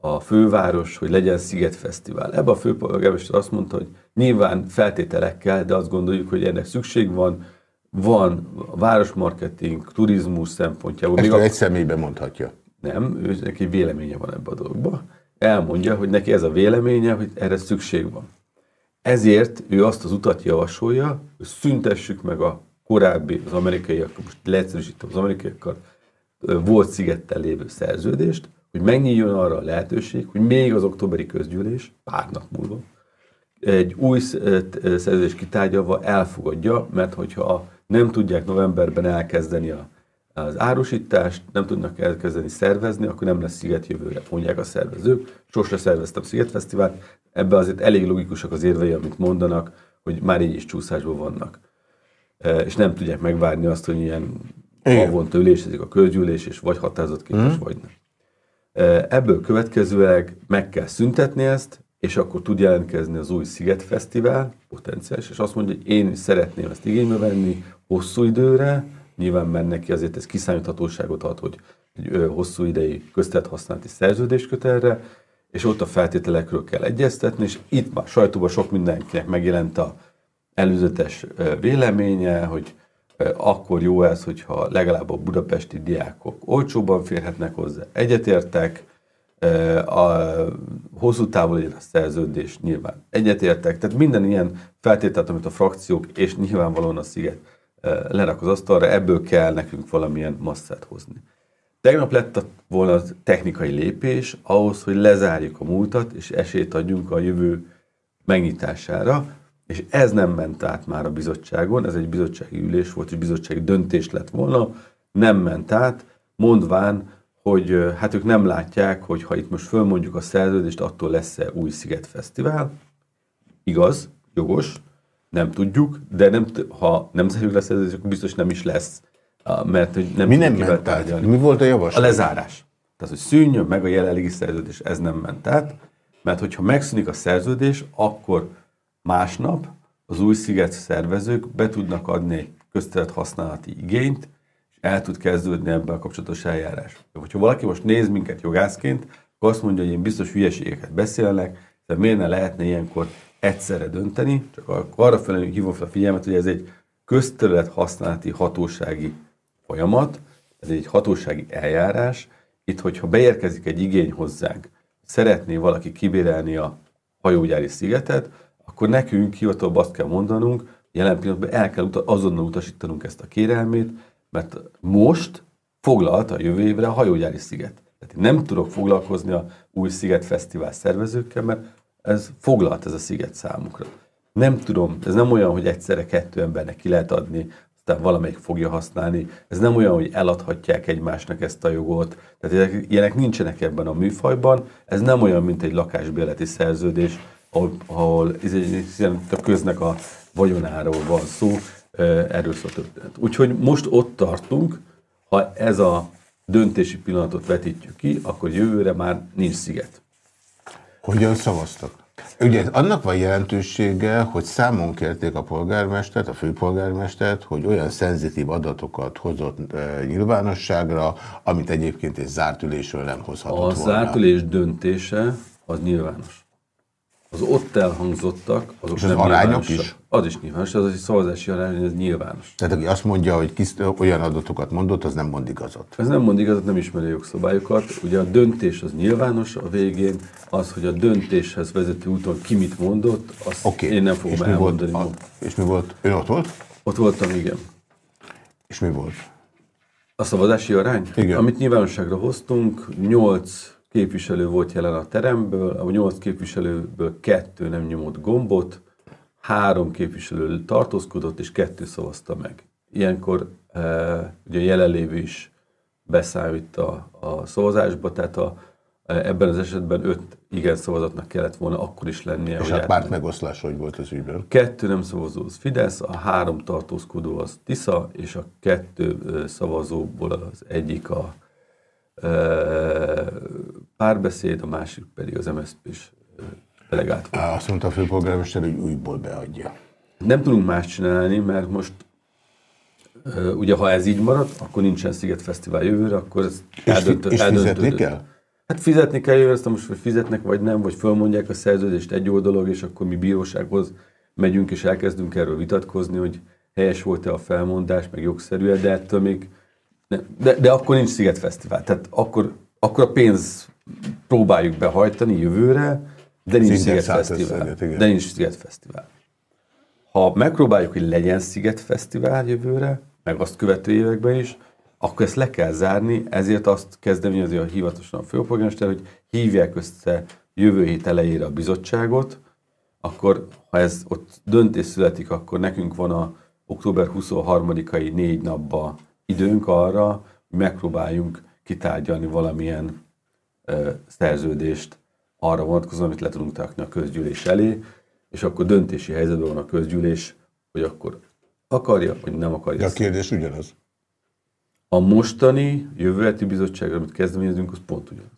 a főváros, hogy legyen Sziget Fesztivál. Ebbe a főpolgármester azt mondta, hogy nyilván feltételekkel, de azt gondoljuk, hogy ennek szükség van, van városmarketing, turizmus szempontjából. Ezt még a... egy személyben mondhatja. Nem, ő, neki véleménye van ebbe a dologba. Elmondja, hogy neki ez a véleménye, hogy erre szükség van. Ezért ő azt az utat javasolja, hogy szüntessük meg a korábbi, az amerikaiak, most leegyszerűsítem az amerikaiakkal, volt szigettel lévő szerződést, hogy megnyíljon arra a lehetőség, hogy még az októberi közgyűlés, pár nap múlva, egy új szerződés kitárgyalva elfogadja, mert hogyha nem tudják novemberben elkezdeni a, az árusítást, nem tudnak elkezdeni szervezni, akkor nem lesz sziget jövőre, mondják a szervezők. Sosra szerveztem Szigetfesztivált, ebben azért elég logikusak az érvei, amit mondanak, hogy már így is csúszásban vannak. És nem tudják megvárni azt, hogy ilyen havonta ülésezik a közgyűlés, és vagy határozatképes, mm. vagy nem. Ebből következőleg meg kell szüntetni ezt, és akkor tud jelentkezni az új Sziget Fesztivál, potenciális, és azt mondja, hogy én szeretném ezt igénybe venni hosszú időre, nyilván mert neki azért ez kiszámíthatóságot ad, hogy egy hosszú idei köztet használati szerződés köt erre, és ott a feltételekről kell egyeztetni, és itt már sajtóban sok mindenkinek megjelent a előzetes véleménye, hogy akkor jó ez, hogyha legalább a budapesti diákok olcsóban férhetnek hozzá. Egyetértek, a hosszú távol legyen a szerződés, nyilván egyetértek. Tehát minden ilyen feltételt, amit a frakciók és nyilvánvalóan a sziget lerak az asztalra, ebből kell nekünk valamilyen masszát hozni. Tegnap lett volna a technikai lépés ahhoz, hogy lezárjuk a múltat, és esélyt adjunk a jövő megnyitására. És ez nem ment át már a bizottságon, ez egy bizottsági ülés volt, és bizottsági döntés lett volna, nem ment át, mondván, hogy hát ők nem látják, hogy ha itt most fölmondjuk a szerződést, attól lesz-e új Sziget Fesztivál. Igaz, jogos, nem tudjuk, de nem, ha nem zárjuk le a szerződést, akkor biztos nem is lesz. Mert hogy nem Mi nem ment át? Mi volt a javaslat? A lezárás. Tehát, hogy szűnjön meg a jelenlegi szerződés, ez nem ment át. Mert hogyha megszűnik a szerződés, akkor Másnap az új sziget szervezők be tudnak adni egy köztelet használati igényt, és el tud kezdődni ebben a kapcsolatos eljárás. Hogyha valaki most néz minket jogászként, akkor azt mondja, hogy én biztos hülyeségeket beszélnek, de miért ne lehetne ilyenkor egyszerre dönteni, csak arra felé hívom fel a figyelmet, hogy ez egy közterület használati hatósági folyamat, ez egy hatósági eljárás. Itt, hogyha beérkezik egy igény hozzánk, szeretné valaki kibérelni a hajógyári szigetet, akkor nekünk hivatalban azt kell mondanunk, jelen pillanatban el kell uta- azonnal utasítanunk ezt a kérelmét, mert most foglalt a jövő évre a hajógyári sziget. Tehát én nem tudok foglalkozni a új Sziget Fesztivál szervezőkkel, mert ez foglalt ez a sziget számukra. Nem tudom, ez nem olyan, hogy egyszerre kettő embernek ki lehet adni, aztán valamelyik fogja használni. Ez nem olyan, hogy eladhatják egymásnak ezt a jogot. Tehát ilyenek nincsenek ebben a műfajban. Ez nem olyan, mint egy lakásbéleti szerződés, ahol, ahol a köznek a vagyonáról van szó, erről szól történet. Úgyhogy most ott tartunk, ha ez a döntési pillanatot vetítjük ki, akkor jövőre már nincs sziget. Hogyan szavaztak? Ugye annak van jelentősége, hogy számon kérték a polgármestert, a főpolgármestert, hogy olyan szenzitív adatokat hozott e, nyilvánosságra, amit egyébként egy zárt ülésről nem hozhatott a volna. A zárt ülés döntése az nyilvános az ott elhangzottak, azok És az nem arányok is? Az is nyilvános, az egy szavazási arány, ez nyilvános. Tehát aki azt mondja, hogy kis, olyan adatokat mondott, az nem mond igazat. Ez nem mond igazat, nem ismeri a jogszabályokat. Ugye a döntés az nyilvános a végén, az, hogy a döntéshez vezető úton ki mit mondott, azt okay. én nem fogom és elmondani. Mi volt, a, és mi volt? Ön ott volt? Ott voltam, igen. És mi volt? A szavazási arány? Igen. Amit nyilvánosságra hoztunk, 8 képviselő volt jelen a teremből, a 8 képviselőből kettő nem nyomott gombot, három képviselő tartózkodott, és kettő szavazta meg. Ilyenkor e, ugye a jelenlévő is beszámít a, a szavazásba, tehát a, ebben az esetben öt igen szavazatnak kellett volna akkor is lennie. És hát párt megoszlás hogy volt az ügyben? Kettő nem szavazó az Fidesz, a három tartózkodó az Tisza, és a kettő szavazóból az egyik a párbeszéd, a másik pedig az MSZP-s delegált volt. Azt mondta a főpolgármester, hogy újból beadja. Nem tudunk más csinálni, mert most ugye ha ez így marad, akkor nincsen Sziget Fesztivál jövőre, akkor ez eldöntő, és fizetni kell? Hát fizetni kell jövőre, azt most hogy fizetnek vagy nem, vagy fölmondják a szerződést egy oldalog, és akkor mi bírósághoz megyünk, és elkezdünk erről vitatkozni, hogy helyes volt-e a felmondás, meg jogszerű de ettől még de, de akkor nincs Sziget Fesztivál. Tehát akkor, akkor a pénz próbáljuk behajtani jövőre, de nincs Sziget Fesztivál. De nincs Sziget Fesztivál. Ha megpróbáljuk, hogy legyen Sziget Fesztivál jövőre, meg azt követő években is, akkor ezt le kell zárni, ezért azt kezdeményezi a hivatalosan a főpolgármester, hogy hívják össze jövő hét elejére a bizottságot, akkor ha ez ott döntés születik, akkor nekünk van a október 23-ai négy napba időnk arra, hogy megpróbáljunk kitárgyalni valamilyen ö, szerződést arra vonatkozóan, amit le tudunk takni a közgyűlés elé, és akkor döntési helyzetben van a közgyűlés, hogy akkor akarja, vagy nem akarja. De a kérdés ugyanaz. A mostani jövőleti bizottságra, amit kezdeményezünk, az pont ugyanaz.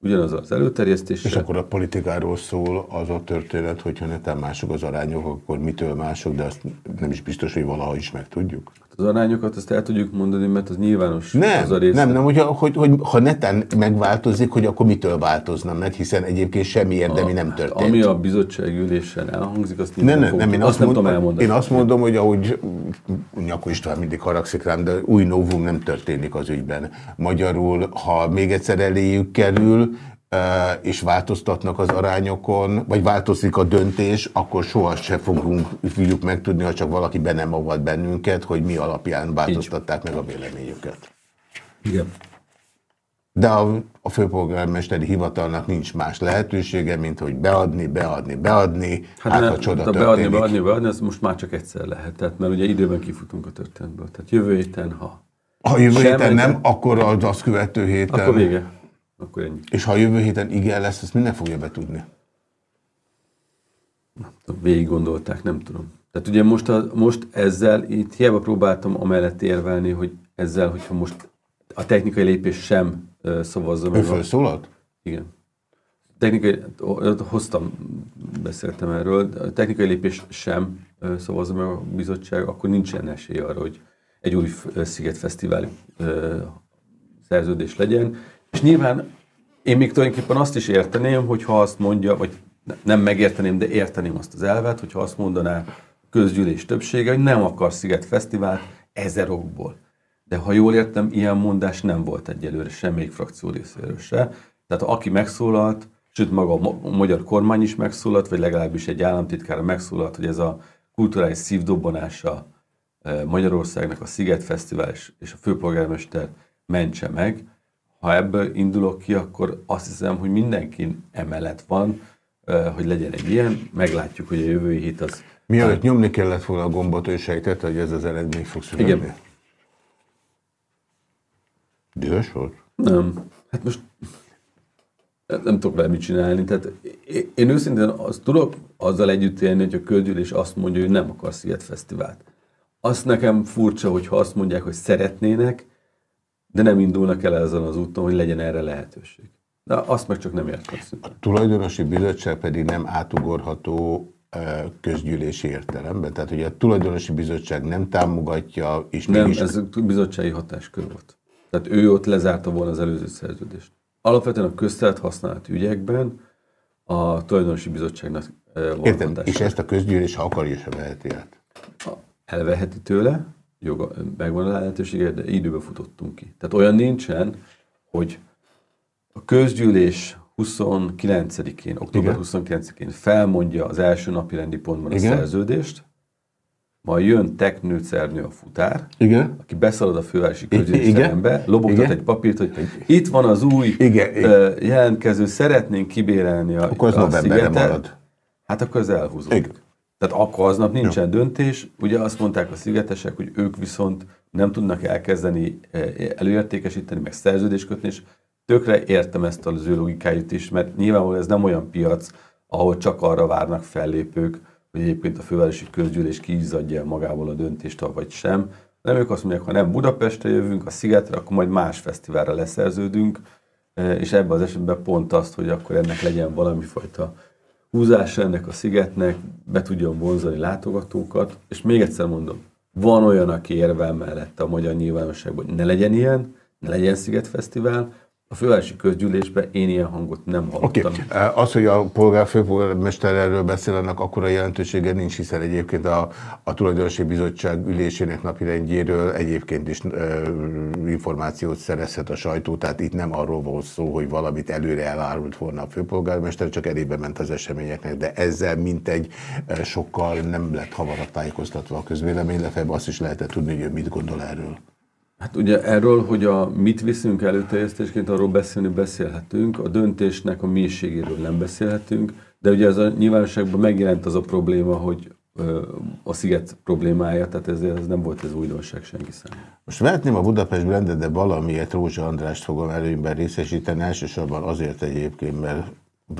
Ugyanaz az előterjesztés. És akkor a politikáról szól az a történet, hogyha netán mások az arányok, akkor mitől mások, de azt nem is biztos, hogy valaha is meg tudjuk. Hát az arányokat azt el tudjuk mondani, mert az nyilvános nem, az a része. Nem, nem, hogy, hogy, hogy ha netán megváltozik, hogy akkor mitől változna meg, hiszen egyébként semmi érdemi a, nem történt. Ami a bizottság ülésen elhangzik, azt nem, nem, nem, én azt, nem tudom elmondani. Én azt mondom, hogy ahogy Nyakó István mindig haragszik rám, de új novum nem történik az ügyben. Magyarul, ha még egyszer eléjük kerül, és változtatnak az arányokon, vagy változik a döntés, akkor soha se fogunk figyük megtudni, ha csak valaki be nem avat bennünket, hogy mi alapján változtatták meg a véleményüket. Igen. De a, a főpolgármesteri hivatalnak nincs más lehetősége, mint hogy beadni, beadni, beadni, hát, hát a csoda de beadni, beadni, beadni, ez most már csak egyszer lehet, tehát, mert ugye időben kifutunk a történetből. Tehát jövő héten, ha... Ha jövő héten nem, akkor az azt követő héten... Akkor vége. Akkor ennyi. És ha a jövő héten igen lesz, ezt minden fogja betudni? Végig gondolták, nem tudom. Tehát ugye most, a, most ezzel, itt hiába próbáltam amellett érvelni, hogy ezzel, hogyha most a technikai lépés sem szavazza meg. Ő felszólalt? Igen. Technikai, hoztam, beszéltem erről, a technikai lépés sem szavazza meg a bizottság, akkor nincsen esély arra, hogy egy új Szigetfesztivál uh, szerződés legyen. És nyilván én még tulajdonképpen azt is érteném, hogyha azt mondja, vagy nem megérteném, de érteném azt az elvet, hogyha azt mondaná a közgyűlés többsége, hogy nem akar Sziget Fesztivált ezer okból. De ha jól értem, ilyen mondás nem volt egyelőre semmelyik frakció részéről se. Tehát aki megszólalt, sőt maga a magyar kormány is megszólalt, vagy legalábbis egy államtitkára megszólalt, hogy ez a kulturális szívdobbanása eh, Magyarországnak a Sziget Fesztivál és a főpolgármester mentse meg, ha ebből indulok ki, akkor azt hiszem, hogy mindenki emellett van, hogy legyen egy ilyen, meglátjuk, hogy a jövő hét az... Mielőtt nyomni kellett volna a gombot, ő sejtette, hogy ez az eredmény fog születni. Igen. Dühös volt? Nem. Hát most nem tudok vele mit csinálni. Tehát én őszintén azt tudok azzal együtt élni, hogy a közgyűlés azt mondja, hogy nem akar Sziget Fesztivált. Azt nekem furcsa, hogyha azt mondják, hogy szeretnének, de nem indulnak el ezen az úton, hogy legyen erre lehetőség. De azt meg csak nem értem. A tulajdonosi bizottság pedig nem átugorható közgyűlési értelemben. Tehát, hogy a tulajdonosi bizottság nem támogatja, és Nem, mégis... ez bizottsági hatáskör volt. Tehát ő ott lezárta volna az előző szerződést. Alapvetően a köztelet használt ügyekben a tulajdonosi bizottságnak van Értem, és ezt a közgyűlés, ha akarja, se veheti át. Elveheti tőle, joga, megvan a lehetősége, de időbe futottunk ki. Tehát olyan nincsen, hogy a közgyűlés 29-én, október 29-én felmondja az első napi rendi pontban Igen. a szerződést, majd jön teknőcernő a futár, Igen. aki beszalad a fővárosi közgyűlésterembe, lobogtat Igen. egy papírt, hogy itt van az új Igen. jelentkező, szeretnénk kibérelni a, Akkor az a novemberre szigetet. marad. Hát akkor ez elhúzódik. Igen. Tehát akkor aznap nincsen döntés. Ugye azt mondták a szigetesek, hogy ők viszont nem tudnak elkezdeni eh, előértékesíteni, meg szerződést kötni, és tökre értem ezt az ő logikájút is, mert nyilvánvalóan ez nem olyan piac, ahol csak arra várnak fellépők, hogy egyébként a fővárosi közgyűlés kiizzadja magából a döntést, vagy sem. Nem ők azt mondják, ha nem Budapestre jövünk, a szigetre, akkor majd más fesztiválra leszerződünk, eh, és ebben az esetben pont azt, hogy akkor ennek legyen valami fajta húzása ennek a szigetnek, be tudjon vonzani látogatókat, és még egyszer mondom, van olyan, aki érvel mellette a magyar nyilvánosságban, hogy ne legyen ilyen, ne legyen Szigetfesztivál, a fővárosi közgyűlésben én ilyen hangot nem hallottam. okay. az, hogy a polgár, főpolgármester erről beszél, annak akkora jelentősége nincs, hiszen egyébként a, a tulajdonosi bizottság ülésének napirendjéről egyébként is ö, információt szerezhet a sajtó, tehát itt nem arról volt szó, hogy valamit előre elárult volna a főpolgármester, csak elébe ment az eseményeknek, de ezzel mintegy ö, sokkal nem lett hamarabb tájékoztatva a közvélemény, lefelé azt is lehetett tudni, hogy ő mit gondol erről. Hát ugye erről, hogy a mit viszünk előterjesztésként, arról beszélni beszélhetünk, a döntésnek a mélységéről nem beszélhetünk, de ugye ez a nyilvánosságban megjelent az a probléma, hogy a sziget problémája, tehát ezért ez nem volt ez újdonság senki számára. Most vehetném a Budapest Blendet, de valamiért Rózsa Andrást fogom előnyben részesíteni, elsősorban azért egyébként, mert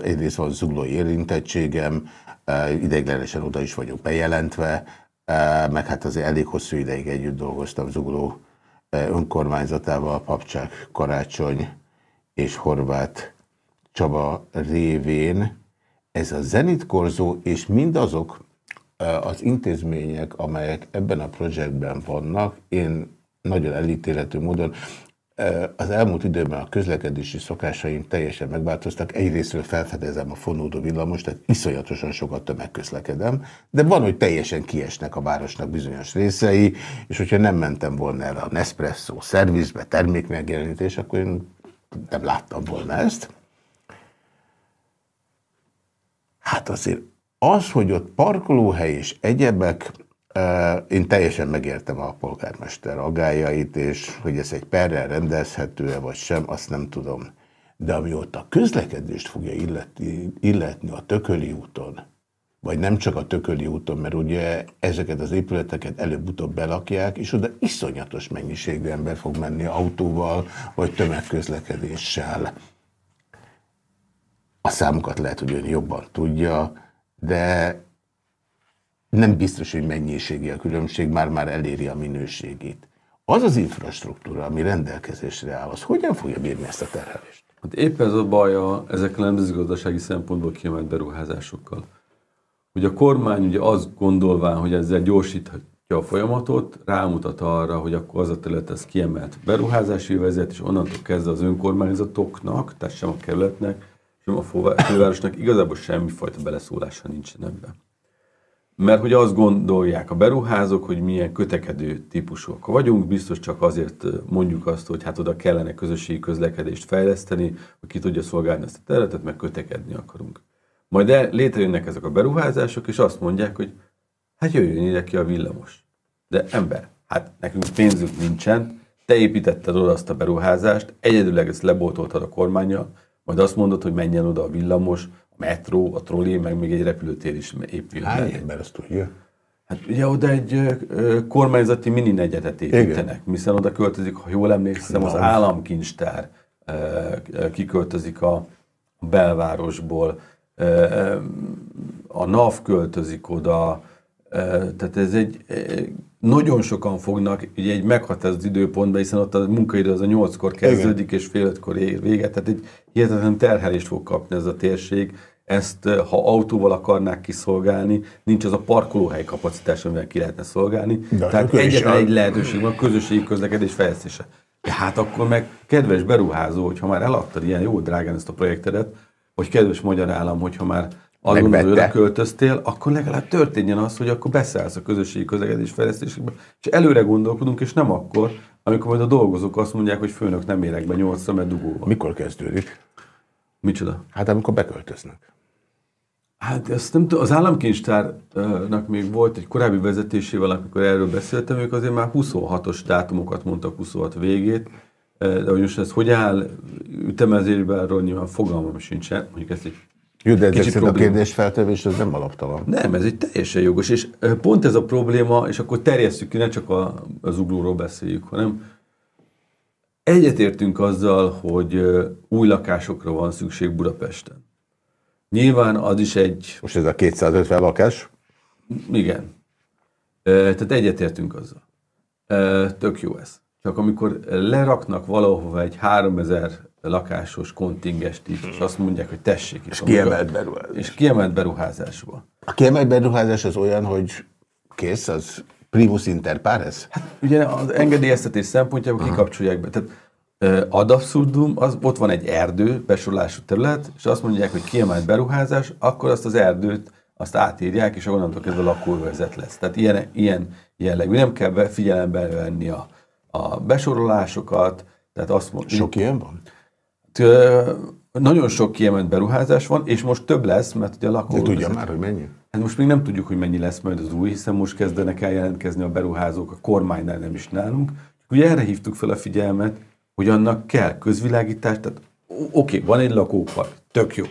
egyrészt van zuglói érintettségem, eh, ideiglenesen oda is vagyok bejelentve, eh, meg hát azért elég hosszú ideig együtt dolgoztam zugló önkormányzatával, Papcsák, Karácsony és Horváth Csaba révén. Ez a zenitkorzó és mindazok az intézmények, amelyek ebben a projektben vannak, én nagyon elítélhető módon az elmúlt időben a közlekedési szokásaim teljesen megváltoztak. Egyrésztről felfedezem a fonódó villamos, tehát iszonyatosan sokat tömegközlekedem, de van, hogy teljesen kiesnek a városnak bizonyos részei, és hogyha nem mentem volna erre a Nespresso szervizbe, termékmegjelenítés, akkor én nem láttam volna ezt. Hát azért az, hogy ott parkolóhely és egyebek, én teljesen megértem a polgármester agályait, és hogy ez egy perrel rendezhető-e vagy sem, azt nem tudom. De ami ott a közlekedést fogja illetni, illetni a Tököli úton, vagy nem csak a Tököli úton, mert ugye ezeket az épületeket előbb-utóbb belakják, és oda iszonyatos mennyiségű ember fog menni autóval, vagy tömegközlekedéssel. A számokat lehet, hogy ön jobban tudja, de nem biztos, hogy mennyiségi a különbség, már-már eléri a minőségét. Az az infrastruktúra, ami rendelkezésre áll, az hogyan fogja bírni ezt a terhelést? Hát épp ez a baj a, ezekkel a nemzetgazdasági szempontból kiemelt beruházásokkal. Ugye a kormány ugye azt gondolván, hogy ezzel gyorsíthatja a folyamatot, rámutat arra, hogy akkor az a terület ez kiemelt beruházási vezet, és onnantól kezdve az önkormányzatoknak, tehát sem a kerületnek, sem a fővá- fővárosnak igazából semmifajta beleszólása nincsen ebben. Mert hogy azt gondolják a beruházók, hogy milyen kötekedő típusúak vagyunk, biztos csak azért mondjuk azt, hogy hát oda kellene közösségi közlekedést fejleszteni, hogy ki tudja szolgálni ezt a területet, meg kötekedni akarunk. Majd el, létrejönnek ezek a beruházások, és azt mondják, hogy hát jöjjön ide ki a villamos. De ember, hát nekünk pénzünk nincsen, te építetted oda azt a beruházást, egyedüleg ezt leboltoltad a kormányjal, majd azt mondod, hogy menjen oda a villamos, metró, a trolli, meg még egy repülőtér is épül. Hány ember azt tudja? Hát ugye oda egy kormányzati mini negyedet építenek, hiszen oda költözik, ha jól emlékszem, az államkincstár kiköltözik a belvárosból, a NAV költözik oda, tehát ez egy nagyon sokan fognak ugye egy meghatározott időpontban, hiszen ott a munkaidő az a nyolckor kezdődik, és fél ötkor ér véget, tehát egy hihetetlen terhelést fog kapni ez a térség, ezt, ha autóval akarnák kiszolgálni, nincs az a parkolóhely kapacitás, amivel ki lehetne szolgálni. De Tehát akkor is egyetlen egy lehetőség van, a közösségi közlekedés fejlesztése. De hát akkor meg, kedves beruházó, hogyha már eladtad ilyen jó drágán ezt a projektedet, hogy kedves magyar állam, hogyha már Megvette. oda költöztél, akkor legalább történjen az, hogy akkor beszállsz a közösségi közlekedés fejlesztésébe, és előre gondolkodunk, és nem akkor, amikor majd a dolgozók azt mondják, hogy főnök nem érek be nyolcra, mert dugó van. Mikor kezdődik? Micsoda? Hát amikor beköltöznek. Hát ezt nem tudom, az államkincstárnak még volt egy korábbi vezetésével, amikor erről beszéltem, ők azért már 26-os dátumokat mondtak, 26 végét, de hogy most ez hogy áll ütemezésben, arról nyilván fogalmam sincsen, mondjuk ezt egy jó, de ezek a kérdés feltevés az nem alaptalan. Nem, ez egy teljesen jogos, és pont ez a probléma, és akkor terjesszük ki, ne csak a, az uglóról beszéljük, hanem egyetértünk azzal, hogy új lakásokra van szükség Budapesten. Nyilván az is egy... Most ez a 250 lakás? Igen. Tehát egyetértünk azzal. Tök jó ez. Csak amikor leraknak valahova egy 3000 lakásos kontingest is, és azt mondják, hogy tessék is. És kiemelt beruházás. És kiemelt beruházásba. A kiemelt beruházás az olyan, hogy kész, az primus inter pares? Hát ugye az engedélyeztetés szempontjából kikapcsolják be. Tehát ad abszurdum, az, ott van egy erdő, besorolású terület, és azt mondják, hogy kiemelt beruházás, akkor azt az erdőt azt átírják, és onnantól kezdve lakóvezet lesz. Tehát ilyen, ilyen jellegű. Nem kell be, figyelembe venni a, a besorolásokat. Tehát azt mond, Sok ilyen van? Nagyon sok kiemelt beruházás van, és most több lesz, mert ugye a lakó... De tudja már, hogy mennyi? Hát most még nem tudjuk, hogy mennyi lesz majd az új, hiszen most kezdenek el jelentkezni a beruházók a kormánynál, nem is nálunk. Ugye erre hívtuk fel a figyelmet, hogy annak kell közvilágítás, tehát oké, okay, van egy lakópark, tök jó.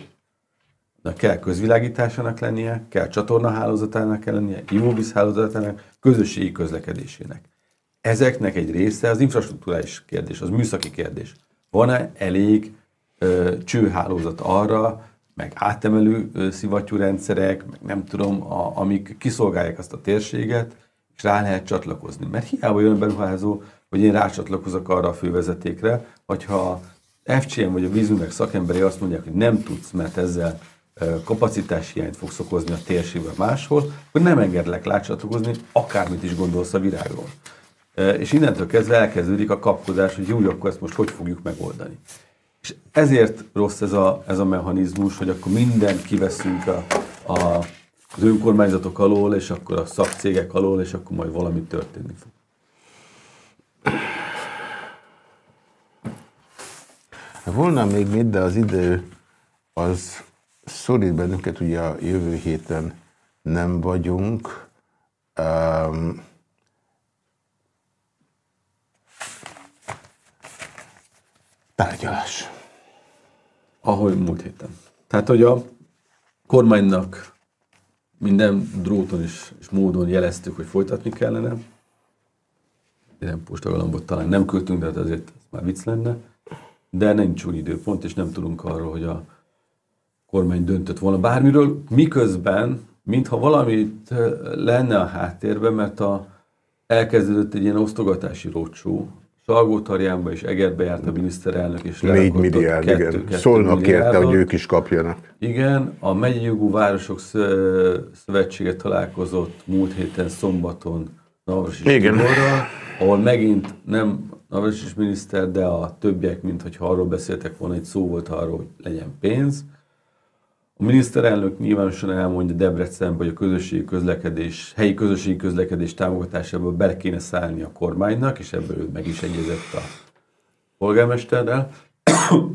De kell közvilágításának lennie, kell csatornahálózatának kell lennie, ivóvíz hálózatának, közösségi közlekedésének. Ezeknek egy része az infrastruktúrális kérdés, az műszaki kérdés. Van-e elég ö, csőhálózat arra, meg átemelő szivattyúrendszerek, meg nem tudom, a, amik kiszolgálják azt a térséget, és rá lehet csatlakozni. Mert hiába jön beruházó, hogy én rácsatlakozok arra a fővezetékre, hogyha FCM vagy a vízünknek szakemberi azt mondják, hogy nem tudsz, mert ezzel kapacitási hiányt fogsz okozni a térségben máshol, akkor nem engedlek rácsatlakozni, akármit is gondolsz a virágról. És innentől kezdve elkezdődik a kapkodás, hogy jó, akkor ezt most hogy fogjuk megoldani. És ezért rossz ez a, ez a mechanizmus, hogy akkor mindent kiveszünk a, a, az önkormányzatok alól, és akkor a szakcégek alól, és akkor majd valami történni fog. Volna még mit, de az idő az szorít bennünket, ugye a jövő héten nem vagyunk. Um, tárgyalás. Ahogy múlt héten. Tehát, hogy a kormánynak minden dróton és, és módon jeleztük, hogy folytatni kellene. Ilyen postagalambot talán nem küldtünk, de hát azért ez már vicc lenne de nincs úgy időpont, és nem tudunk arról, hogy a kormány döntött volna bármiről, miközben, mintha valamit lenne a háttérben, mert a, elkezdődött egy ilyen osztogatási rócsó, Salgótarjánba és Egerbe járt a miniszterelnök, és 4 milliárd, kettő, igen. Kettő Szólnak kérte, hogy ők is kapjanak. Igen, a megyei jogú városok szövetsége találkozott múlt héten szombaton Navras és ahol megint nem Navrasis miniszter, de a többiek, mint hogyha arról beszéltek volna, egy szó volt arról, hogy legyen pénz. A miniszterelnök nyilvánosan elmondja Debrecenben, hogy a közösségi közlekedés, helyi közösségi közlekedés támogatásából bele kéne szállni a kormánynak, és ebből ő meg is egyezett a polgármesterrel.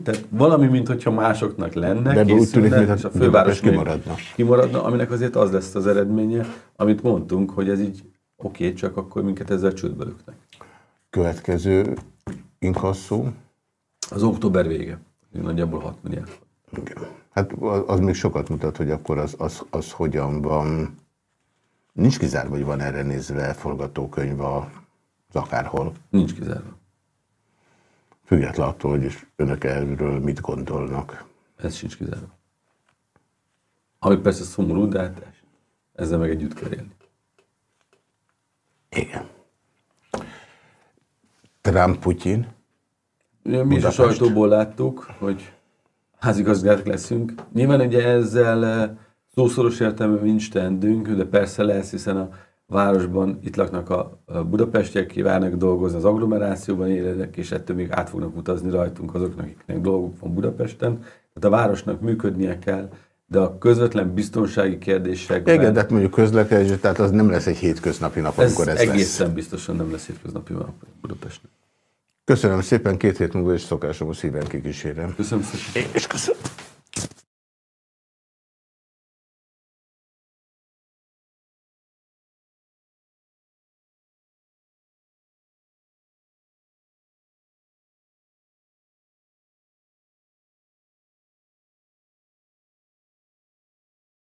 Tehát valami, mint hogyha másoknak lenne, De úgy tűnik, és a főváros kimaradna. kimaradna, aminek azért az lesz az eredménye, amit mondtunk, hogy ez így oké, okay, csak akkor minket ezzel csődbe löknek következő inkasszó? Az október vége. Nagyjából 6 milliárd. Igen. Hát az még sokat mutat, hogy akkor az, az, az hogyan van. Nincs kizárva, hogy van erre nézve forgatókönyv az akárhol. Nincs kizárva. Független attól, hogy önök erről mit gondolnak. Ez sincs kizárva. Ami persze szomorú, de hát ezzel meg együtt kell élni. Igen. Trump-Putyin. Mi is a sajtóból láttuk, hogy házigazgák leszünk. Nyilván ugye ezzel eh, szószoros értelme nincs tendünk, de persze lesz, hiszen a városban itt laknak a budapestiek, kívánnak dolgozni az agglomerációban élnek, és ettől még át fognak utazni rajtunk azoknak, akiknek dolguk van Budapesten. Tehát a városnak működnie kell, de a közvetlen biztonsági kérdésekben... Igen, de hát mondjuk közlekedés, tehát az nem lesz egy hétköznapi nap, amikor ez, ez egészen lesz. biztosan nem lesz hétköznapi nap Budapesten. Köszönöm szépen, két hét múlva és szokásom a szíven kikísérem. Köszönöm szépen. És köszönöm.